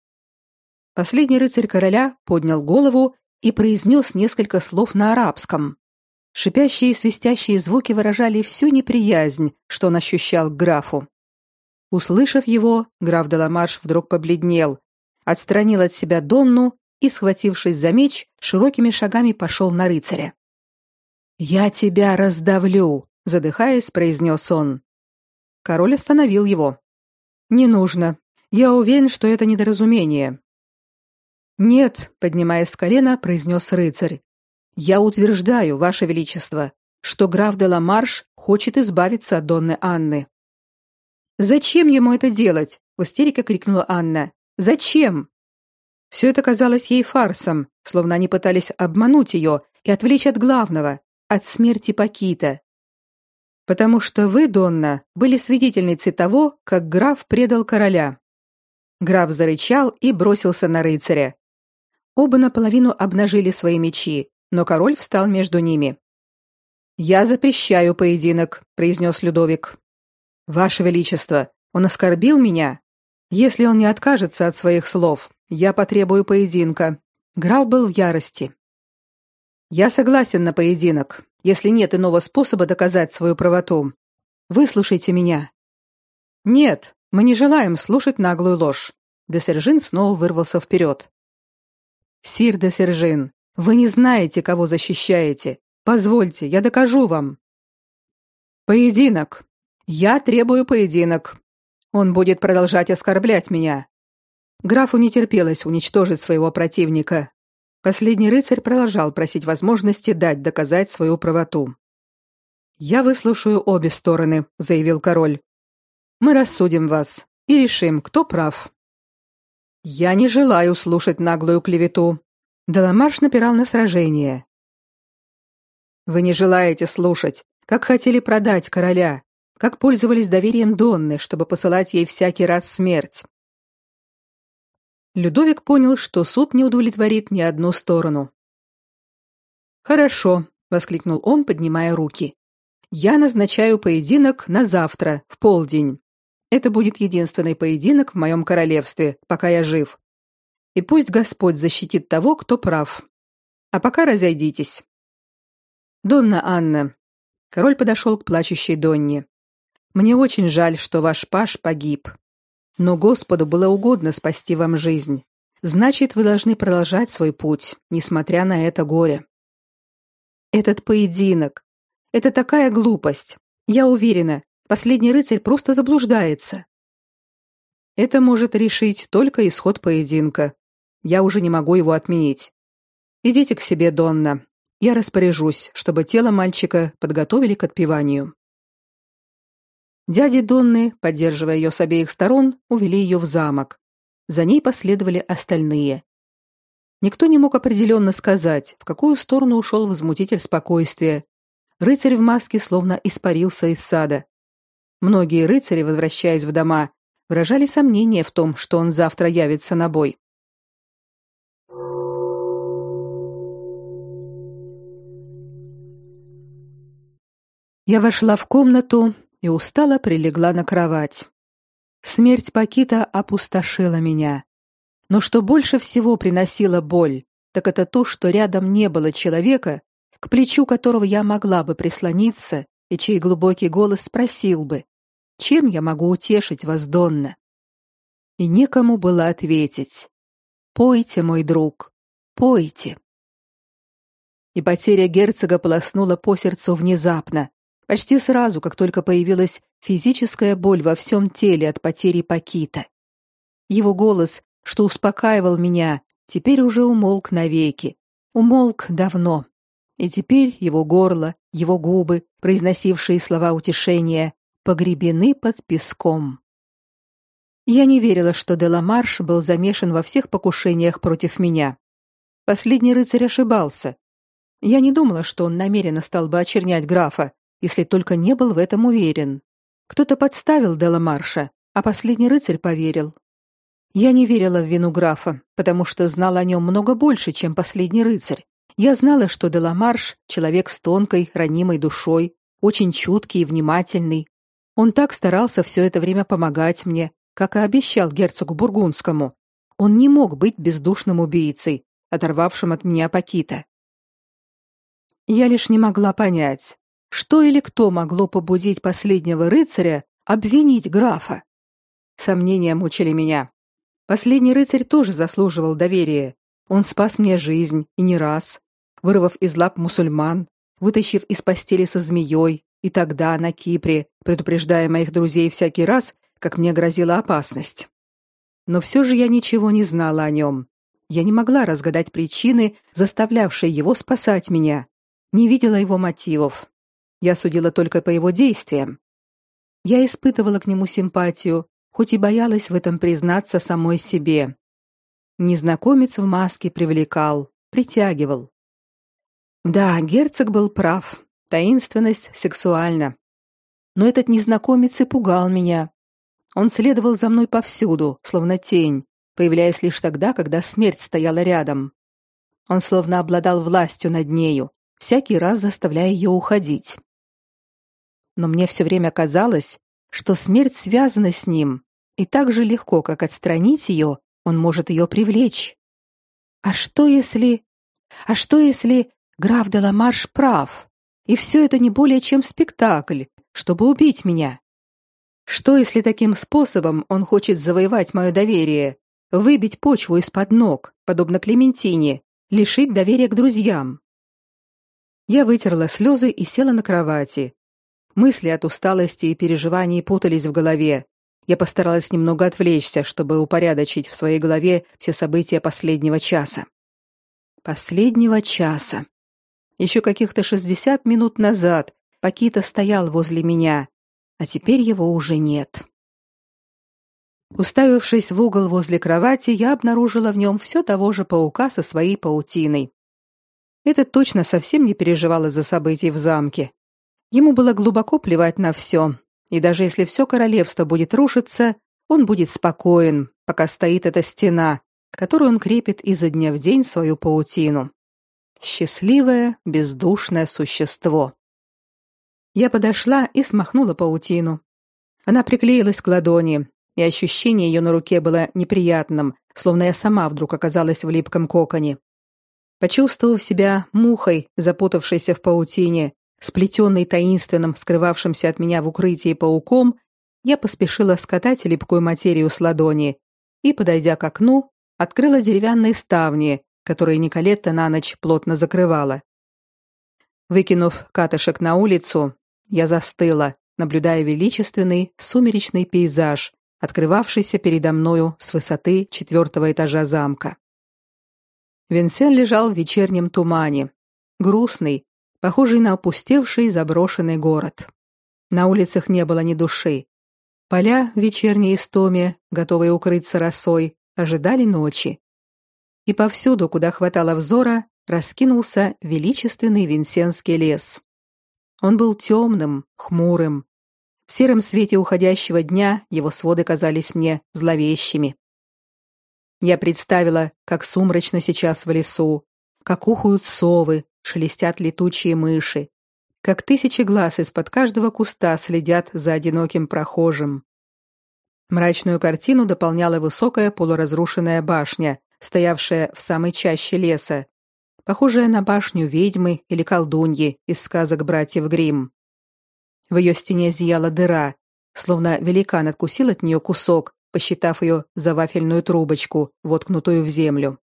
Последний рыцарь короля поднял голову и произнес несколько слов на арабском. Шипящие и свистящие звуки выражали всю неприязнь, что он ощущал к графу. Услышав его, граф де Ламарш вдруг побледнел, отстранил от себя Донну и, схватившись за меч, широкими шагами пошел на рыцаря. «Я тебя раздавлю», — задыхаясь, произнес он. Король остановил его. «Не нужно. Я уверен, что это недоразумение». «Нет», — поднимаясь с колена, произнес рыцарь. «Я утверждаю, Ваше Величество, что граф де Ламарш хочет избавиться от Донны Анны». «Зачем ему это делать?» — в истерике крикнула Анна. «Зачем?» Все это казалось ей фарсом, словно они пытались обмануть ее и отвлечь от главного, от смерти Пакита. Потому что вы, Донна, были свидетельницей того, как граф предал короля. Граф зарычал и бросился на рыцаря. Оба наполовину обнажили свои мечи, но король встал между ними. «Я запрещаю поединок», — произнес Людовик. «Ваше Величество, он оскорбил меня. Если он не откажется от своих слов, я потребую поединка. Граф был в ярости. Я согласен на поединок, если нет иного способа доказать свою правоту. Выслушайте меня. Нет, мы не желаем слушать наглую ложь. Де Сержин снова вырвался вперед. Сир де Сержин, вы не знаете, кого защищаете. Позвольте, я докажу вам. Поединок. Я требую поединок. Он будет продолжать оскорблять меня. Графу не терпелось уничтожить своего противника. Последний рыцарь продолжал просить возможности дать доказать свою правоту. Я выслушаю обе стороны, заявил король. Мы рассудим вас и решим, кто прав. Я не желаю слушать наглую клевету. Деламарш напирал на сражение. Вы не желаете слушать, как хотели продать короля, как пользовались доверием Донны, чтобы посылать ей всякий раз смерть. Людовик понял, что суд не удовлетворит ни одну сторону. Хорошо, воскликнул он, поднимая руки. Я назначаю поединок на завтра в полдень. Это будет единственный поединок в моем королевстве, пока я жив. И пусть Господь защитит того, кто прав. А пока разойдитесь. Донна Анна. Король подошел к плачущей Донне. Мне очень жаль, что ваш паж погиб. Но Господу было угодно спасти вам жизнь. Значит, вы должны продолжать свой путь, несмотря на это горе. Этот поединок это такая глупость. Я уверена, последний рыцарь просто заблуждается. Это может решить только исход поединка. Я уже не могу его отменить. Идите к себе, Донна. Я распоряжусь, чтобы тело мальчика подготовили к отпеванию. Дяди Донны, поддерживая ее с обеих сторон, увели ее в замок. За ней последовали остальные. Никто не мог определенно сказать, в какую сторону ушел возмутитель спокойствия. Рыцарь в маске словно испарился из сада. Многие рыцари, возвращаясь в дома, выражали сомнение в том, что он завтра явится на бой. Я вошла в комнату и устало прилегла на кровать. Смерть Пакита опустошила меня. Но что больше всего приносило боль, так это то, что рядом не было человека, к плечу которого я могла бы прислониться и чей глубокий голос спросил бы, чем я могу утешить вас, Донна? И некому было ответить. Пойте, мой друг, пойте. И потеря герцога полоснула по сердцу внезапно, почти сразу, как только появилась физическая боль во всем теле от потери Пакита. Его голос, что успокаивал меня, теперь уже умолк навеки. Умолк давно. И теперь его горло, его губы, произносившие слова утешения, погребены под песком. Я не верила, что Деламарш был замешан во всех покушениях против меня. Последний рыцарь ошибался. Я не думала, что он намеренно стал бы очернять графа, если только не был в этом уверен. Кто-то подставил Деламарша, а последний рыцарь поверил. Я не верила в вину графа, потому что знала о нем много больше, чем последний рыцарь. Я знала, что Деламарш — человек с тонкой, ранимой душой, очень чуткий и внимательный. Он так старался все это время помогать мне, как и обещал герцогу Бургундскому. Он не мог быть бездушным убийцей, оторвавшим от меня Пакита. Я лишь не могла понять, что или кто могло побудить последнего рыцаря обвинить графа. Сомнения мучили меня. Последний рыцарь тоже заслуживал доверия. Он спас мне жизнь и не раз вырвав из лап мусульман, вытащив из постели со змеей, и тогда на Кипре, предупреждая моих друзей всякий раз, как мне грозила опасность. Но все же я ничего не знала о нем. Я не могла разгадать причины, заставлявшие его спасать меня. Не видела его мотивов. Я судила только по его действиям. Я испытывала к нему симпатию, хоть и боялась в этом признаться самой себе. Незнакомец в маске привлекал, притягивал. Да, герцог был прав. Таинственность сексуальна. Но этот незнакомец и пугал меня. Он следовал за мной повсюду, словно тень, появляясь лишь тогда, когда смерть стояла рядом. Он словно обладал властью над нею, всякий раз заставляя ее уходить. Но мне все время казалось, что смерть связана с ним, и так же легко, как отстранить ее, он может ее привлечь. А что если... А что если Граф де Ламарш прав, и все это не более чем спектакль, чтобы убить меня. Что, если таким способом он хочет завоевать мое доверие, выбить почву из-под ног, подобно Клементине, лишить доверия к друзьям? Я вытерла слезы и села на кровати. Мысли от усталости и переживаний путались в голове. Я постаралась немного отвлечься, чтобы упорядочить в своей голове все события последнего часа. Последнего часа. Еще каких-то шестьдесят минут назад Пакита стоял возле меня, а теперь его уже нет. Уставившись в угол возле кровати, я обнаружила в нем все того же паука со своей паутиной. Этот точно совсем не переживал из-за событий в замке. Ему было глубоко плевать на все, и даже если все королевство будет рушиться, он будет спокоен, пока стоит эта стена, которую он крепит изо дня в день свою паутину счастливое, бездушное существо. Я подошла и смахнула паутину. Она приклеилась к ладони, и ощущение ее на руке было неприятным, словно я сама вдруг оказалась в липком коконе. Почувствовав себя мухой, запутавшейся в паутине, сплетенной таинственным, скрывавшимся от меня в укрытии пауком, я поспешила скатать липкую материю с ладони и, подойдя к окну, открыла деревянные ставни, которые Николетта на ночь плотно закрывала. Выкинув катышек на улицу, я застыла, наблюдая величественный сумеречный пейзаж, открывавшийся передо мною с высоты четвертого этажа замка. Винсен лежал в вечернем тумане, грустный, похожий на опустевший заброшенный город. На улицах не было ни души. Поля в вечерней истоме, готовые укрыться росой, ожидали ночи и повсюду, куда хватало взора, раскинулся величественный Винсенский лес. Он был темным, хмурым. В сером свете уходящего дня его своды казались мне зловещими. Я представила, как сумрачно сейчас в лесу, как ухают совы, шелестят летучие мыши, как тысячи глаз из-под каждого куста следят за одиноким прохожим. Мрачную картину дополняла высокая полуразрушенная башня, стоявшая в самой чаще леса, похожая на башню ведьмы или колдуньи из сказок братьев Гримм. В ее стене зияла дыра, словно великан откусил от нее кусок, посчитав ее за вафельную трубочку, воткнутую в землю.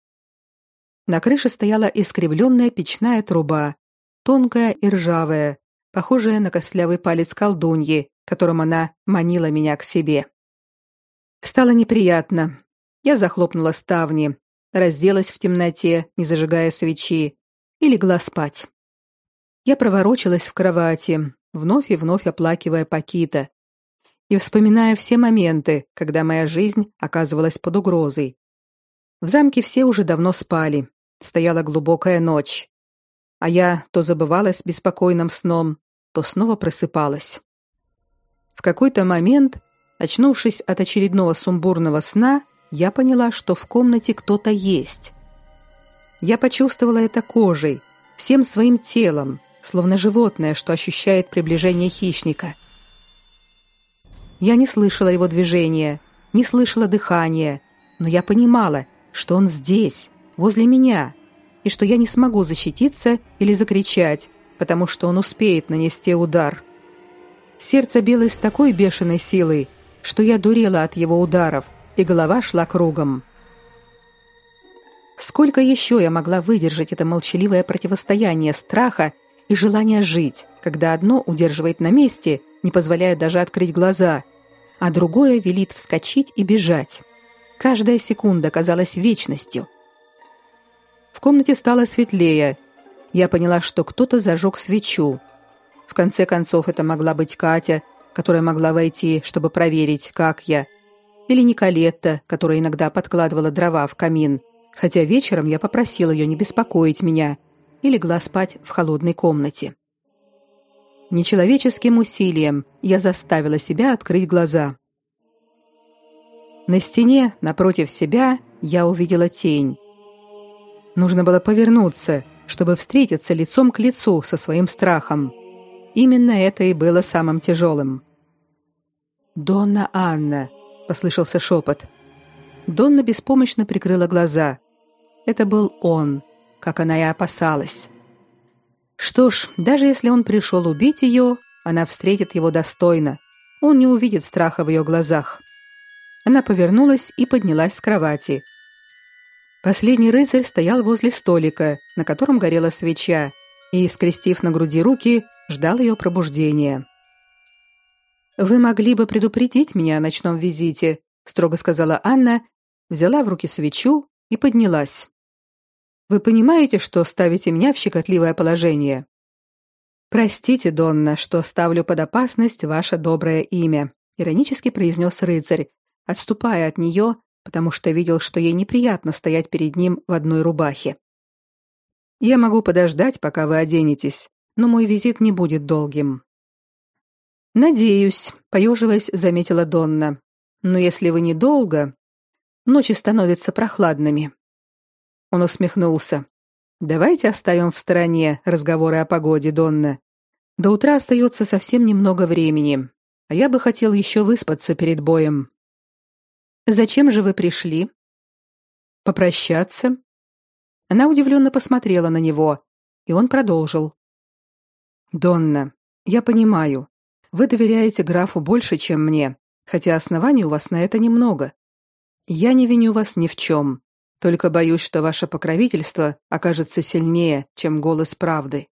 На крыше стояла искривленная печная труба, тонкая и ржавая, похожая на костлявый палец колдуньи, которым она манила меня к себе. Стало неприятно. Я захлопнула ставни, разделась в темноте, не зажигая свечи, и легла спать. Я проворочилась в кровати, вновь и вновь оплакивая Пакита и вспоминая все моменты, когда моя жизнь оказывалась под угрозой. В замке все уже давно спали. Стояла глубокая ночь. А я то забывалась беспокойным сном, то снова просыпалась. В какой-то момент, очнувшись от очередного сумбурного сна, я поняла, что в комнате кто-то есть. Я почувствовала это кожей, всем своим телом, словно животное, что ощущает приближение хищника. Я не слышала его движения, не слышала дыхания, но я понимала, что он здесь, возле меня, и что я не смогу защититься или закричать, потому что он успеет нанести удар. Сердце билось с такой бешеной силой, что я дурела от его ударов, и голова шла кругом. Сколько еще я могла выдержать это молчаливое противостояние страха и желания жить, когда одно удерживает на месте, не позволяя даже открыть глаза, а другое велит вскочить и бежать. Каждая секунда казалась вечностью. В комнате стало светлее. Я поняла, что кто-то зажег свечу. В конце концов, это могла быть Катя, которая могла войти, чтобы проверить, как я, или Николетта, которая иногда подкладывала дрова в камин, хотя вечером я попросила ее не беспокоить меня и легла спать в холодной комнате. Нечеловеческим усилием я заставила себя открыть глаза. На стене напротив себя я увидела тень. Нужно было повернуться, чтобы встретиться лицом к лицу со своим страхом. Именно это и было самым тяжелым. «Донна Анна», — послышался шепот. Донна беспомощно прикрыла глаза. Это был он, как она и опасалась. Что ж, даже если он пришел убить ее, она встретит его достойно. Он не увидит страха в ее глазах. Она повернулась и поднялась с кровати. Последний рыцарь стоял возле столика, на котором горела свеча, и, скрестив на груди руки, ждал ее пробуждения. Вы могли бы предупредить меня о ночном визите, строго сказала Анна, взяла в руки свечу и поднялась. Вы понимаете, что ставите меня в щекотливое положение? Простите, Донна, что ставлю под опасность ваше доброе имя, иронически произнес рыцарь, отступая от нее, потому что видел, что ей неприятно стоять перед ним в одной рубахе. Я могу подождать, пока вы оденетесь, но мой визит не будет долгим. Надеюсь, поеживаясь, заметила Донна. Но если вы недолго, ночи становятся прохладными. Он усмехнулся. Давайте оставим в стороне разговоры о погоде, Донна. До утра остается совсем немного времени, а я бы хотел еще выспаться перед боем. Зачем же вы пришли? Попрощаться? Она удивленно посмотрела на него, и он продолжил. Донна, я понимаю, вы доверяете графу больше, чем мне, хотя оснований у вас на это немного. Я не виню вас ни в чем. Только боюсь, что ваше покровительство окажется сильнее, чем голос правды.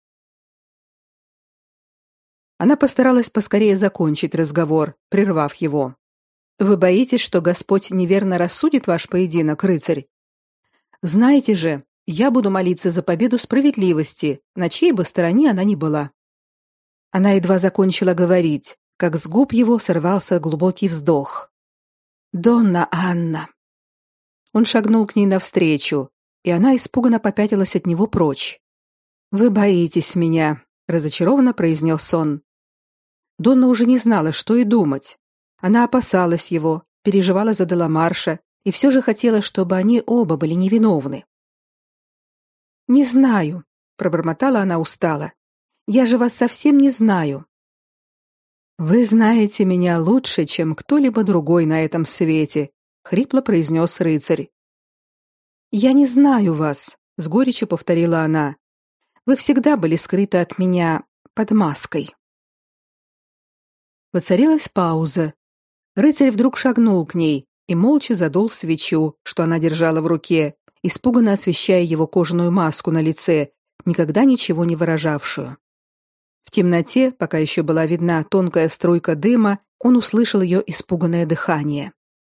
Она постаралась поскорее закончить разговор, прервав его. Вы боитесь, что Господь неверно рассудит ваш поединок, рыцарь? Знаете же, я буду молиться за победу справедливости, на чьей бы стороне она ни была. Она едва закончила говорить, как с губ его сорвался глубокий вздох. Донна Анна, он шагнул к ней навстречу, и она испуганно попятилась от него прочь. Вы боитесь меня, разочарованно произнес он. Донна уже не знала, что и думать. Она опасалась его, переживала за Деламарша и все же хотела, чтобы они оба были невиновны. «Не знаю», — пробормотала она устало. «Я же вас совсем не знаю». «Вы знаете меня лучше, чем кто-либо другой на этом свете», — хрипло произнес рыцарь. «Я не знаю вас», — с горечью повторила она. «Вы всегда были скрыты от меня под маской». Воцарилась пауза. Рыцарь вдруг шагнул к ней и молча задул свечу, что она держала в руке, испуганно освещая его кожаную маску на лице, никогда ничего не выражавшую. В темноте, пока еще была видна тонкая струйка дыма, он услышал ее испуганное дыхание.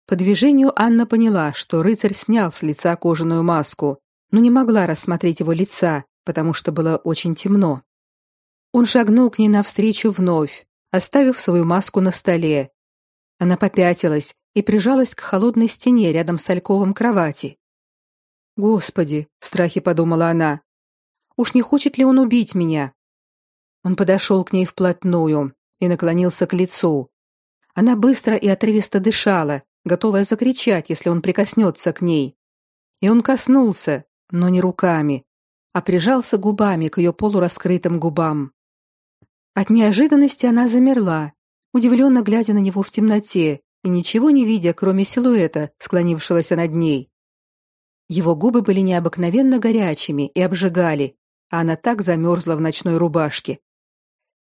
По движению Анна поняла, что рыцарь снял с лица кожаную маску, но не могла рассмотреть его лица, потому что было очень темно. Он шагнул к ней навстречу вновь, оставив свою маску на столе. Она попятилась и прижалась к холодной стене рядом с альковом кровати. Господи, в страхе подумала она. Уж не хочет ли он убить меня? Он подошел к ней вплотную и наклонился к лицу. Она быстро и отрывисто дышала, готовая закричать, если он прикоснется к ней. И он коснулся, но не руками, а прижался губами к ее полураскрытым губам. От неожиданности она замерла, удивленно глядя на него в темноте и ничего не видя, кроме силуэта, склонившегося над ней. Его губы были необыкновенно горячими и обжигали, а она так замерзла в ночной рубашке.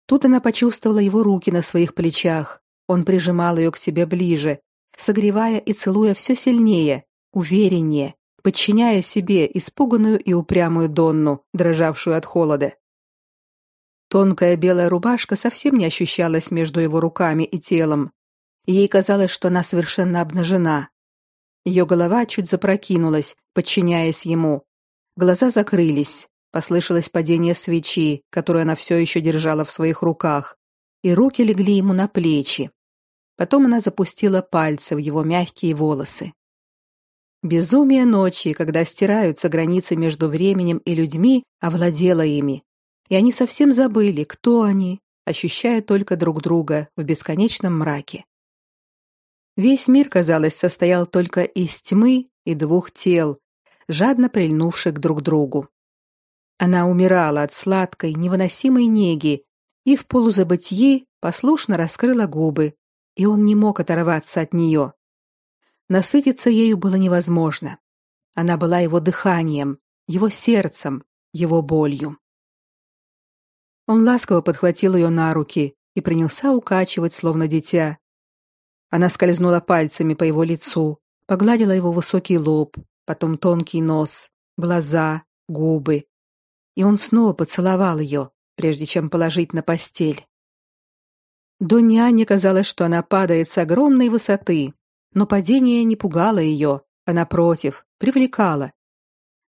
Тут она почувствовала его руки на своих плечах. Он прижимал ее к себе ближе, согревая и целуя все сильнее, увереннее, подчиняя себе испуганную и упрямую Донну, дрожавшую от холода. Тонкая белая рубашка совсем не ощущалась между его руками и телом. Ей казалось, что она совершенно обнажена. Ее голова чуть запрокинулась, подчиняясь ему. Глаза закрылись. Послышалось падение свечи, которую она все еще держала в своих руках, и руки легли ему на плечи. Потом она запустила пальцы в его мягкие волосы. Безумие ночи, когда стираются границы между временем и людьми, овладело ими, и они совсем забыли, кто они, ощущая только друг друга в бесконечном мраке. Весь мир, казалось, состоял только из тьмы и двух тел, жадно прильнувших друг к другу. Она умирала от сладкой, невыносимой неги и в полузабытии послушно раскрыла губы, и он не мог оторваться от нее. Насытиться ею было невозможно. Она была его дыханием, его сердцем, его болью. Он ласково подхватил ее на руки и принялся укачивать, словно дитя. Она скользнула пальцами по его лицу, погладила его высокий лоб, потом тонкий нос, глаза, губы. И он снова поцеловал ее, прежде чем положить на постель. Донне Анне казалось, что она падает с огромной высоты, но падение не пугало ее, а напротив, привлекало.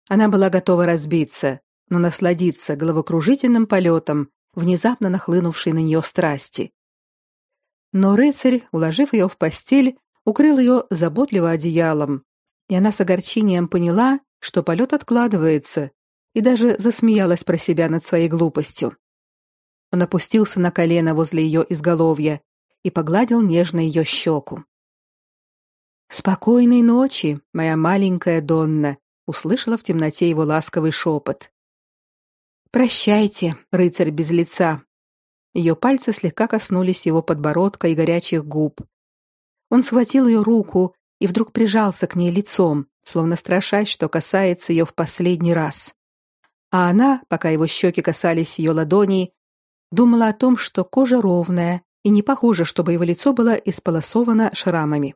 Она была готова разбиться, но насладиться головокружительным полетом, внезапно нахлынувшей на нее страсти. Но рыцарь, уложив ее в постель, укрыл ее заботливо одеялом, и она с огорчением поняла, что полет откладывается, и даже засмеялась про себя над своей глупостью. Он опустился на колено возле ее изголовья и погладил нежно ее щеку. «Спокойной ночи, моя маленькая Донна», — услышала в темноте его ласковый шепот. Прощайте, рыцарь без лица. Ее пальцы слегка коснулись его подбородка и горячих губ. Он схватил ее руку и вдруг прижался к ней лицом, словно страшась, что касается ее в последний раз. А она, пока его щеки касались ее ладоней, думала о том, что кожа ровная и не похоже, чтобы его лицо было исполосовано шрамами.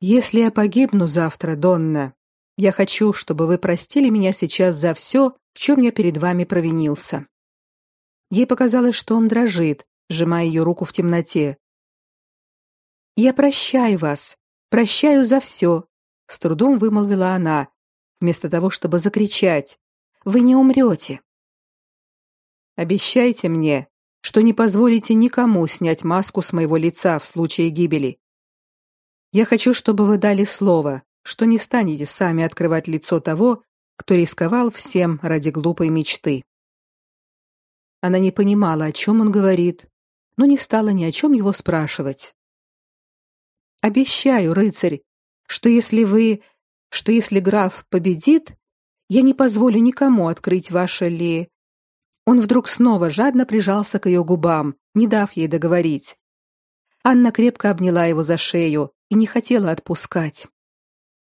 Если я погибну завтра, Донна, я хочу, чтобы вы простили меня сейчас за все, в чем я перед вами провинился. Ей показалось, что он дрожит, сжимая ее руку в темноте. Я прощаю вас, прощаю за все», — с трудом вымолвила она, вместо того, чтобы закричать: "Вы не умрете!» Обещайте мне, что не позволите никому снять маску с моего лица в случае гибели. Я хочу, чтобы вы дали слово, что не станете сами открывать лицо того, кто рисковал всем ради глупой мечты. Она не понимала, о чем он говорит, но не стала ни о чем его спрашивать. Обещаю, рыцарь, что если вы, что если граф победит, я не позволю никому открыть ваше ли. Он вдруг снова жадно прижался к ее губам, не дав ей договорить. Анна крепко обняла его за шею и не хотела отпускать.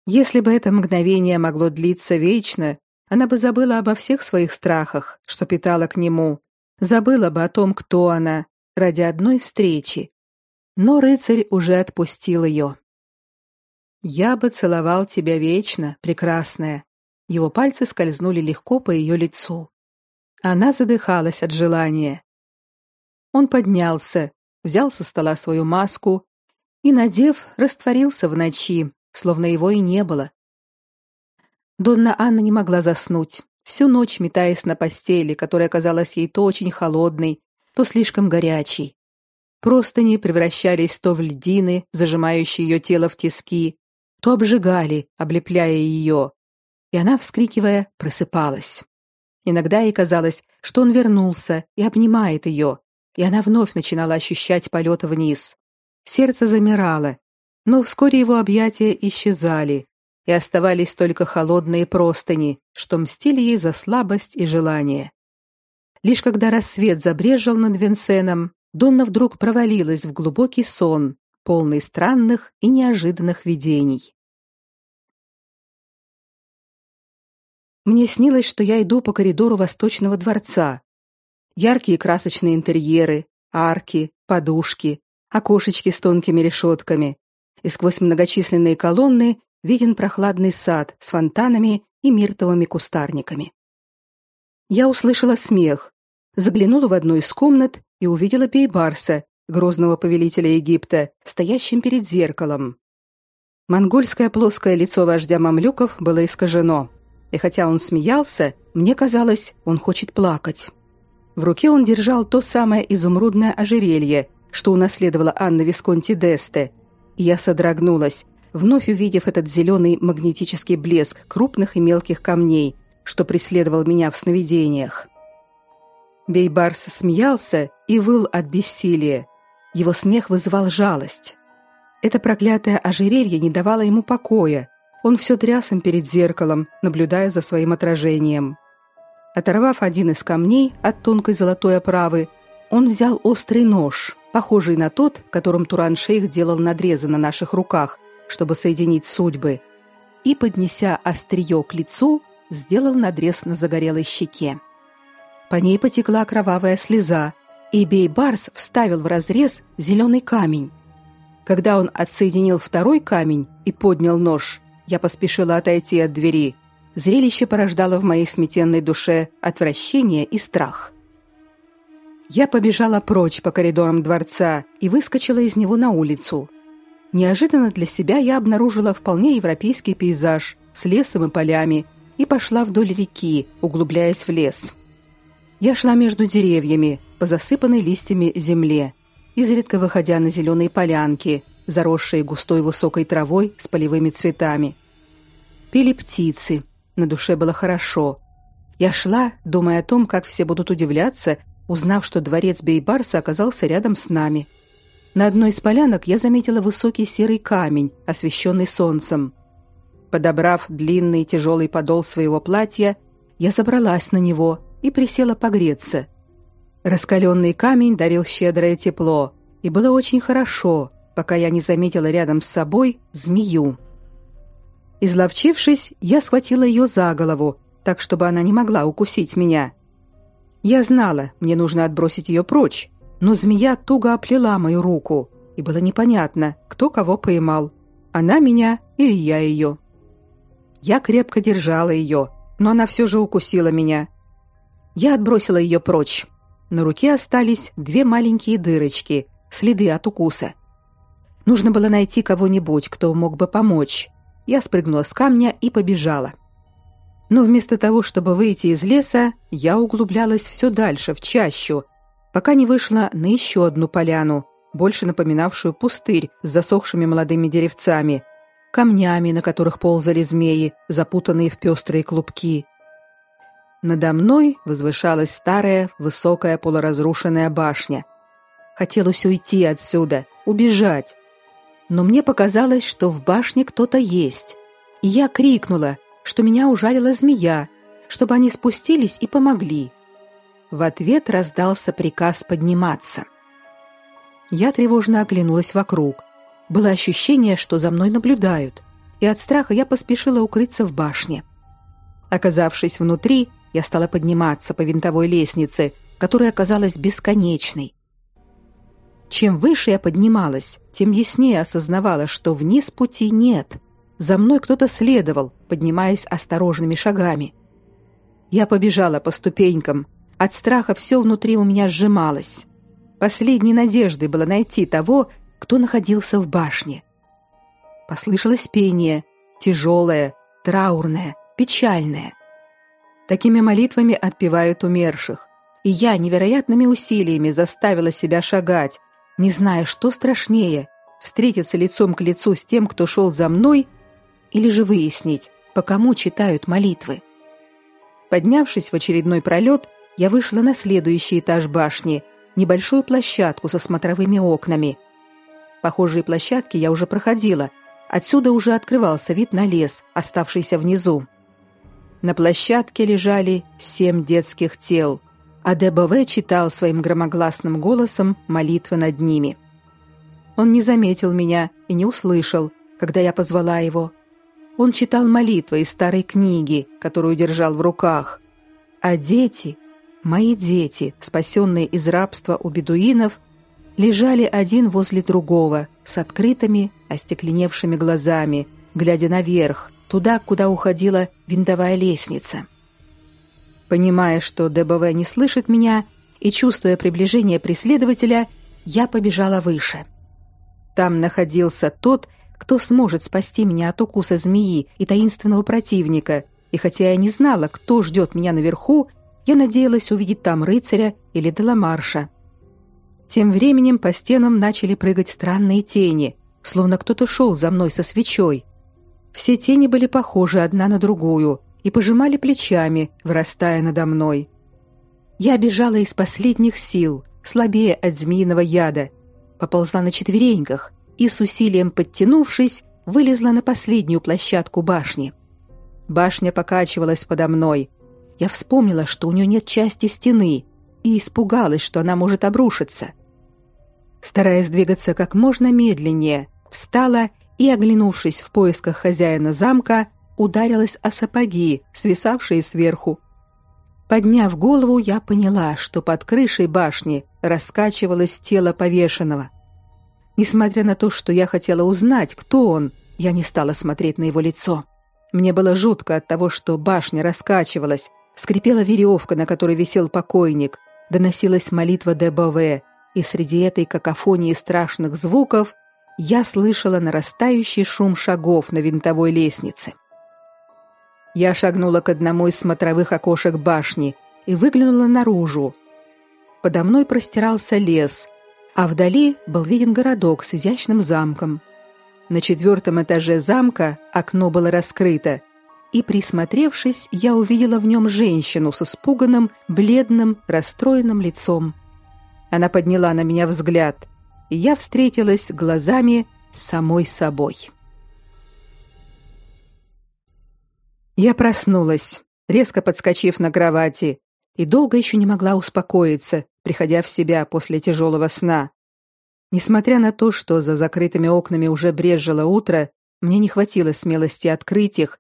Если бы это мгновение могло длиться вечно, она бы забыла обо всех своих страхах, что питала к нему, забыла бы о том, кто она, ради одной встречи. Но рыцарь уже отпустил ее. Я бы целовал тебя вечно, прекрасная. Его пальцы скользнули легко по ее лицу. Она задыхалась от желания. Он поднялся, взял со стола свою маску и, надев, растворился в ночи, словно его и не было. Донна Анна не могла заснуть, всю ночь метаясь на постели, которая казалась ей то очень холодной, то слишком горячей. Простыни превращались то в льдины, зажимающие ее тело в тиски, то обжигали, облепляя ее, и она, вскрикивая, просыпалась. Иногда ей казалось, что он вернулся и обнимает ее, и она вновь начинала ощущать полет вниз. Сердце замирало, но вскоре его объятия исчезали, и оставались только холодные простыни, что мстили ей за слабость и желание. Лишь когда рассвет забрежил над Винсеном, Донна вдруг провалилась в глубокий сон, полный странных и неожиданных видений. Мне снилось, что я иду по коридору Восточного дворца. Яркие красочные интерьеры, арки, подушки, окошечки с тонкими решетками. И сквозь многочисленные колонны виден прохладный сад с фонтанами и миртовыми кустарниками. Я услышала смех, заглянула в одну из комнат и увидела Бейбарса, грозного повелителя Египта, стоящим перед зеркалом. Монгольское плоское лицо вождя мамлюков было искажено и хотя он смеялся, мне казалось, он хочет плакать. В руке он держал то самое изумрудное ожерелье, что унаследовала Анна Висконти Десте, и я содрогнулась, вновь увидев этот зеленый магнетический блеск крупных и мелких камней, что преследовал меня в сновидениях. Бейбарс смеялся и выл от бессилия. Его смех вызывал жалость. Это проклятое ожерелье не давало ему покоя, он все трясом перед зеркалом, наблюдая за своим отражением. Оторвав один из камней от тонкой золотой оправы, он взял острый нож, похожий на тот, которым Туран-шейх делал надрезы на наших руках, чтобы соединить судьбы, и, поднеся острие к лицу, сделал надрез на загорелой щеке. По ней потекла кровавая слеза, и Бейбарс вставил в разрез зеленый камень. Когда он отсоединил второй камень и поднял нож, я поспешила отойти от двери. Зрелище порождало в моей сметенной душе отвращение и страх. Я побежала прочь по коридорам дворца и выскочила из него на улицу. Неожиданно для себя я обнаружила вполне европейский пейзаж с лесом и полями и пошла вдоль реки, углубляясь в лес. Я шла между деревьями по засыпанной листьями земле, изредка выходя на зеленые полянки – заросшие густой высокой травой с полевыми цветами. Пели птицы, на душе было хорошо. Я шла, думая о том, как все будут удивляться, узнав, что дворец Бейбарса оказался рядом с нами. На одной из полянок я заметила высокий серый камень, освещенный солнцем. Подобрав длинный тяжелый подол своего платья, я забралась на него и присела погреться. Раскаленный камень дарил щедрое тепло, и было очень хорошо, пока я не заметила рядом с собой змею. Изловчившись, я схватила ее за голову, так чтобы она не могла укусить меня. Я знала, мне нужно отбросить ее прочь, но змея туго оплела мою руку, и было непонятно, кто кого поймал: она меня или я ее. Я крепко держала ее, но она все же укусила меня. Я отбросила ее прочь. На руке остались две маленькие дырочки, следы от укуса. Нужно было найти кого-нибудь, кто мог бы помочь. Я спрыгнула с камня и побежала. Но вместо того, чтобы выйти из леса, я углублялась все дальше, в чащу, пока не вышла на еще одну поляну, больше напоминавшую пустырь с засохшими молодыми деревцами, камнями, на которых ползали змеи, запутанные в пестрые клубки. Надо мной возвышалась старая, высокая полуразрушенная башня. Хотелось уйти отсюда, убежать. Но мне показалось, что в башне кто-то есть. И я крикнула, что меня ужалила змея, чтобы они спустились и помогли. В ответ раздался приказ подниматься. Я тревожно оглянулась вокруг. Было ощущение, что за мной наблюдают, и от страха я поспешила укрыться в башне. Оказавшись внутри, я стала подниматься по винтовой лестнице, которая оказалась бесконечной. Чем выше я поднималась, тем яснее осознавала, что вниз пути нет. За мной кто-то следовал, поднимаясь осторожными шагами. Я побежала по ступенькам. От страха все внутри у меня сжималось. Последней надеждой было найти того, кто находился в башне. Послышалось пение, тяжелое, траурное, печальное. Такими молитвами отпевают умерших. И я невероятными усилиями заставила себя шагать, не зная, что страшнее – встретиться лицом к лицу с тем, кто шел за мной, или же выяснить, по кому читают молитвы. Поднявшись в очередной пролет, я вышла на следующий этаж башни, небольшую площадку со смотровыми окнами. Похожие площадки я уже проходила. Отсюда уже открывался вид на лес, оставшийся внизу. На площадке лежали семь детских тел – а ДБВ читал своим громогласным голосом молитвы над ними. Он не заметил меня и не услышал, когда я позвала его. Он читал молитвы из старой книги, которую держал в руках. А дети, мои дети, спасенные из рабства у бедуинов, лежали один возле другого, с открытыми, остекленевшими глазами, глядя наверх, туда, куда уходила винтовая лестница. Понимая, что ДБВ не слышит меня, и чувствуя приближение преследователя, я побежала выше. Там находился тот, кто сможет спасти меня от укуса змеи и таинственного противника, и хотя я не знала, кто ждет меня наверху, я надеялась увидеть там рыцаря или Деламарша. Тем временем по стенам начали прыгать странные тени, словно кто-то шел за мной со свечой. Все тени были похожи одна на другую, и пожимали плечами, вырастая надо мной. Я бежала из последних сил, слабее от змеиного яда, поползла на четвереньках и с усилием подтянувшись, вылезла на последнюю площадку башни. Башня покачивалась подо мной. Я вспомнила, что у нее нет части стены, и испугалась, что она может обрушиться. Стараясь двигаться как можно медленнее, встала и, оглянувшись в поисках хозяина замка, ударилась о сапоги, свисавшие сверху. Подняв голову, я поняла, что под крышей башни раскачивалось тело повешенного. Несмотря на то, что я хотела узнать, кто он, я не стала смотреть на его лицо. Мне было жутко от того, что башня раскачивалась, скрипела веревка, на которой висел покойник, доносилась молитва ДБВ, и среди этой какофонии страшных звуков я слышала нарастающий шум шагов на винтовой лестнице. Я шагнула к одному из смотровых окошек башни и выглянула наружу. Подо мной простирался лес, а вдали был виден городок с изящным замком. На четвертом этаже замка окно было раскрыто, и, присмотревшись, я увидела в нем женщину с испуганным, бледным, расстроенным лицом. Она подняла на меня взгляд, и я встретилась глазами с самой собой. Я проснулась, резко подскочив на кровати, и долго еще не могла успокоиться, приходя в себя после тяжелого сна. Несмотря на то, что за закрытыми окнами уже брежило утро, мне не хватило смелости открыть их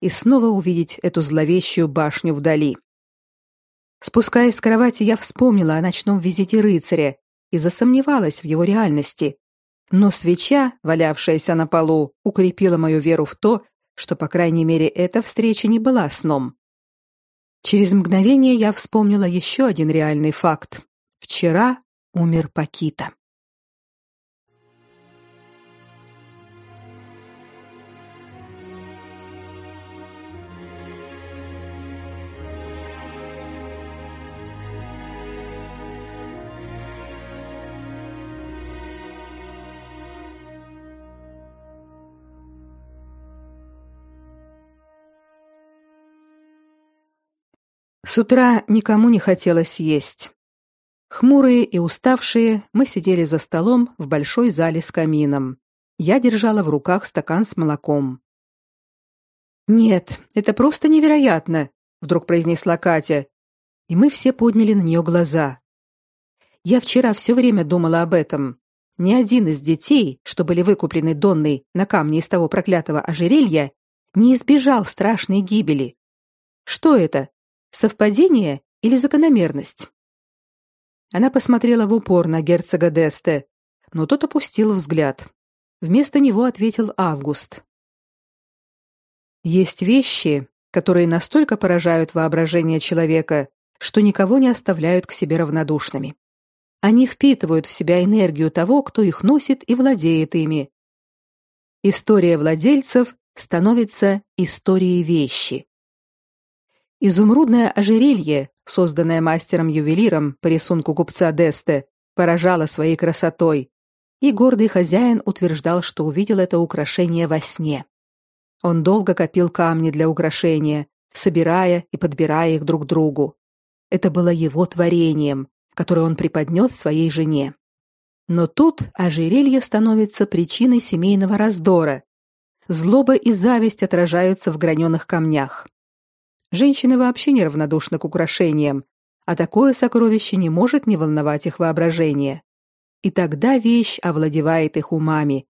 и снова увидеть эту зловещую башню вдали. Спускаясь с кровати, я вспомнила о ночном визите рыцаря и засомневалась в его реальности. Но свеча, валявшаяся на полу, укрепила мою веру в то, что, по крайней мере, эта встреча не была сном. Через мгновение я вспомнила еще один реальный факт. Вчера умер Пакита. С утра никому не хотелось есть. Хмурые и уставшие, мы сидели за столом в большой зале с камином. Я держала в руках стакан с молоком. Нет, это просто невероятно, вдруг произнесла Катя, и мы все подняли на нее глаза. Я вчера все время думала об этом. Ни один из детей, что были выкуплены Донной на камне из того проклятого ожерелья, не избежал страшной гибели. Что это? Совпадение или закономерность? Она посмотрела в упор на герцога Десте, но тот опустил взгляд. Вместо него ответил Август. Есть вещи, которые настолько поражают воображение человека, что никого не оставляют к себе равнодушными. Они впитывают в себя энергию того, кто их носит и владеет ими. История владельцев становится историей вещи. Изумрудное ожерелье, созданное мастером-ювелиром по рисунку купца Десте, поражало своей красотой, и гордый хозяин утверждал, что увидел это украшение во сне. Он долго копил камни для украшения, собирая и подбирая их друг другу. Это было его творением, которое он преподнес своей жене. Но тут ожерелье становится причиной семейного раздора. Злоба и зависть отражаются в граненых камнях. Женщины вообще неравнодушны к украшениям, а такое сокровище не может не волновать их воображение. И тогда вещь овладевает их умами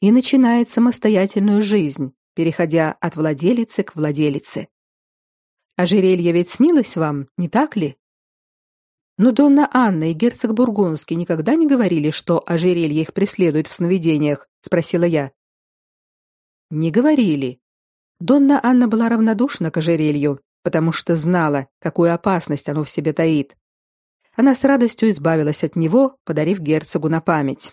и начинает самостоятельную жизнь, переходя от владелицы к владелице. Ожерелье ведь снилось вам, не так ли? Но Донна Анна и герцог Бургундский никогда не говорили, что ожерелье их преследует в сновидениях, спросила я. Не говорили, Донна Анна была равнодушна к ожерелью, потому что знала, какую опасность оно в себе таит. Она с радостью избавилась от него, подарив герцогу на память.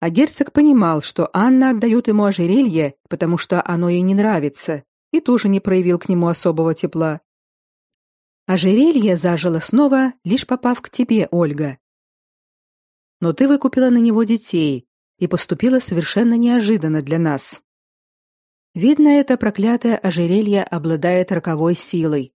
А герцог понимал, что Анна отдает ему ожерелье, потому что оно ей не нравится, и тоже не проявил к нему особого тепла. Ожерелье зажило снова, лишь попав к тебе, Ольга. Но ты выкупила на него детей и поступила совершенно неожиданно для нас. Видно, это проклятое ожерелье обладает роковой силой.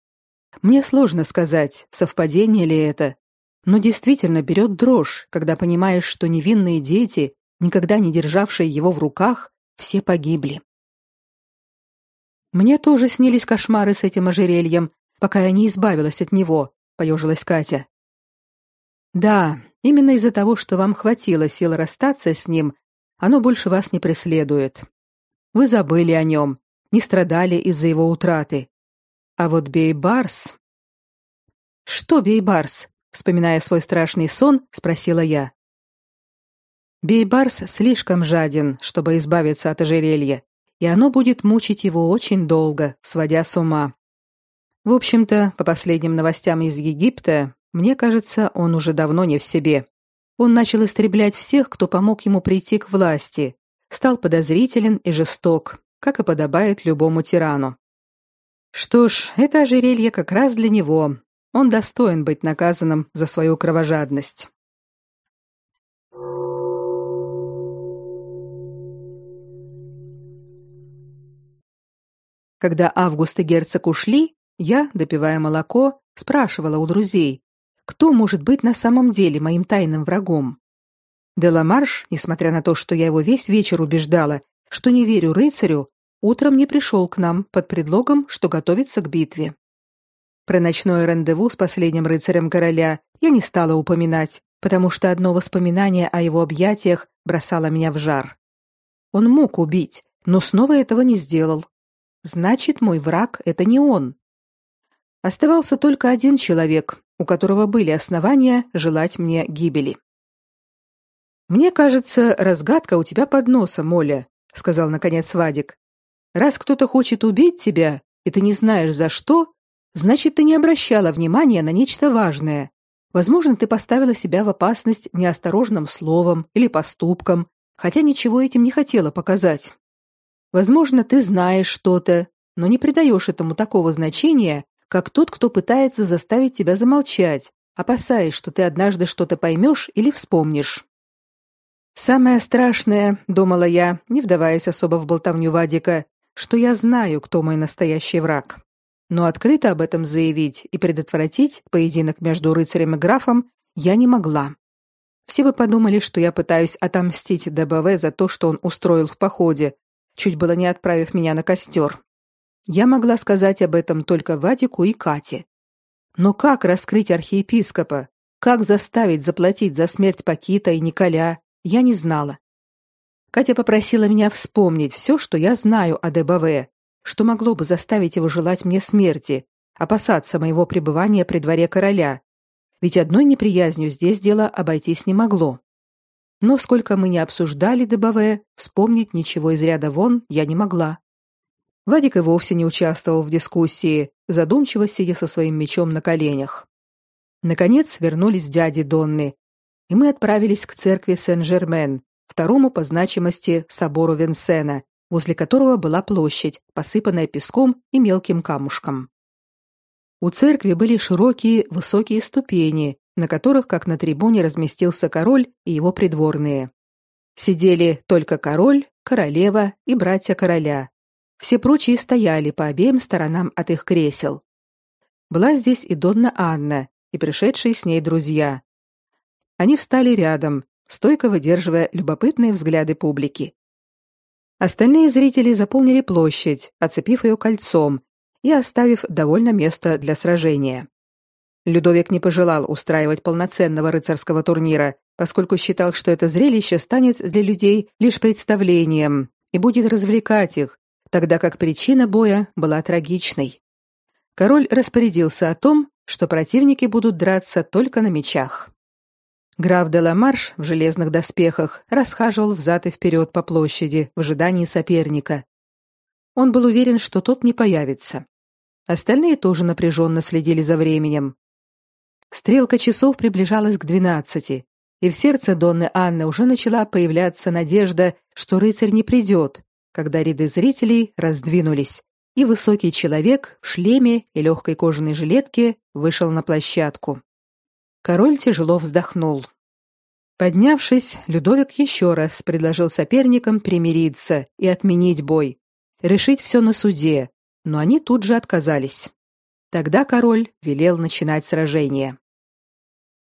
Мне сложно сказать, совпадение ли это, но действительно берет дрожь, когда понимаешь, что невинные дети, никогда не державшие его в руках, все погибли. Мне тоже снились кошмары с этим ожерельем, пока я не избавилась от него, поежилась Катя. Да, именно из-за того, что вам хватило сил расстаться с ним, оно больше вас не преследует. Вы забыли о нем, не страдали из-за его утраты. А вот Бейбарс... Что Бейбарс? Вспоминая свой страшный сон, спросила я. Бейбарс слишком жаден, чтобы избавиться от ожерелья, и оно будет мучить его очень долго, сводя с ума. В общем-то, по последним новостям из Египта, мне кажется, он уже давно не в себе. Он начал истреблять всех, кто помог ему прийти к власти, стал подозрителен и жесток, как и подобает любому тирану. Что ж, это ожерелье как раз для него. Он достоин быть наказанным за свою кровожадность. Когда Август и герцог ушли, я, допивая молоко, спрашивала у друзей, кто может быть на самом деле моим тайным врагом. Деламарш, несмотря на то, что я его весь вечер убеждала, что не верю рыцарю, утром не пришел к нам под предлогом, что готовится к битве. Про ночное рандеву с последним рыцарем короля я не стала упоминать, потому что одно воспоминание о его объятиях бросало меня в жар. Он мог убить, но снова этого не сделал. Значит, мой враг это не он. Оставался только один человек, у которого были основания желать мне гибели. Мне кажется, разгадка у тебя под носом, Оля, сказал наконец Вадик. Раз кто-то хочет убить тебя, и ты не знаешь за что, значит, ты не обращала внимания на нечто важное. Возможно, ты поставила себя в опасность неосторожным словом или поступком, хотя ничего этим не хотела показать. Возможно, ты знаешь что-то, но не придаешь этому такого значения, как тот, кто пытается заставить тебя замолчать, опасаясь, что ты однажды что-то поймешь или вспомнишь. Самое страшное, думала я, не вдаваясь особо в болтовню Вадика, что я знаю, кто мой настоящий враг. Но открыто об этом заявить и предотвратить поединок между рыцарем и графом я не могла. Все бы подумали, что я пытаюсь отомстить ДБВ за то, что он устроил в походе, чуть было не отправив меня на костер. Я могла сказать об этом только Вадику и Кате. Но как раскрыть архиепископа? Как заставить заплатить за смерть Пакита и Николя? Я не знала. Катя попросила меня вспомнить все, что я знаю о ДБВ, что могло бы заставить его желать мне смерти, опасаться моего пребывания при дворе короля. Ведь одной неприязнью здесь дело обойтись не могло. Но сколько мы не обсуждали ДБВ, вспомнить ничего из ряда вон я не могла. Вадик и вовсе не участвовал в дискуссии, задумчиво сидя со своим мечом на коленях. Наконец вернулись дяди Донны, и мы отправились к церкви Сен-Жермен, второму по значимости собору Венсена, возле которого была площадь, посыпанная песком и мелким камушком. У церкви были широкие, высокие ступени, на которых, как на трибуне, разместился король и его придворные. Сидели только король, королева и братья короля. Все прочие стояли по обеим сторонам от их кресел. Была здесь и Донна Анна, и пришедшие с ней друзья. Они встали рядом, стойко выдерживая любопытные взгляды публики. Остальные зрители заполнили площадь, оцепив ее кольцом и оставив довольно место для сражения. Людовик не пожелал устраивать полноценного рыцарского турнира, поскольку считал, что это зрелище станет для людей лишь представлением и будет развлекать их, тогда как причина боя была трагичной. Король распорядился о том, что противники будут драться только на мечах. Граф де Ламарш в железных доспехах расхаживал взад и вперед по площади в ожидании соперника. Он был уверен, что тот не появится. Остальные тоже напряженно следили за временем. Стрелка часов приближалась к двенадцати, и в сердце Донны Анны уже начала появляться надежда, что рыцарь не придет, когда ряды зрителей раздвинулись, и высокий человек в шлеме и легкой кожаной жилетке вышел на площадку. Король тяжело вздохнул. Поднявшись, Людовик еще раз предложил соперникам примириться и отменить бой, решить все на суде, но они тут же отказались. Тогда король велел начинать сражение.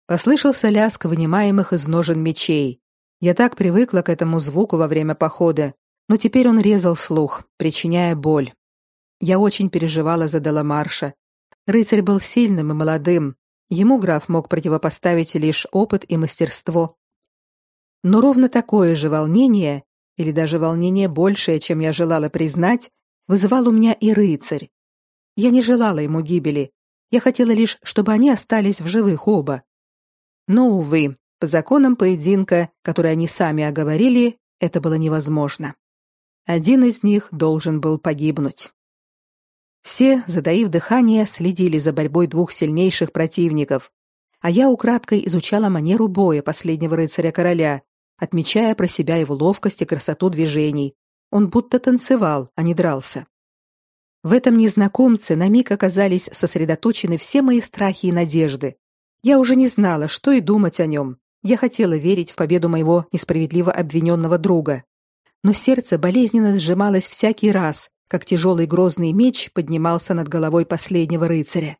Послышался лязг вынимаемых из ножен мечей. Я так привыкла к этому звуку во время похода, но теперь он резал слух, причиняя боль. Я очень переживала за Деламарша. Рыцарь был сильным и молодым, Ему граф мог противопоставить лишь опыт и мастерство. Но ровно такое же волнение, или даже волнение большее, чем я желала признать, вызывал у меня и рыцарь. Я не желала ему гибели, я хотела лишь, чтобы они остались в живых оба. Но, увы, по законам поединка, который они сами оговорили, это было невозможно. Один из них должен был погибнуть. Все, затаив дыхание, следили за борьбой двух сильнейших противников, а я украдкой изучала манеру боя последнего рыцаря-короля, отмечая про себя его ловкость и красоту движений. Он будто танцевал, а не дрался. В этом незнакомце на миг оказались сосредоточены все мои страхи и надежды. Я уже не знала, что и думать о нем. Я хотела верить в победу моего несправедливо обвиненного друга. Но сердце болезненно сжималось всякий раз, как тяжелый грозный меч поднимался над головой последнего рыцаря.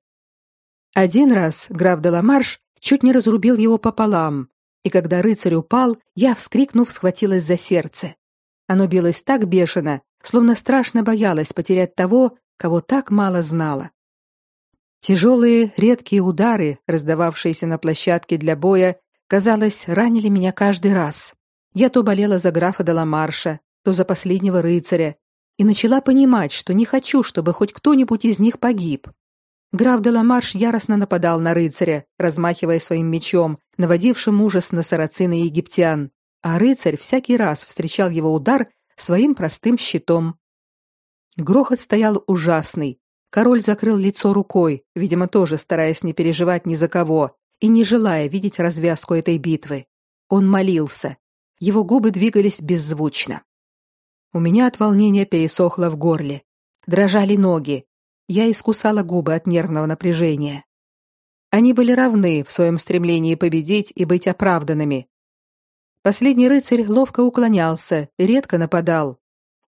Один раз граф де Ламарш чуть не разрубил его пополам, и когда рыцарь упал, я, вскрикнув, схватилась за сердце. Оно билось так бешено, словно страшно боялось потерять того, кого так мало знала. Тяжелые, редкие удары, раздававшиеся на площадке для боя, казалось, ранили меня каждый раз. Я то болела за графа де Ламарша, то за последнего рыцаря, и начала понимать, что не хочу, чтобы хоть кто-нибудь из них погиб. Граф де Ламарш яростно нападал на рыцаря, размахивая своим мечом, наводившим ужас на сарацин и египтян, а рыцарь всякий раз встречал его удар своим простым щитом. Грохот стоял ужасный. Король закрыл лицо рукой, видимо, тоже стараясь не переживать ни за кого и не желая видеть развязку этой битвы. Он молился. Его губы двигались беззвучно. У меня от волнения пересохло в горле. Дрожали ноги. Я искусала губы от нервного напряжения. Они были равны в своем стремлении победить и быть оправданными. Последний рыцарь ловко уклонялся и редко нападал.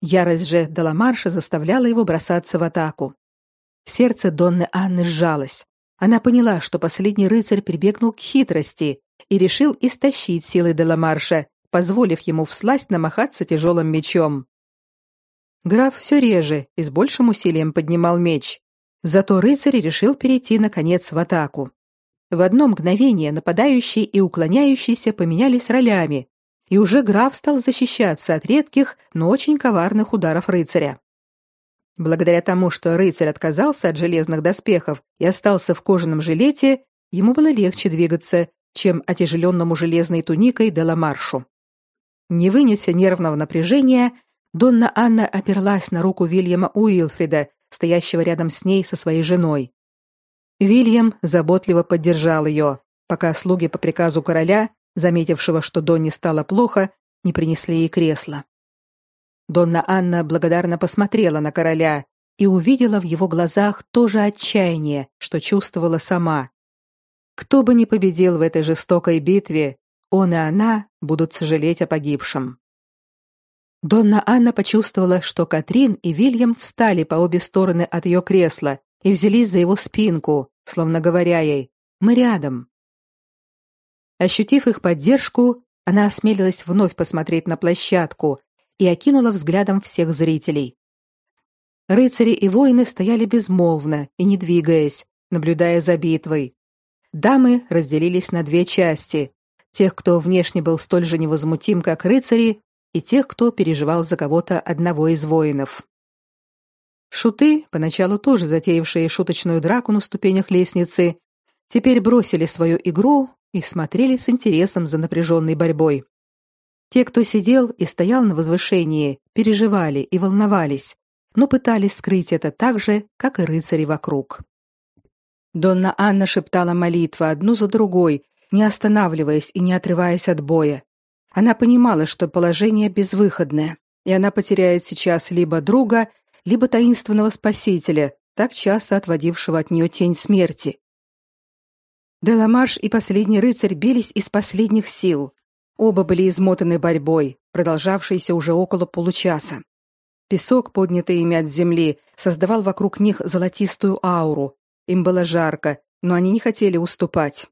Ярость же Деламарша заставляла его бросаться в атаку. Сердце Донны Анны сжалось. Она поняла, что последний рыцарь прибегнул к хитрости и решил истощить силы Деламарша, позволив ему всласть намахаться тяжелым мечом. Граф все реже и с большим усилием поднимал меч. Зато рыцарь решил перейти наконец в атаку. В одно мгновение нападающий и уклоняющийся поменялись ролями, и уже граф стал защищаться от редких, но очень коварных ударов рыцаря. Благодаря тому, что рыцарь отказался от железных доспехов и остался в кожаном жилете, ему было легче двигаться, чем отяжеленному железной туникой Деламаршу. Не вынеся нервного напряжения, Донна Анна оперлась на руку Вильяма Уилфрида, стоящего рядом с ней со своей женой. Вильям заботливо поддержал ее, пока слуги по приказу короля, заметившего, что Донне стало плохо, не принесли ей кресло. Донна Анна благодарно посмотрела на короля и увидела в его глазах то же отчаяние, что чувствовала сама. Кто бы ни победил в этой жестокой битве, он и она будут сожалеть о погибшем. Донна Анна почувствовала, что Катрин и Вильям встали по обе стороны от ее кресла и взялись за его спинку, словно говоря ей «Мы рядом». Ощутив их поддержку, она осмелилась вновь посмотреть на площадку, и окинула взглядом всех зрителей. Рыцари и воины стояли безмолвно и не двигаясь, наблюдая за битвой. Дамы разделились на две части: тех, кто внешне был столь же невозмутим, как рыцари, и тех, кто переживал за кого-то одного из воинов. Шуты, поначалу тоже затеявшие шуточную драку на ступенях лестницы, теперь бросили свою игру и смотрели с интересом за напряженной борьбой. Те, кто сидел и стоял на возвышении, переживали и волновались, но пытались скрыть это так же, как и рыцари вокруг. Донна Анна шептала молитвы одну за другой, не останавливаясь и не отрываясь от боя. Она понимала, что положение безвыходное, и она потеряет сейчас либо друга, либо таинственного спасителя, так часто отводившего от нее тень смерти. Деламарш и последний рыцарь бились из последних сил, Оба были измотаны борьбой, продолжавшейся уже около получаса. Песок, поднятый ими от земли, создавал вокруг них золотистую ауру. Им было жарко, но они не хотели уступать.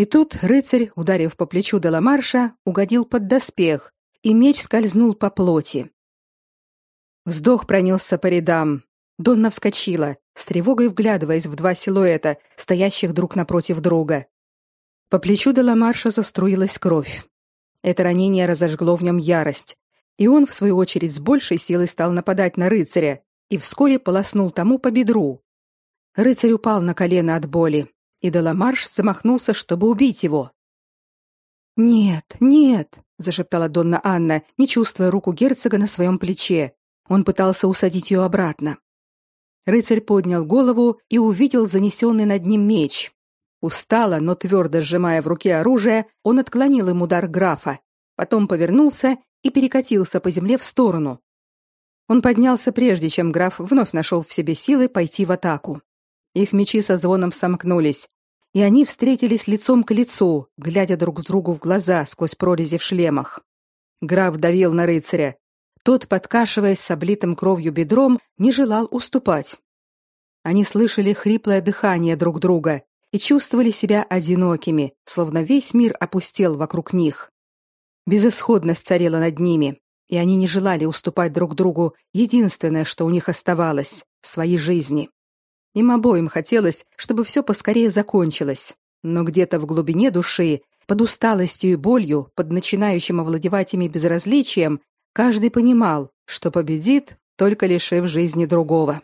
И тут рыцарь, ударив по плечу Деламарша, угодил под доспех, и меч скользнул по плоти. Вздох пронесся по рядам. Донна вскочила, с тревогой вглядываясь в два силуэта, стоящих друг напротив друга. По плечу Деламарша заструилась кровь. Это ранение разожгло в нем ярость, и он, в свою очередь, с большей силой стал нападать на рыцаря и вскоре полоснул тому по бедру. Рыцарь упал на колено от боли, и Деламарш замахнулся, чтобы убить его. «Нет, нет!» – зашептала Донна Анна, не чувствуя руку герцога на своем плече. Он пытался усадить ее обратно. Рыцарь поднял голову и увидел занесенный над ним меч, Устало, но твердо сжимая в руке оружие, он отклонил им удар графа, потом повернулся и перекатился по земле в сторону. Он поднялся прежде, чем граф вновь нашел в себе силы пойти в атаку. Их мечи со звоном сомкнулись, и они встретились лицом к лицу, глядя друг другу в глаза сквозь прорези в шлемах. Граф давил на рыцаря. Тот, подкашиваясь с облитым кровью бедром, не желал уступать. Они слышали хриплое дыхание друг друга, и чувствовали себя одинокими, словно весь мир опустел вокруг них. Безысходность царила над ними, и они не желали уступать друг другу единственное, что у них оставалось свои жизни. Им обоим хотелось, чтобы все поскорее закончилось, но где-то в глубине души, под усталостью и болью, под начинающим овладевать ими безразличием, каждый понимал, что победит, только лишив жизни другого.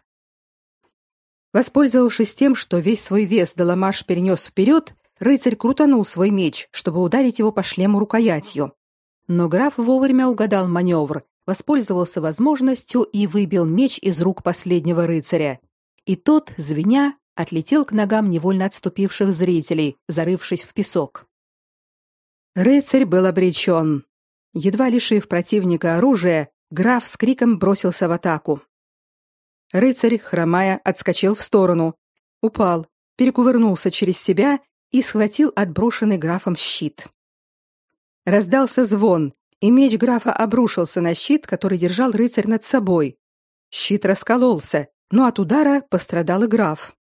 Воспользовавшись тем, что весь свой вес Деламаш перенес вперед, рыцарь крутанул свой меч, чтобы ударить его по шлему рукоятью. Но граф вовремя угадал маневр, воспользовался возможностью и выбил меч из рук последнего рыцаря. И тот, звеня, отлетел к ногам невольно отступивших зрителей, зарывшись в песок. Рыцарь был обречен. Едва лишив противника оружия, граф с криком бросился в атаку. Рыцарь, хромая, отскочил в сторону, упал, перекувырнулся через себя и схватил отброшенный графом щит. Раздался звон, и меч графа обрушился на щит, который держал рыцарь над собой. Щит раскололся, но от удара пострадал и граф.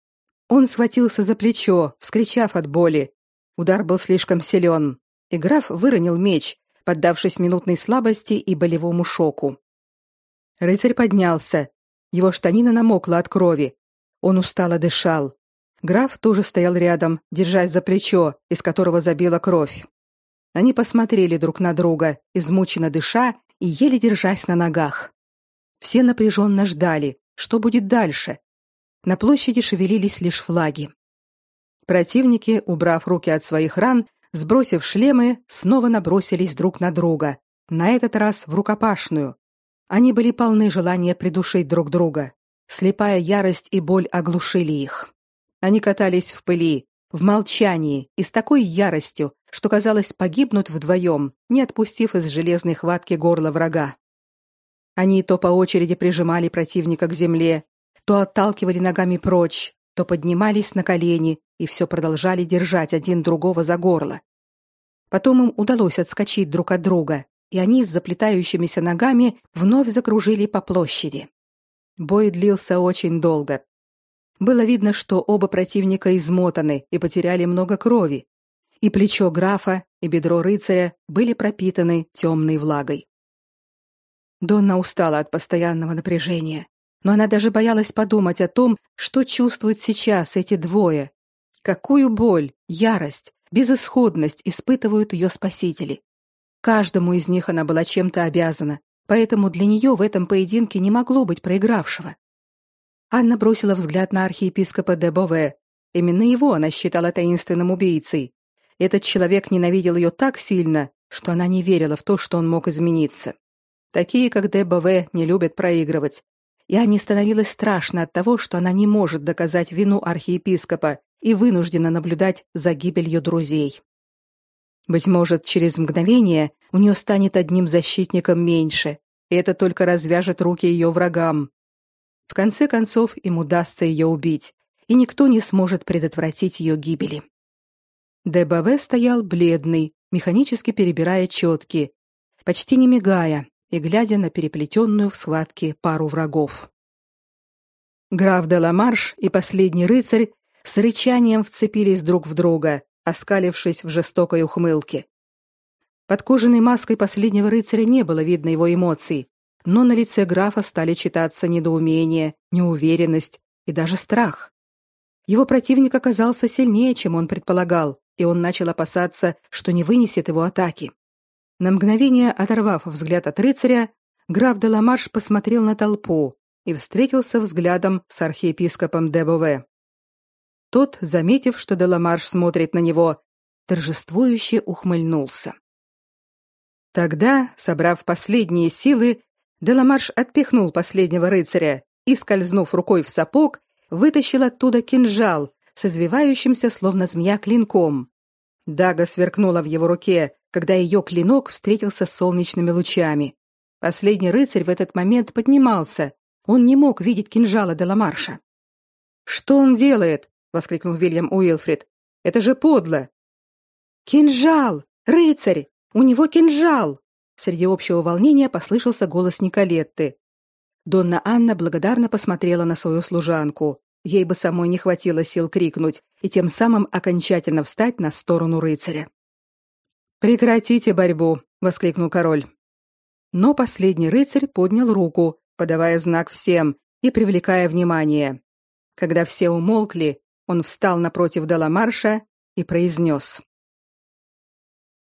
Он схватился за плечо, вскричав от боли. Удар был слишком силен, и граф выронил меч, поддавшись минутной слабости и болевому шоку. Рыцарь поднялся. Его штанина намокла от крови. Он устало дышал. Граф тоже стоял рядом, держась за плечо, из которого забила кровь. Они посмотрели друг на друга, измученно дыша и еле держась на ногах. Все напряженно ждали, что будет дальше. На площади шевелились лишь флаги. Противники, убрав руки от своих ран, сбросив шлемы, снова набросились друг на друга, на этот раз в рукопашную. Они были полны желания придушить друг друга. Слепая ярость и боль оглушили их. Они катались в пыли, в молчании и с такой яростью, что казалось погибнут вдвоем, не отпустив из железной хватки горла врага. Они то по очереди прижимали противника к земле, то отталкивали ногами прочь, то поднимались на колени и все продолжали держать один другого за горло. Потом им удалось отскочить друг от друга, и они с заплетающимися ногами вновь закружили по площади. Бой длился очень долго. Было видно, что оба противника измотаны и потеряли много крови, и плечо графа, и бедро рыцаря были пропитаны темной влагой. Донна устала от постоянного напряжения, но она даже боялась подумать о том, что чувствуют сейчас эти двое. Какую боль, ярость, безысходность испытывают ее спасители. Каждому из них она была чем-то обязана, поэтому для нее в этом поединке не могло быть проигравшего. Анна бросила взгляд на архиепископа де Бове. Именно его она считала таинственным убийцей. Этот человек ненавидел ее так сильно, что она не верила в то, что он мог измениться. Такие, как ДБВ, не любят проигрывать. И Анне становилось страшно от того, что она не может доказать вину архиепископа и вынуждена наблюдать за гибелью друзей. Быть может, через мгновение у нее станет одним защитником меньше, и это только развяжет руки ее врагам. В конце концов, им удастся ее убить, и никто не сможет предотвратить ее гибели. ДБВ стоял бледный, механически перебирая четки, почти не мигая, и глядя на переплетенную в схватке пару врагов. Граф де Ламарш и последний рыцарь с рычанием вцепились друг в друга, оскалившись в жестокой ухмылке. Под кожаной маской последнего рыцаря не было видно его эмоций, но на лице графа стали читаться недоумение, неуверенность и даже страх. Его противник оказался сильнее, чем он предполагал, и он начал опасаться, что не вынесет его атаки. На мгновение оторвав взгляд от рыцаря, граф де Ламарш посмотрел на толпу и встретился взглядом с архиепископом Дебове. Тот, заметив, что де Ламарш смотрит на него, торжествующе ухмыльнулся. Тогда, собрав последние силы, де Ламарш отпихнул последнего рыцаря и, скользнув рукой в сапог, вытащил оттуда кинжал с извивающимся, словно змея, клинком. Дага сверкнула в его руке, когда ее клинок встретился с солнечными лучами. Последний рыцарь в этот момент поднимался. Он не мог видеть кинжала Деламарша. «Что он делает?» — воскликнул Вильям Уилфрид. «Это же подло!» «Кинжал! Рыцарь! У него кинжал!» Среди общего волнения послышался голос Николетты. Донна Анна благодарно посмотрела на свою служанку. Ей бы самой не хватило сил крикнуть и тем самым окончательно встать на сторону рыцаря. Прекратите борьбу, воскликнул король. Но последний рыцарь поднял руку, подавая знак всем и привлекая внимание. Когда все умолкли, он встал напротив Деламарша и произнес.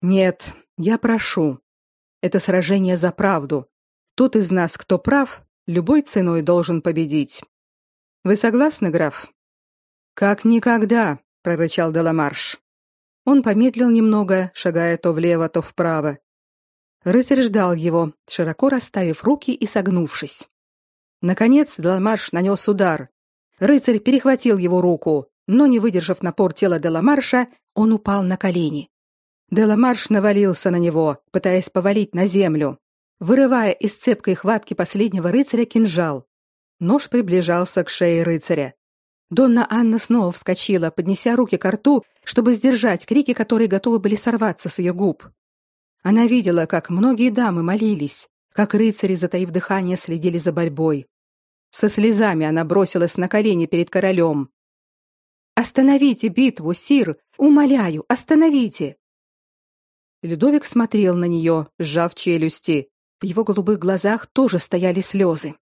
«Нет, я прошу. Это сражение за правду. Тот из нас, кто прав, любой ценой должен победить. Вы согласны, граф?» «Как никогда», — прорычал Деламарш. Он помедлил немного, шагая то влево, то вправо. Рыцарь ждал его, широко расставив руки и согнувшись. Наконец Деламарш нанес удар. Рыцарь перехватил его руку, но не выдержав напор тела Деламарша, он упал на колени. Деламарш навалился на него, пытаясь повалить на землю, вырывая из цепкой хватки последнего рыцаря кинжал. Нож приближался к шее рыцаря. Донна Анна снова вскочила, поднеся руки к рту, чтобы сдержать крики, которые готовы были сорваться с ее губ. Она видела, как многие дамы молились, как рыцари, затаив дыхание, следили за борьбой. Со слезами она бросилась на колени перед королем. Остановите битву, сир, умоляю, остановите. Людовик смотрел на нее, сжав челюсти. В его голубых глазах тоже стояли слезы.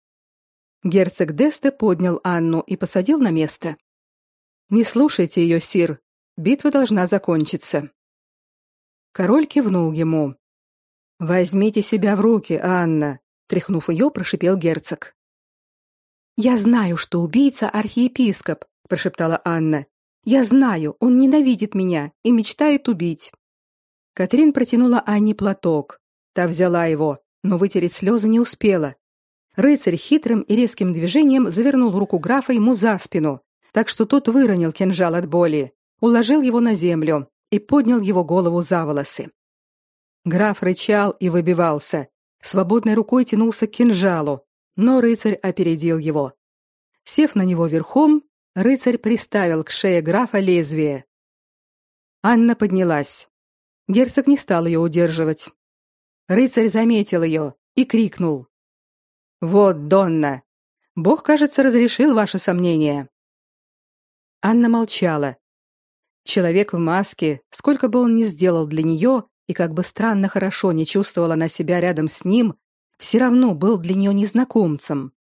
Герцог Десте поднял Анну и посадил на место. Не слушайте ее, сир. Битва должна закончиться. Король кивнул ему. Возьмите себя в руки, Анна, тряхнув ее, прошипел герцог. Я знаю, что убийца архиепископ, прошептала Анна. Я знаю, он ненавидит меня и мечтает убить. Катрин протянула Анне платок. Та взяла его, но вытереть слезы не успела. Рыцарь хитрым и резким движением завернул руку графа ему за спину, так что тот выронил кинжал от боли, уложил его на землю и поднял его голову за волосы. Граф рычал и выбивался, свободной рукой тянулся к кинжалу, но рыцарь опередил его. Сев на него верхом, рыцарь приставил к шее графа лезвие. Анна поднялась. Герцог не стал ее удерживать. Рыцарь заметил ее и крикнул: "Вот, Донна, Бог, кажется, разрешил ваше сомнение". Анна молчала. Человек в маске, сколько бы он ни сделал для нее, и как бы странно хорошо не чувствовала она себя рядом с ним, все равно был для нее незнакомцем.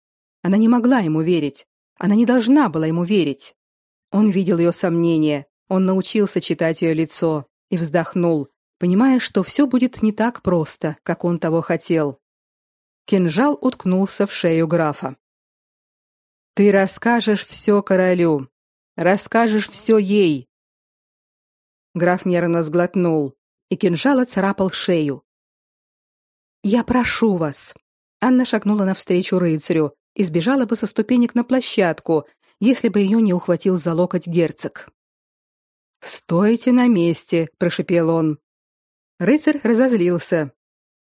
Она не могла ему верить. Она не должна была ему верить. Он видел ее сомнения, он научился читать ее лицо и вздохнул, понимая, что все будет не так просто, как он того хотел. Кинжал уткнулся в шею графа. Ты расскажешь все королю. Расскажешь все ей. Граф нервно сглотнул и кинжал оцарапал шею. Я прошу вас. Анна шагнула навстречу рыцарю и сбежала бы со ступенек на площадку, если бы ее не ухватил за локоть герцог. "Стойте на месте", прошипел он. Рыцарь разозлился.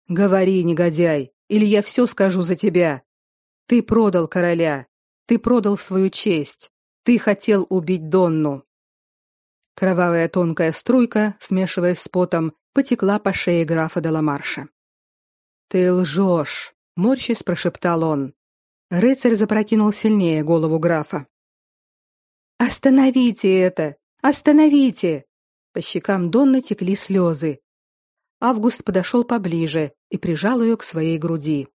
"Говори, негодяй, или я все скажу за тебя. Ты продал короля, ты продал свою честь, ты хотел убить Донну". Кровавая тонкая струйка, смешиваясь с потом, потекла по шее графа Деламарша. «Ты лжешь!» — морщись прошептал он. Рыцарь запрокинул сильнее голову графа. «Остановите это! Остановите!» По щекам Донны текли слезы. Август подошел поближе и прижал ее к своей груди.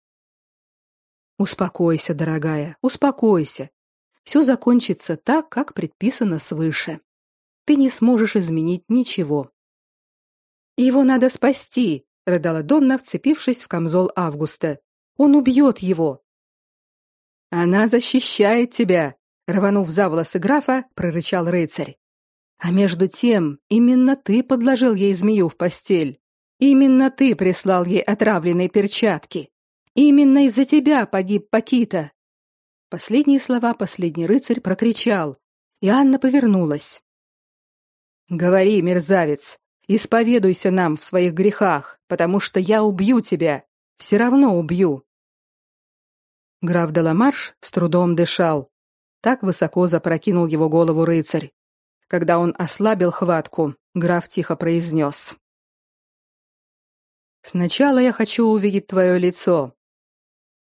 «Успокойся, дорогая, успокойся. Все закончится так, как предписано свыше ты не сможешь изменить ничего. Его надо спасти, рыдала Донна, вцепившись в камзол Августа. Он убьет его. Она защищает тебя, рванув за волосы графа, прорычал рыцарь. А между тем, именно ты подложил ей змею в постель. Именно ты прислал ей отравленные перчатки. Именно из-за тебя погиб Пакита. Последние слова последний рыцарь прокричал, и Анна повернулась. Говори, мерзавец, исповедуйся нам в своих грехах, потому что я убью тебя, все равно убью. Граф Деламарш с трудом дышал. Так высоко запрокинул его голову рыцарь. Когда он ослабил хватку, граф тихо произнес. «Сначала я хочу увидеть твое лицо».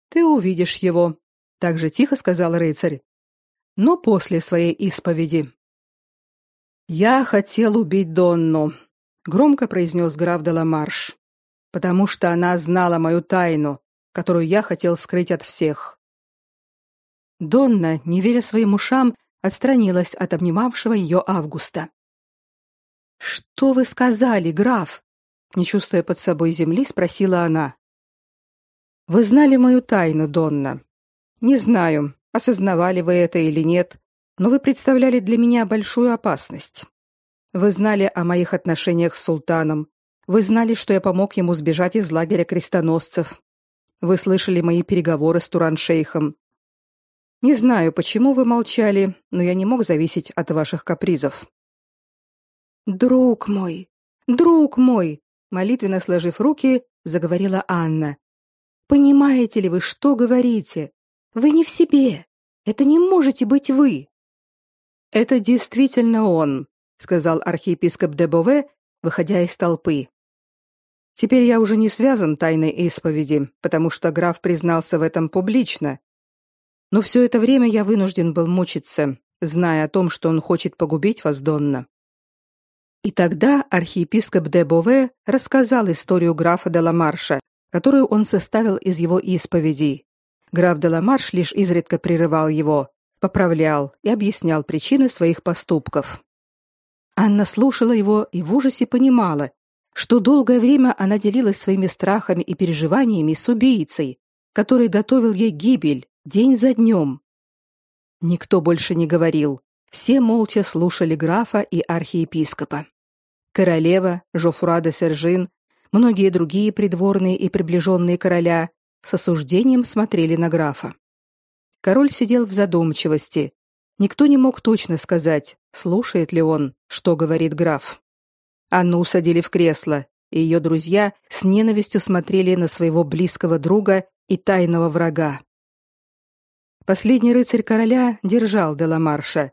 «Ты увидишь его», — так же тихо сказал рыцарь. «Но после своей исповеди». Я хотел убить Донну, громко произнес граф де Ламарш, потому что она знала мою тайну, которую я хотел скрыть от всех. Донна, не веря своим ушам, отстранилась от обнимавшего ее Августа. Что вы сказали, граф? Не чувствуя под собой земли, спросила она. Вы знали мою тайну, Донна. Не знаю, осознавали вы это или нет, но вы представляли для меня большую опасность. Вы знали о моих отношениях с султаном. Вы знали, что я помог ему сбежать из лагеря крестоносцев. Вы слышали мои переговоры с Туран-шейхом. Не знаю, почему вы молчали, но я не мог зависеть от ваших капризов. Друг мой, друг мой, молитвенно сложив руки, заговорила Анна. Понимаете ли вы, что говорите? Вы не в себе. Это не можете быть вы. Это действительно он, сказал архиепископ де выходя из толпы. Теперь я уже не связан тайной исповеди, потому что граф признался в этом публично. Но все это время я вынужден был мучиться, зная о том, что он хочет погубить вас, Донна. И тогда архиепископ де Бове рассказал историю графа де Ламарша, которую он составил из его исповедей. Граф де Ламарш лишь изредка прерывал его, поправлял и объяснял причины своих поступков. Анна слушала его и в ужасе понимала, что долгое время она делилась своими страхами и переживаниями с убийцей, который готовил ей гибель день за днем. Никто больше не говорил. Все молча слушали графа и архиепископа. Королева, Жофруа Сержин, многие другие придворные и приближенные короля с осуждением смотрели на графа. Король сидел в задумчивости. Никто не мог точно сказать, слушает ли он, что говорит граф. Анну усадили в кресло, и ее друзья с ненавистью смотрели на своего близкого друга и тайного врага. Последний рыцарь короля держал Деламарша.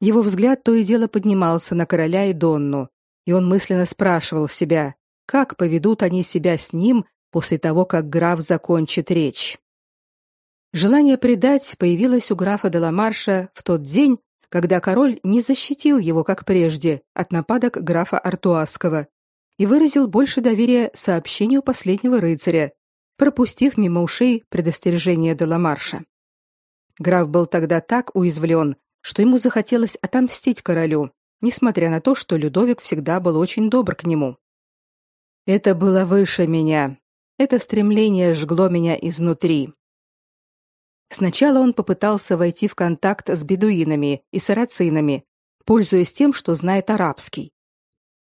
Его взгляд то и дело поднимался на короля и Донну, и он мысленно спрашивал себя, как поведут они себя с ним после того, как граф закончит речь. Желание предать появилось у графа де Ламарша в тот день, когда король не защитил его, как прежде, от нападок графа Артуасского и выразил больше доверия сообщению последнего рыцаря, пропустив мимо ушей предостережение де Ламарша. Граф был тогда так уязвлен, что ему захотелось отомстить королю, несмотря на то, что Людовик всегда был очень добр к нему. Это было выше меня. Это стремление жгло меня изнутри. Сначала он попытался войти в контакт с бедуинами и сарацинами, пользуясь тем, что знает арабский.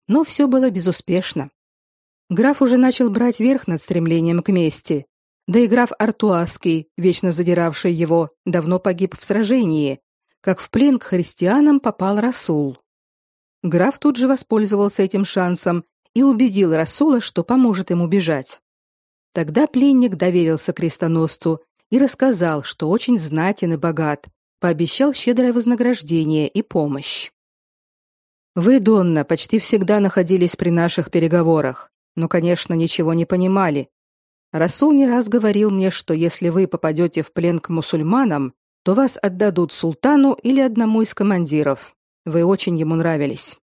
Но все было безуспешно. Граф уже начал брать верх над стремлением к мести. Да и граф Артуаский, вечно задиравший его, давно погиб в сражении, как в плен к христианам попал Расул. Граф тут же воспользовался этим шансом и убедил Расула, что поможет ему бежать. Тогда пленник доверился крестоносцу и рассказал, что очень знатен и богат, пообещал щедрое вознаграждение и помощь. Вы, Донна, почти всегда находились при наших переговорах, но, конечно, ничего не понимали. Расул не раз говорил мне, что если вы попадете в плен к мусульманам, то вас отдадут султану или одному из командиров. Вы очень ему нравились.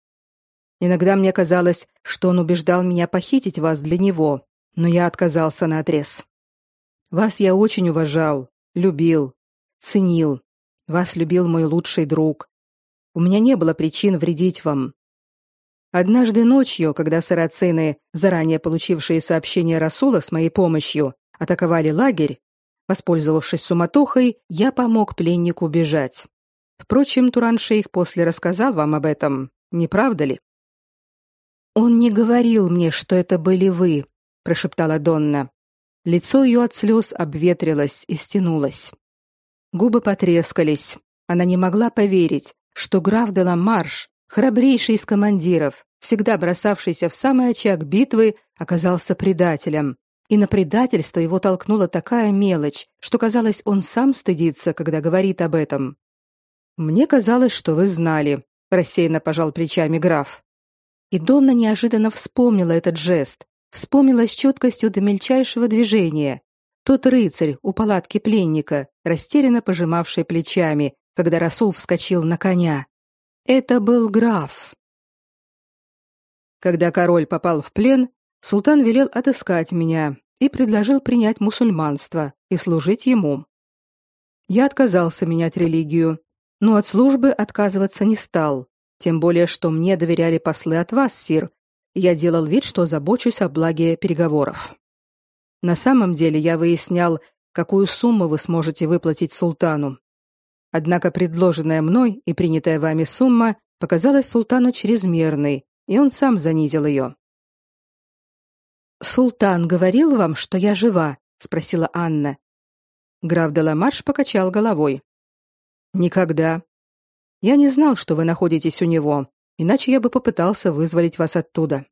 Иногда мне казалось, что он убеждал меня похитить вас для него, но я отказался наотрез. Вас я очень уважал, любил, ценил. Вас любил мой лучший друг. У меня не было причин вредить вам. Однажды ночью, когда сарацины, заранее получившие сообщение Расула с моей помощью, атаковали лагерь, воспользовавшись суматохой, я помог пленнику бежать. Впрочем, Туран-шейх после рассказал вам об этом, не правда ли? Он не говорил мне, что это были вы, прошептала Донна. Лицо ее от слез обветрилось и стянулось. Губы потрескались. Она не могла поверить, что граф де Ламарш, храбрейший из командиров, всегда бросавшийся в самый очаг битвы, оказался предателем. И на предательство его толкнула такая мелочь, что казалось, он сам стыдится, когда говорит об этом. Мне казалось, что вы знали, рассеянно пожал плечами граф. И Донна неожиданно вспомнила этот жест, Вспомнила с четкостью до мельчайшего движения. Тот рыцарь у палатки пленника, растерянно пожимавший плечами, когда Расул вскочил на коня. Это был граф. Когда король попал в плен, султан велел отыскать меня и предложил принять мусульманство и служить ему. Я отказался менять религию, но от службы отказываться не стал, тем более что мне доверяли послы от вас, сир, я делал вид, что забочусь о благе переговоров. На самом деле я выяснял, какую сумму вы сможете выплатить султану. Однако предложенная мной и принятая вами сумма показалась султану чрезмерной, и он сам занизил ее. Султан говорил вам, что я жива, спросила Анна. Граф де Ламарш покачал головой. Никогда. Я не знал, что вы находитесь у него, иначе я бы попытался вызволить вас оттуда.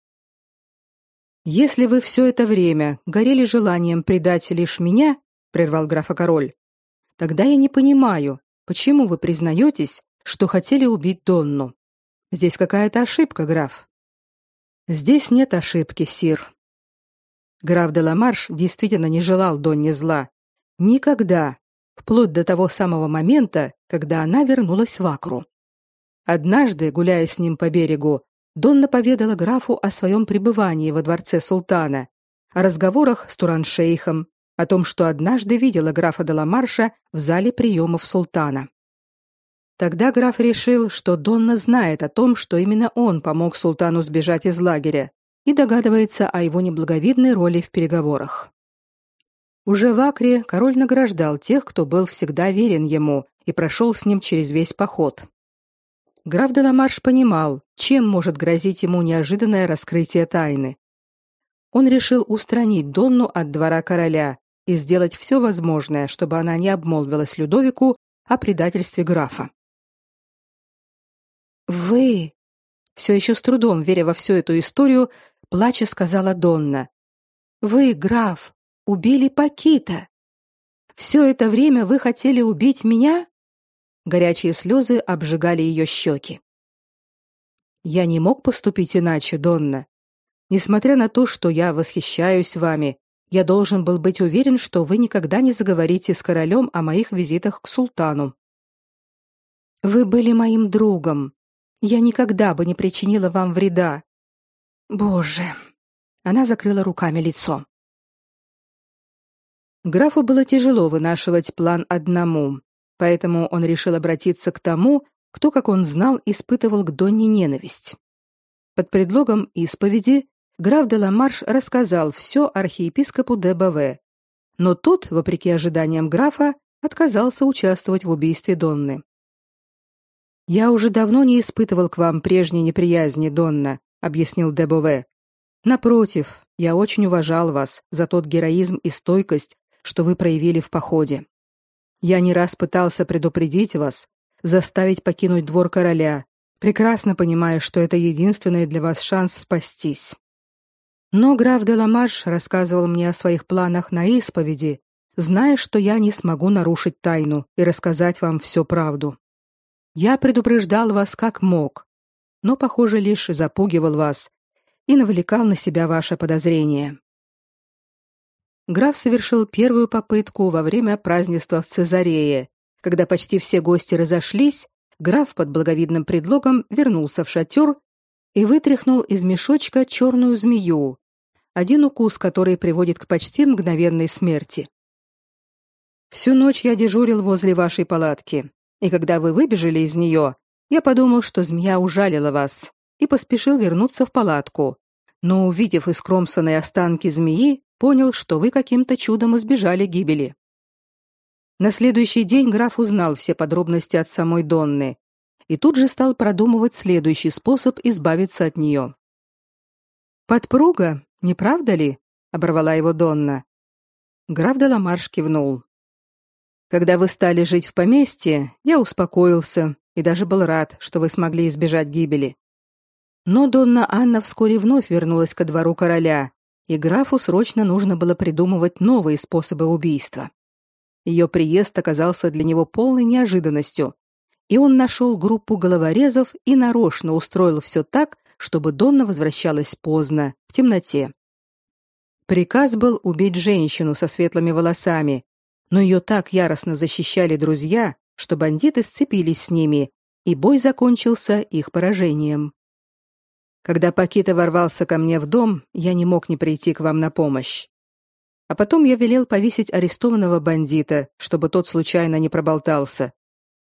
Если вы все это время горели желанием предать лишь меня, прервал графа король, тогда я не понимаю, почему вы признаетесь, что хотели убить Донну. Здесь какая-то ошибка, граф. Здесь нет ошибки, сир. Граф де Ламарш действительно не желал Донне зла. Никогда, вплоть до того самого момента, когда она вернулась в Акру. Однажды, гуляя с ним по берегу, Донна поведала графу о своем пребывании во дворце султана, о разговорах с Туран-шейхом, о том, что однажды видела графа Деламарша в зале приемов султана. Тогда граф решил, что Донна знает о том, что именно он помог султану сбежать из лагеря и догадывается о его неблаговидной роли в переговорах. Уже в Акре король награждал тех, кто был всегда верен ему и прошел с ним через весь поход. Граф Деламарш понимал, чем может грозить ему неожиданное раскрытие тайны. Он решил устранить Донну от двора короля и сделать все возможное, чтобы она не обмолвилась Людовику о предательстве графа. Вы, все еще с трудом веря во всю эту историю, плача сказала Донна: "Вы, граф, убили Пакита. Все это время вы хотели убить меня?" Горячие слезы обжигали ее щеки. Я не мог поступить иначе, Донна. Несмотря на то, что я восхищаюсь вами, я должен был быть уверен, что вы никогда не заговорите с королем о моих визитах к султану. Вы были моим другом. Я никогда бы не причинила вам вреда. Боже. Она закрыла руками лицо. Графу было тяжело вынашивать план одному, Поэтому он решил обратиться к тому, кто, как он знал, испытывал к Донне ненависть. Под предлогом исповеди граф де Ламарш рассказал все архиепископу де Баве, но тот, вопреки ожиданиям графа, отказался участвовать в убийстве Донны. Я уже давно не испытывал к вам прежней неприязни, Донна, объяснил де Баве. Напротив, я очень уважал вас за тот героизм и стойкость, что вы проявили в походе. Я не раз пытался предупредить вас, заставить покинуть двор короля, прекрасно понимая, что это единственный для вас шанс спастись. Но граф де Ламарш рассказывал мне о своих планах на исповеди, зная, что я не смогу нарушить тайну и рассказать вам всю правду. Я предупреждал вас как мог, но, похоже, лишь запугивал вас и навлекал на себя ваше подозрение граф совершил первую попытку во время празднества в Цезарее. Когда почти все гости разошлись, граф под благовидным предлогом вернулся в шатер и вытряхнул из мешочка черную змею, один укус который приводит к почти мгновенной смерти. Всю ночь я дежурил возле вашей палатки, и когда вы выбежали из нее, я подумал, что змея ужалила вас, и поспешил вернуться в палатку. Но увидев искромсанные останки змеи, понял, что вы каким-то чудом избежали гибели. На следующий день граф узнал все подробности от самой Донны и тут же стал продумывать следующий способ избавиться от нее. Подпруга, не правда ли? оборвала его Донна. Граф де Ламарш кивнул. Когда вы стали жить в поместье, я успокоился и даже был рад, что вы смогли избежать гибели. Но Донна Анна вскоре вновь вернулась ко двору короля и графу срочно нужно было придумывать новые способы убийства. Ее приезд оказался для него полной неожиданностью, и он нашел группу головорезов и нарочно устроил все так, чтобы Донна возвращалась поздно, в темноте. Приказ был убить женщину со светлыми волосами, но ее так яростно защищали друзья, что бандиты сцепились с ними, и бой закончился их поражением. Когда Пакита ворвался ко мне в дом, я не мог не прийти к вам на помощь. А потом я велел повесить арестованного бандита, чтобы тот случайно не проболтался.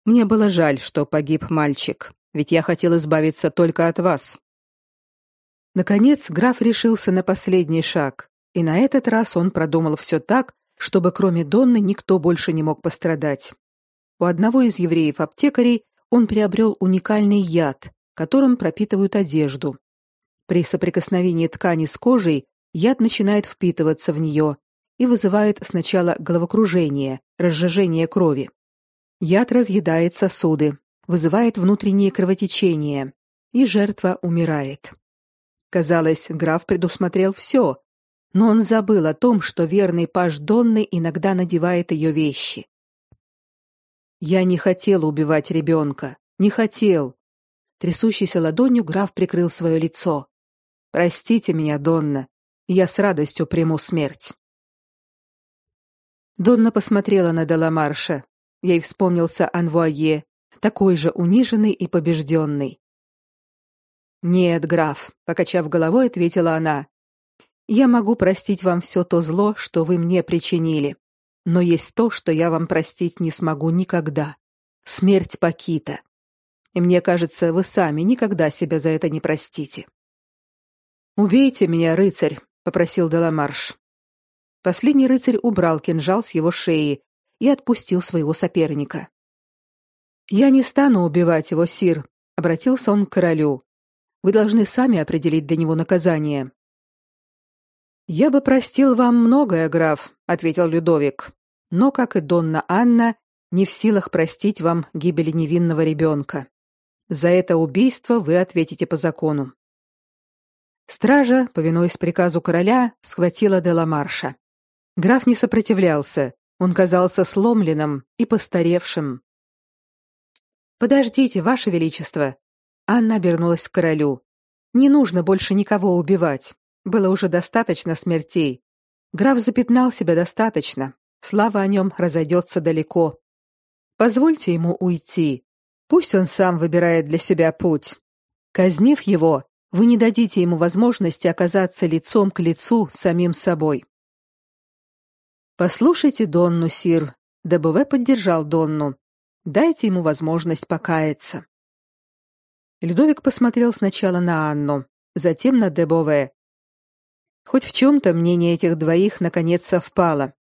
Мне было жаль, что погиб мальчик, ведь я хотел избавиться только от вас. Наконец граф решился на последний шаг, и на этот раз он продумал все так, чтобы кроме Донны никто больше не мог пострадать. У одного из евреев-аптекарей он приобрел уникальный яд, которым пропитывают одежду, при соприкосновении ткани с кожей яд начинает впитываться в нее и вызывает сначала головокружение, разжижение крови. Яд разъедает сосуды, вызывает внутренние кровотечения, и жертва умирает. Казалось, граф предусмотрел все, но он забыл о том, что верный паж Донны иногда надевает ее вещи. Я не хотел убивать ребенка, не хотел. Трясущейся ладонью граф прикрыл свое лицо. Простите меня, Донна, я с радостью приму смерть. Донна посмотрела на Деламарша, ей вспомнился Анвуае, такой же униженный и побежденный. Нет, граф, покачав головой, ответила она. Я могу простить вам все то зло, что вы мне причинили, но есть то, что я вам простить не смогу никогда. Смерть Пакита. И мне кажется, вы сами никогда себя за это не простите. Убейте меня, рыцарь, попросил Деламарш. Последний рыцарь убрал кинжал с его шеи и отпустил своего соперника. Я не стану убивать его, сир, обратился он к королю. Вы должны сами определить для него наказание. Я бы простил вам многое, граф, ответил Людовик. Но как и Донна Анна, не в силах простить вам гибели невинного ребенка. За это убийство вы ответите по закону. Стража, повинуясь приказу короля, схватила Деламарша. Граф не сопротивлялся. Он казался сломленным и постаревшим. Подождите, ваше величество. Анна обернулась к королю. Не нужно больше никого убивать. Было уже достаточно смертей. Граф запятнал себя достаточно. Слава о нем разойдется далеко. Позвольте ему уйти. Пусть он сам выбирает для себя путь. Казнив его, вы не дадите ему возможности оказаться лицом к лицу с самим собой. Послушайте Донну, сир. Дебове поддержал Донну. Дайте ему возможность покаяться. Людовик посмотрел сначала на Анну, затем на Дебове. Хоть в чем-то мнение этих двоих наконец совпало.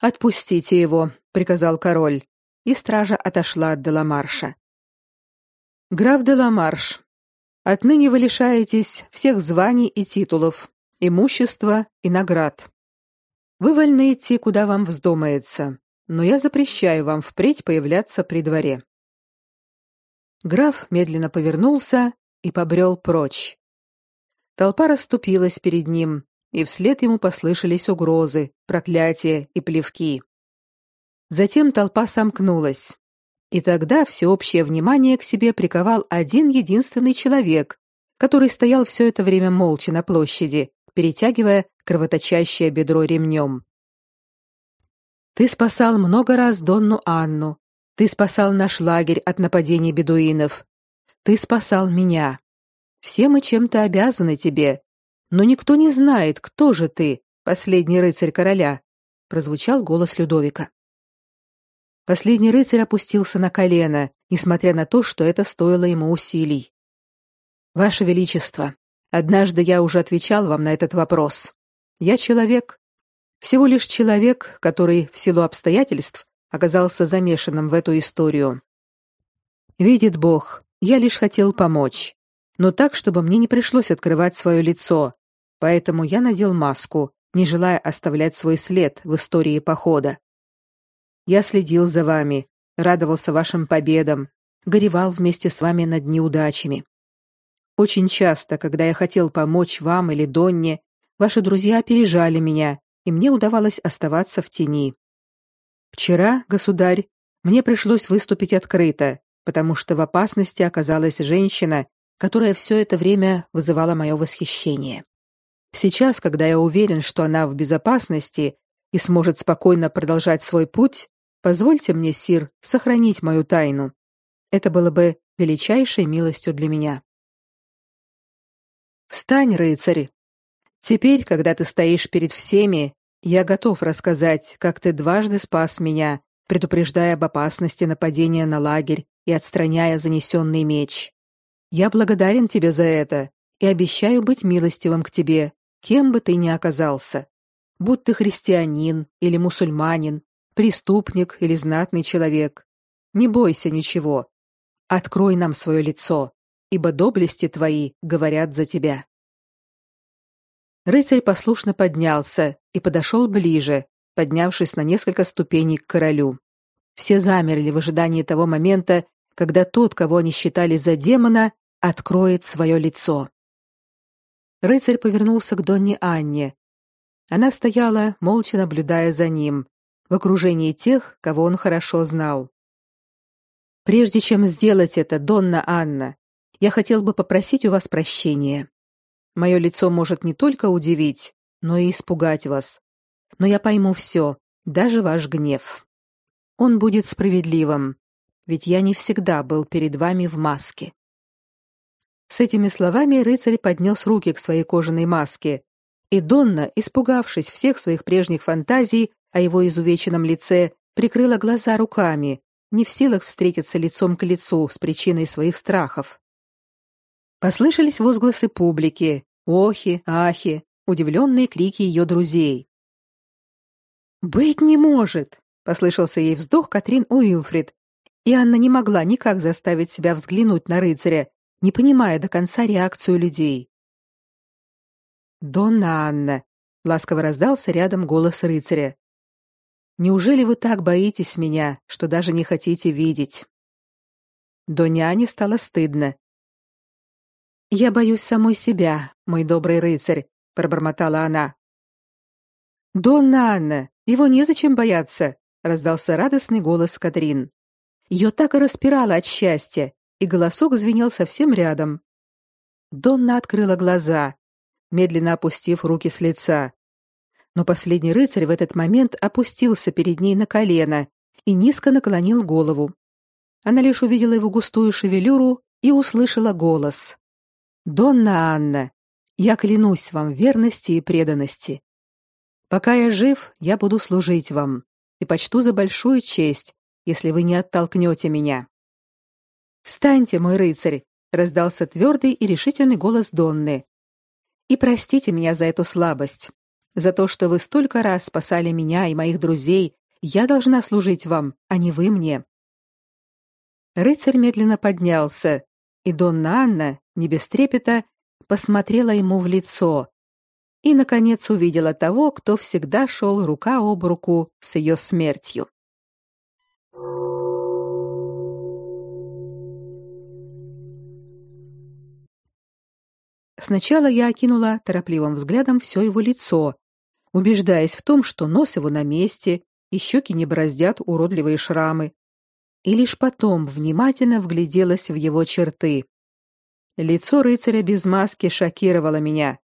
Отпустите его, приказал король и стража отошла от Деламарша. Граф Деламарш, отныне вы лишаетесь всех званий и титулов, имущества и наград. Вы вольны идти, куда вам вздумается, но я запрещаю вам впредь появляться при дворе. Граф медленно повернулся и побрел прочь. Толпа расступилась перед ним, и вслед ему послышались угрозы, проклятия и плевки. Затем толпа сомкнулась. И тогда всеобщее внимание к себе приковал один единственный человек, который стоял все это время молча на площади, перетягивая кровоточащее бедро ремнем. Ты спасал много раз Донну Анну. Ты спасал наш лагерь от нападений бедуинов. Ты спасал меня. Все мы чем-то обязаны тебе, но никто не знает, кто же ты, последний рыцарь короля, прозвучал голос Людовика. Последний рыцарь опустился на колено, несмотря на то, что это стоило ему усилий. Ваше величество, однажды я уже отвечал вам на этот вопрос. Я человек, всего лишь человек, который в силу обстоятельств оказался замешанным в эту историю. Видит Бог, я лишь хотел помочь, но так, чтобы мне не пришлось открывать свое лицо. Поэтому я надел маску, не желая оставлять свой след в истории похода. Я следил за вами, радовался вашим победам, горевал вместе с вами над неудачами. Очень часто, когда я хотел помочь вам или Донне, ваши друзья опережали меня, и мне удавалось оставаться в тени. Вчера, государь, мне пришлось выступить открыто, потому что в опасности оказалась женщина, которая все это время вызывала мое восхищение. Сейчас, когда я уверен, что она в безопасности и сможет спокойно продолжать свой путь, Позвольте мне, сир, сохранить мою тайну. Это было бы величайшей милостью для меня. Встань, рыцарь. Теперь, когда ты стоишь перед всеми, я готов рассказать, как ты дважды спас меня, предупреждая об опасности нападения на лагерь и отстраняя занесенный меч. Я благодарен тебе за это и обещаю быть милостивым к тебе, кем бы ты ни оказался. Будь ты христианин или мусульманин, преступник или знатный человек. Не бойся ничего. Открой нам свое лицо, ибо доблести твои говорят за тебя. Рыцарь послушно поднялся и подошел ближе, поднявшись на несколько ступеней к королю. Все замерли в ожидании того момента, когда тот, кого они считали за демона, откроет свое лицо. Рыцарь повернулся к Донне Анне. Она стояла, молча наблюдая за ним, в окружении тех, кого он хорошо знал. Прежде чем сделать это, Донна Анна, я хотел бы попросить у вас прощения. Мое лицо может не только удивить, но и испугать вас. Но я пойму все, даже ваш гнев. он будет справедливым, ведь я не всегда был перед вами в маске. С этими словами рыцарь поднес руки к своей кожаной маске, и Донна, испугавшись всех своих прежних фантазий о его изувеченном лице, прикрыла глаза руками, не в силах встретиться лицом к лицу с причиной своих страхов. Послышались возгласы публики, охи, ахи, удивленные крики ее друзей. «Быть не может!» — послышался ей вздох Катрин Уилфрид, и Анна не могла никак заставить себя взглянуть на рыцаря, не понимая до конца реакцию людей. «Донна Анна!» — ласково раздался рядом голос рыцаря. «Неужели вы так боитесь меня, что даже не хотите видеть?» Доняне стало стыдно. «Я боюсь самой себя, мой добрый рыцарь», — пробормотала она. «Донна Анна, его незачем бояться», — раздался радостный голос Катрин. Ее так и распирало от счастья, и голосок звенел совсем рядом. Донна открыла глаза, медленно опустив руки с лица. Но последний рыцарь в этот момент опустился перед ней на колено и низко наклонил голову. Она лишь увидела его густую шевелюру и услышала голос. «Донна Анна, я клянусь вам верности и преданности. Пока я жив, я буду служить вам и почту за большую честь, если вы не оттолкнете меня». «Встаньте, мой рыцарь!» — раздался твердый и решительный голос Донны. И простите меня за эту слабость. За то, что вы столько раз спасали меня и моих друзей, я должна служить вам, а не вы мне. Рыцарь медленно поднялся, и Донна Анна, не без трепета, посмотрела ему в лицо и, наконец, увидела того, кто всегда шел рука об руку с ее смертью. Сначала я окинула торопливым взглядом все его лицо, убеждаясь в том, что нос его на месте, и щеки не бороздят уродливые шрамы. И лишь потом внимательно вгляделась в его черты. Лицо рыцаря без маски шокировало меня.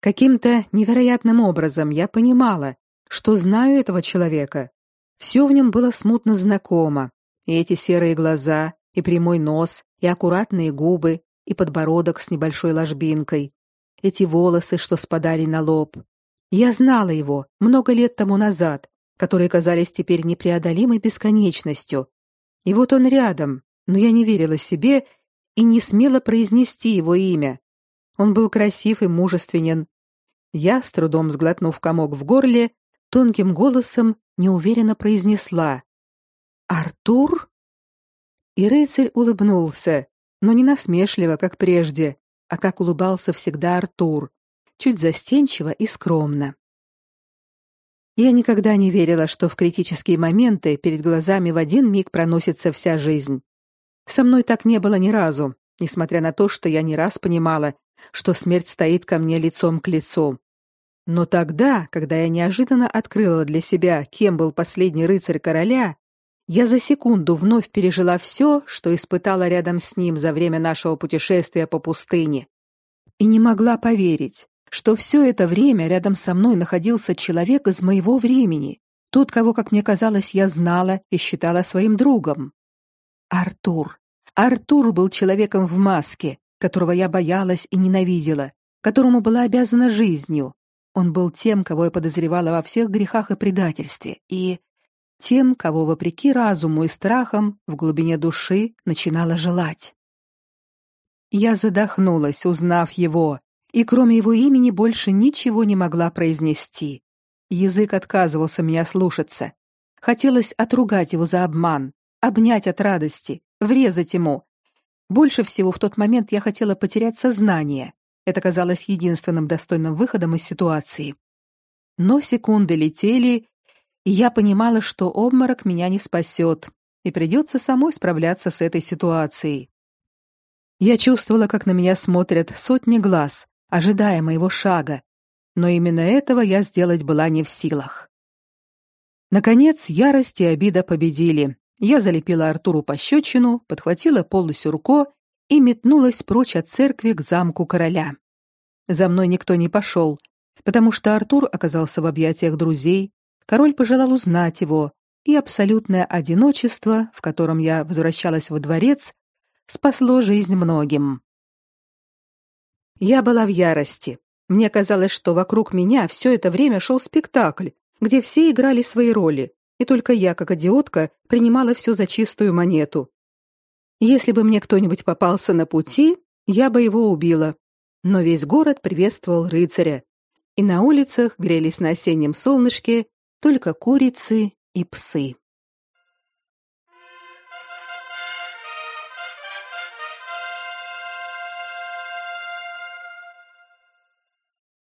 Каким-то невероятным образом я понимала, что знаю этого человека. Все в нем было смутно знакомо. И эти серые глаза, и прямой нос, и аккуратные губы, и подбородок с небольшой ложбинкой, эти волосы, что спадали на лоб. Я знала его много лет тому назад, которые казались теперь непреодолимой бесконечностью. И вот он рядом, но я не верила себе и не смела произнести его имя. Он был красив и мужественен. Я, с трудом сглотнув комок в горле, тонким голосом неуверенно произнесла: "Артур?" И рыцарь улыбнулся, но не насмешливо, как прежде, а как улыбался всегда Артур, чуть застенчиво и скромно. Я никогда не верила, что в критические моменты перед глазами в один миг проносится вся жизнь. Со мной так не было ни разу, несмотря на то, что я не раз понимала, что смерть стоит ко мне лицом к лицу. Но тогда, когда я неожиданно открыла для себя, кем был последний рыцарь короля, я за секунду вновь пережила все, что испытала рядом с ним за время нашего путешествия по пустыне. И не могла поверить, что все это время рядом со мной находился человек из моего времени, тот, кого, как мне казалось, я знала и считала своим другом. Артур. Артур был человеком в маске, которого я боялась и ненавидела, которому была обязана жизнью. Он был тем, кого я подозревала во всех грехах и предательстве, и тем, кого вопреки разуму и страхам в глубине души начинала желать. Я задохнулась, узнав его, и кроме его имени больше ничего не могла произнести. Язык отказывался меня слушаться. Хотелось отругать его за обман, обнять от радости, врезать ему. Больше всего в тот момент я хотела потерять сознание. Это казалось единственным достойным выходом из ситуации. Но секунды летели, и я понимала, что обморок меня не спасет, и придется самой справляться с этой ситуацией. Я чувствовала, как на меня смотрят сотни глаз, ожидая моего шага, но именно этого я сделать была не в силах. Наконец, ярость и обида победили. Я залепила Артуру пощечину, подхватила полу сюрко и метнулась прочь от церкви к замку короля. За мной никто не пошел, потому что Артур оказался в объятиях друзей, Король пожелал узнать его, и абсолютное одиночество, в котором я возвращалась во дворец, спасло жизнь многим. Я была в ярости. Мне казалось, что вокруг меня все это время шел спектакль, где все играли свои роли, и только я, как идиотка, принимала все за чистую монету. Если бы мне кто-нибудь попался на пути, я бы его убила. Но весь город приветствовал рыцаря, и на улицах грелись на осеннем солнышке только курицы и псы.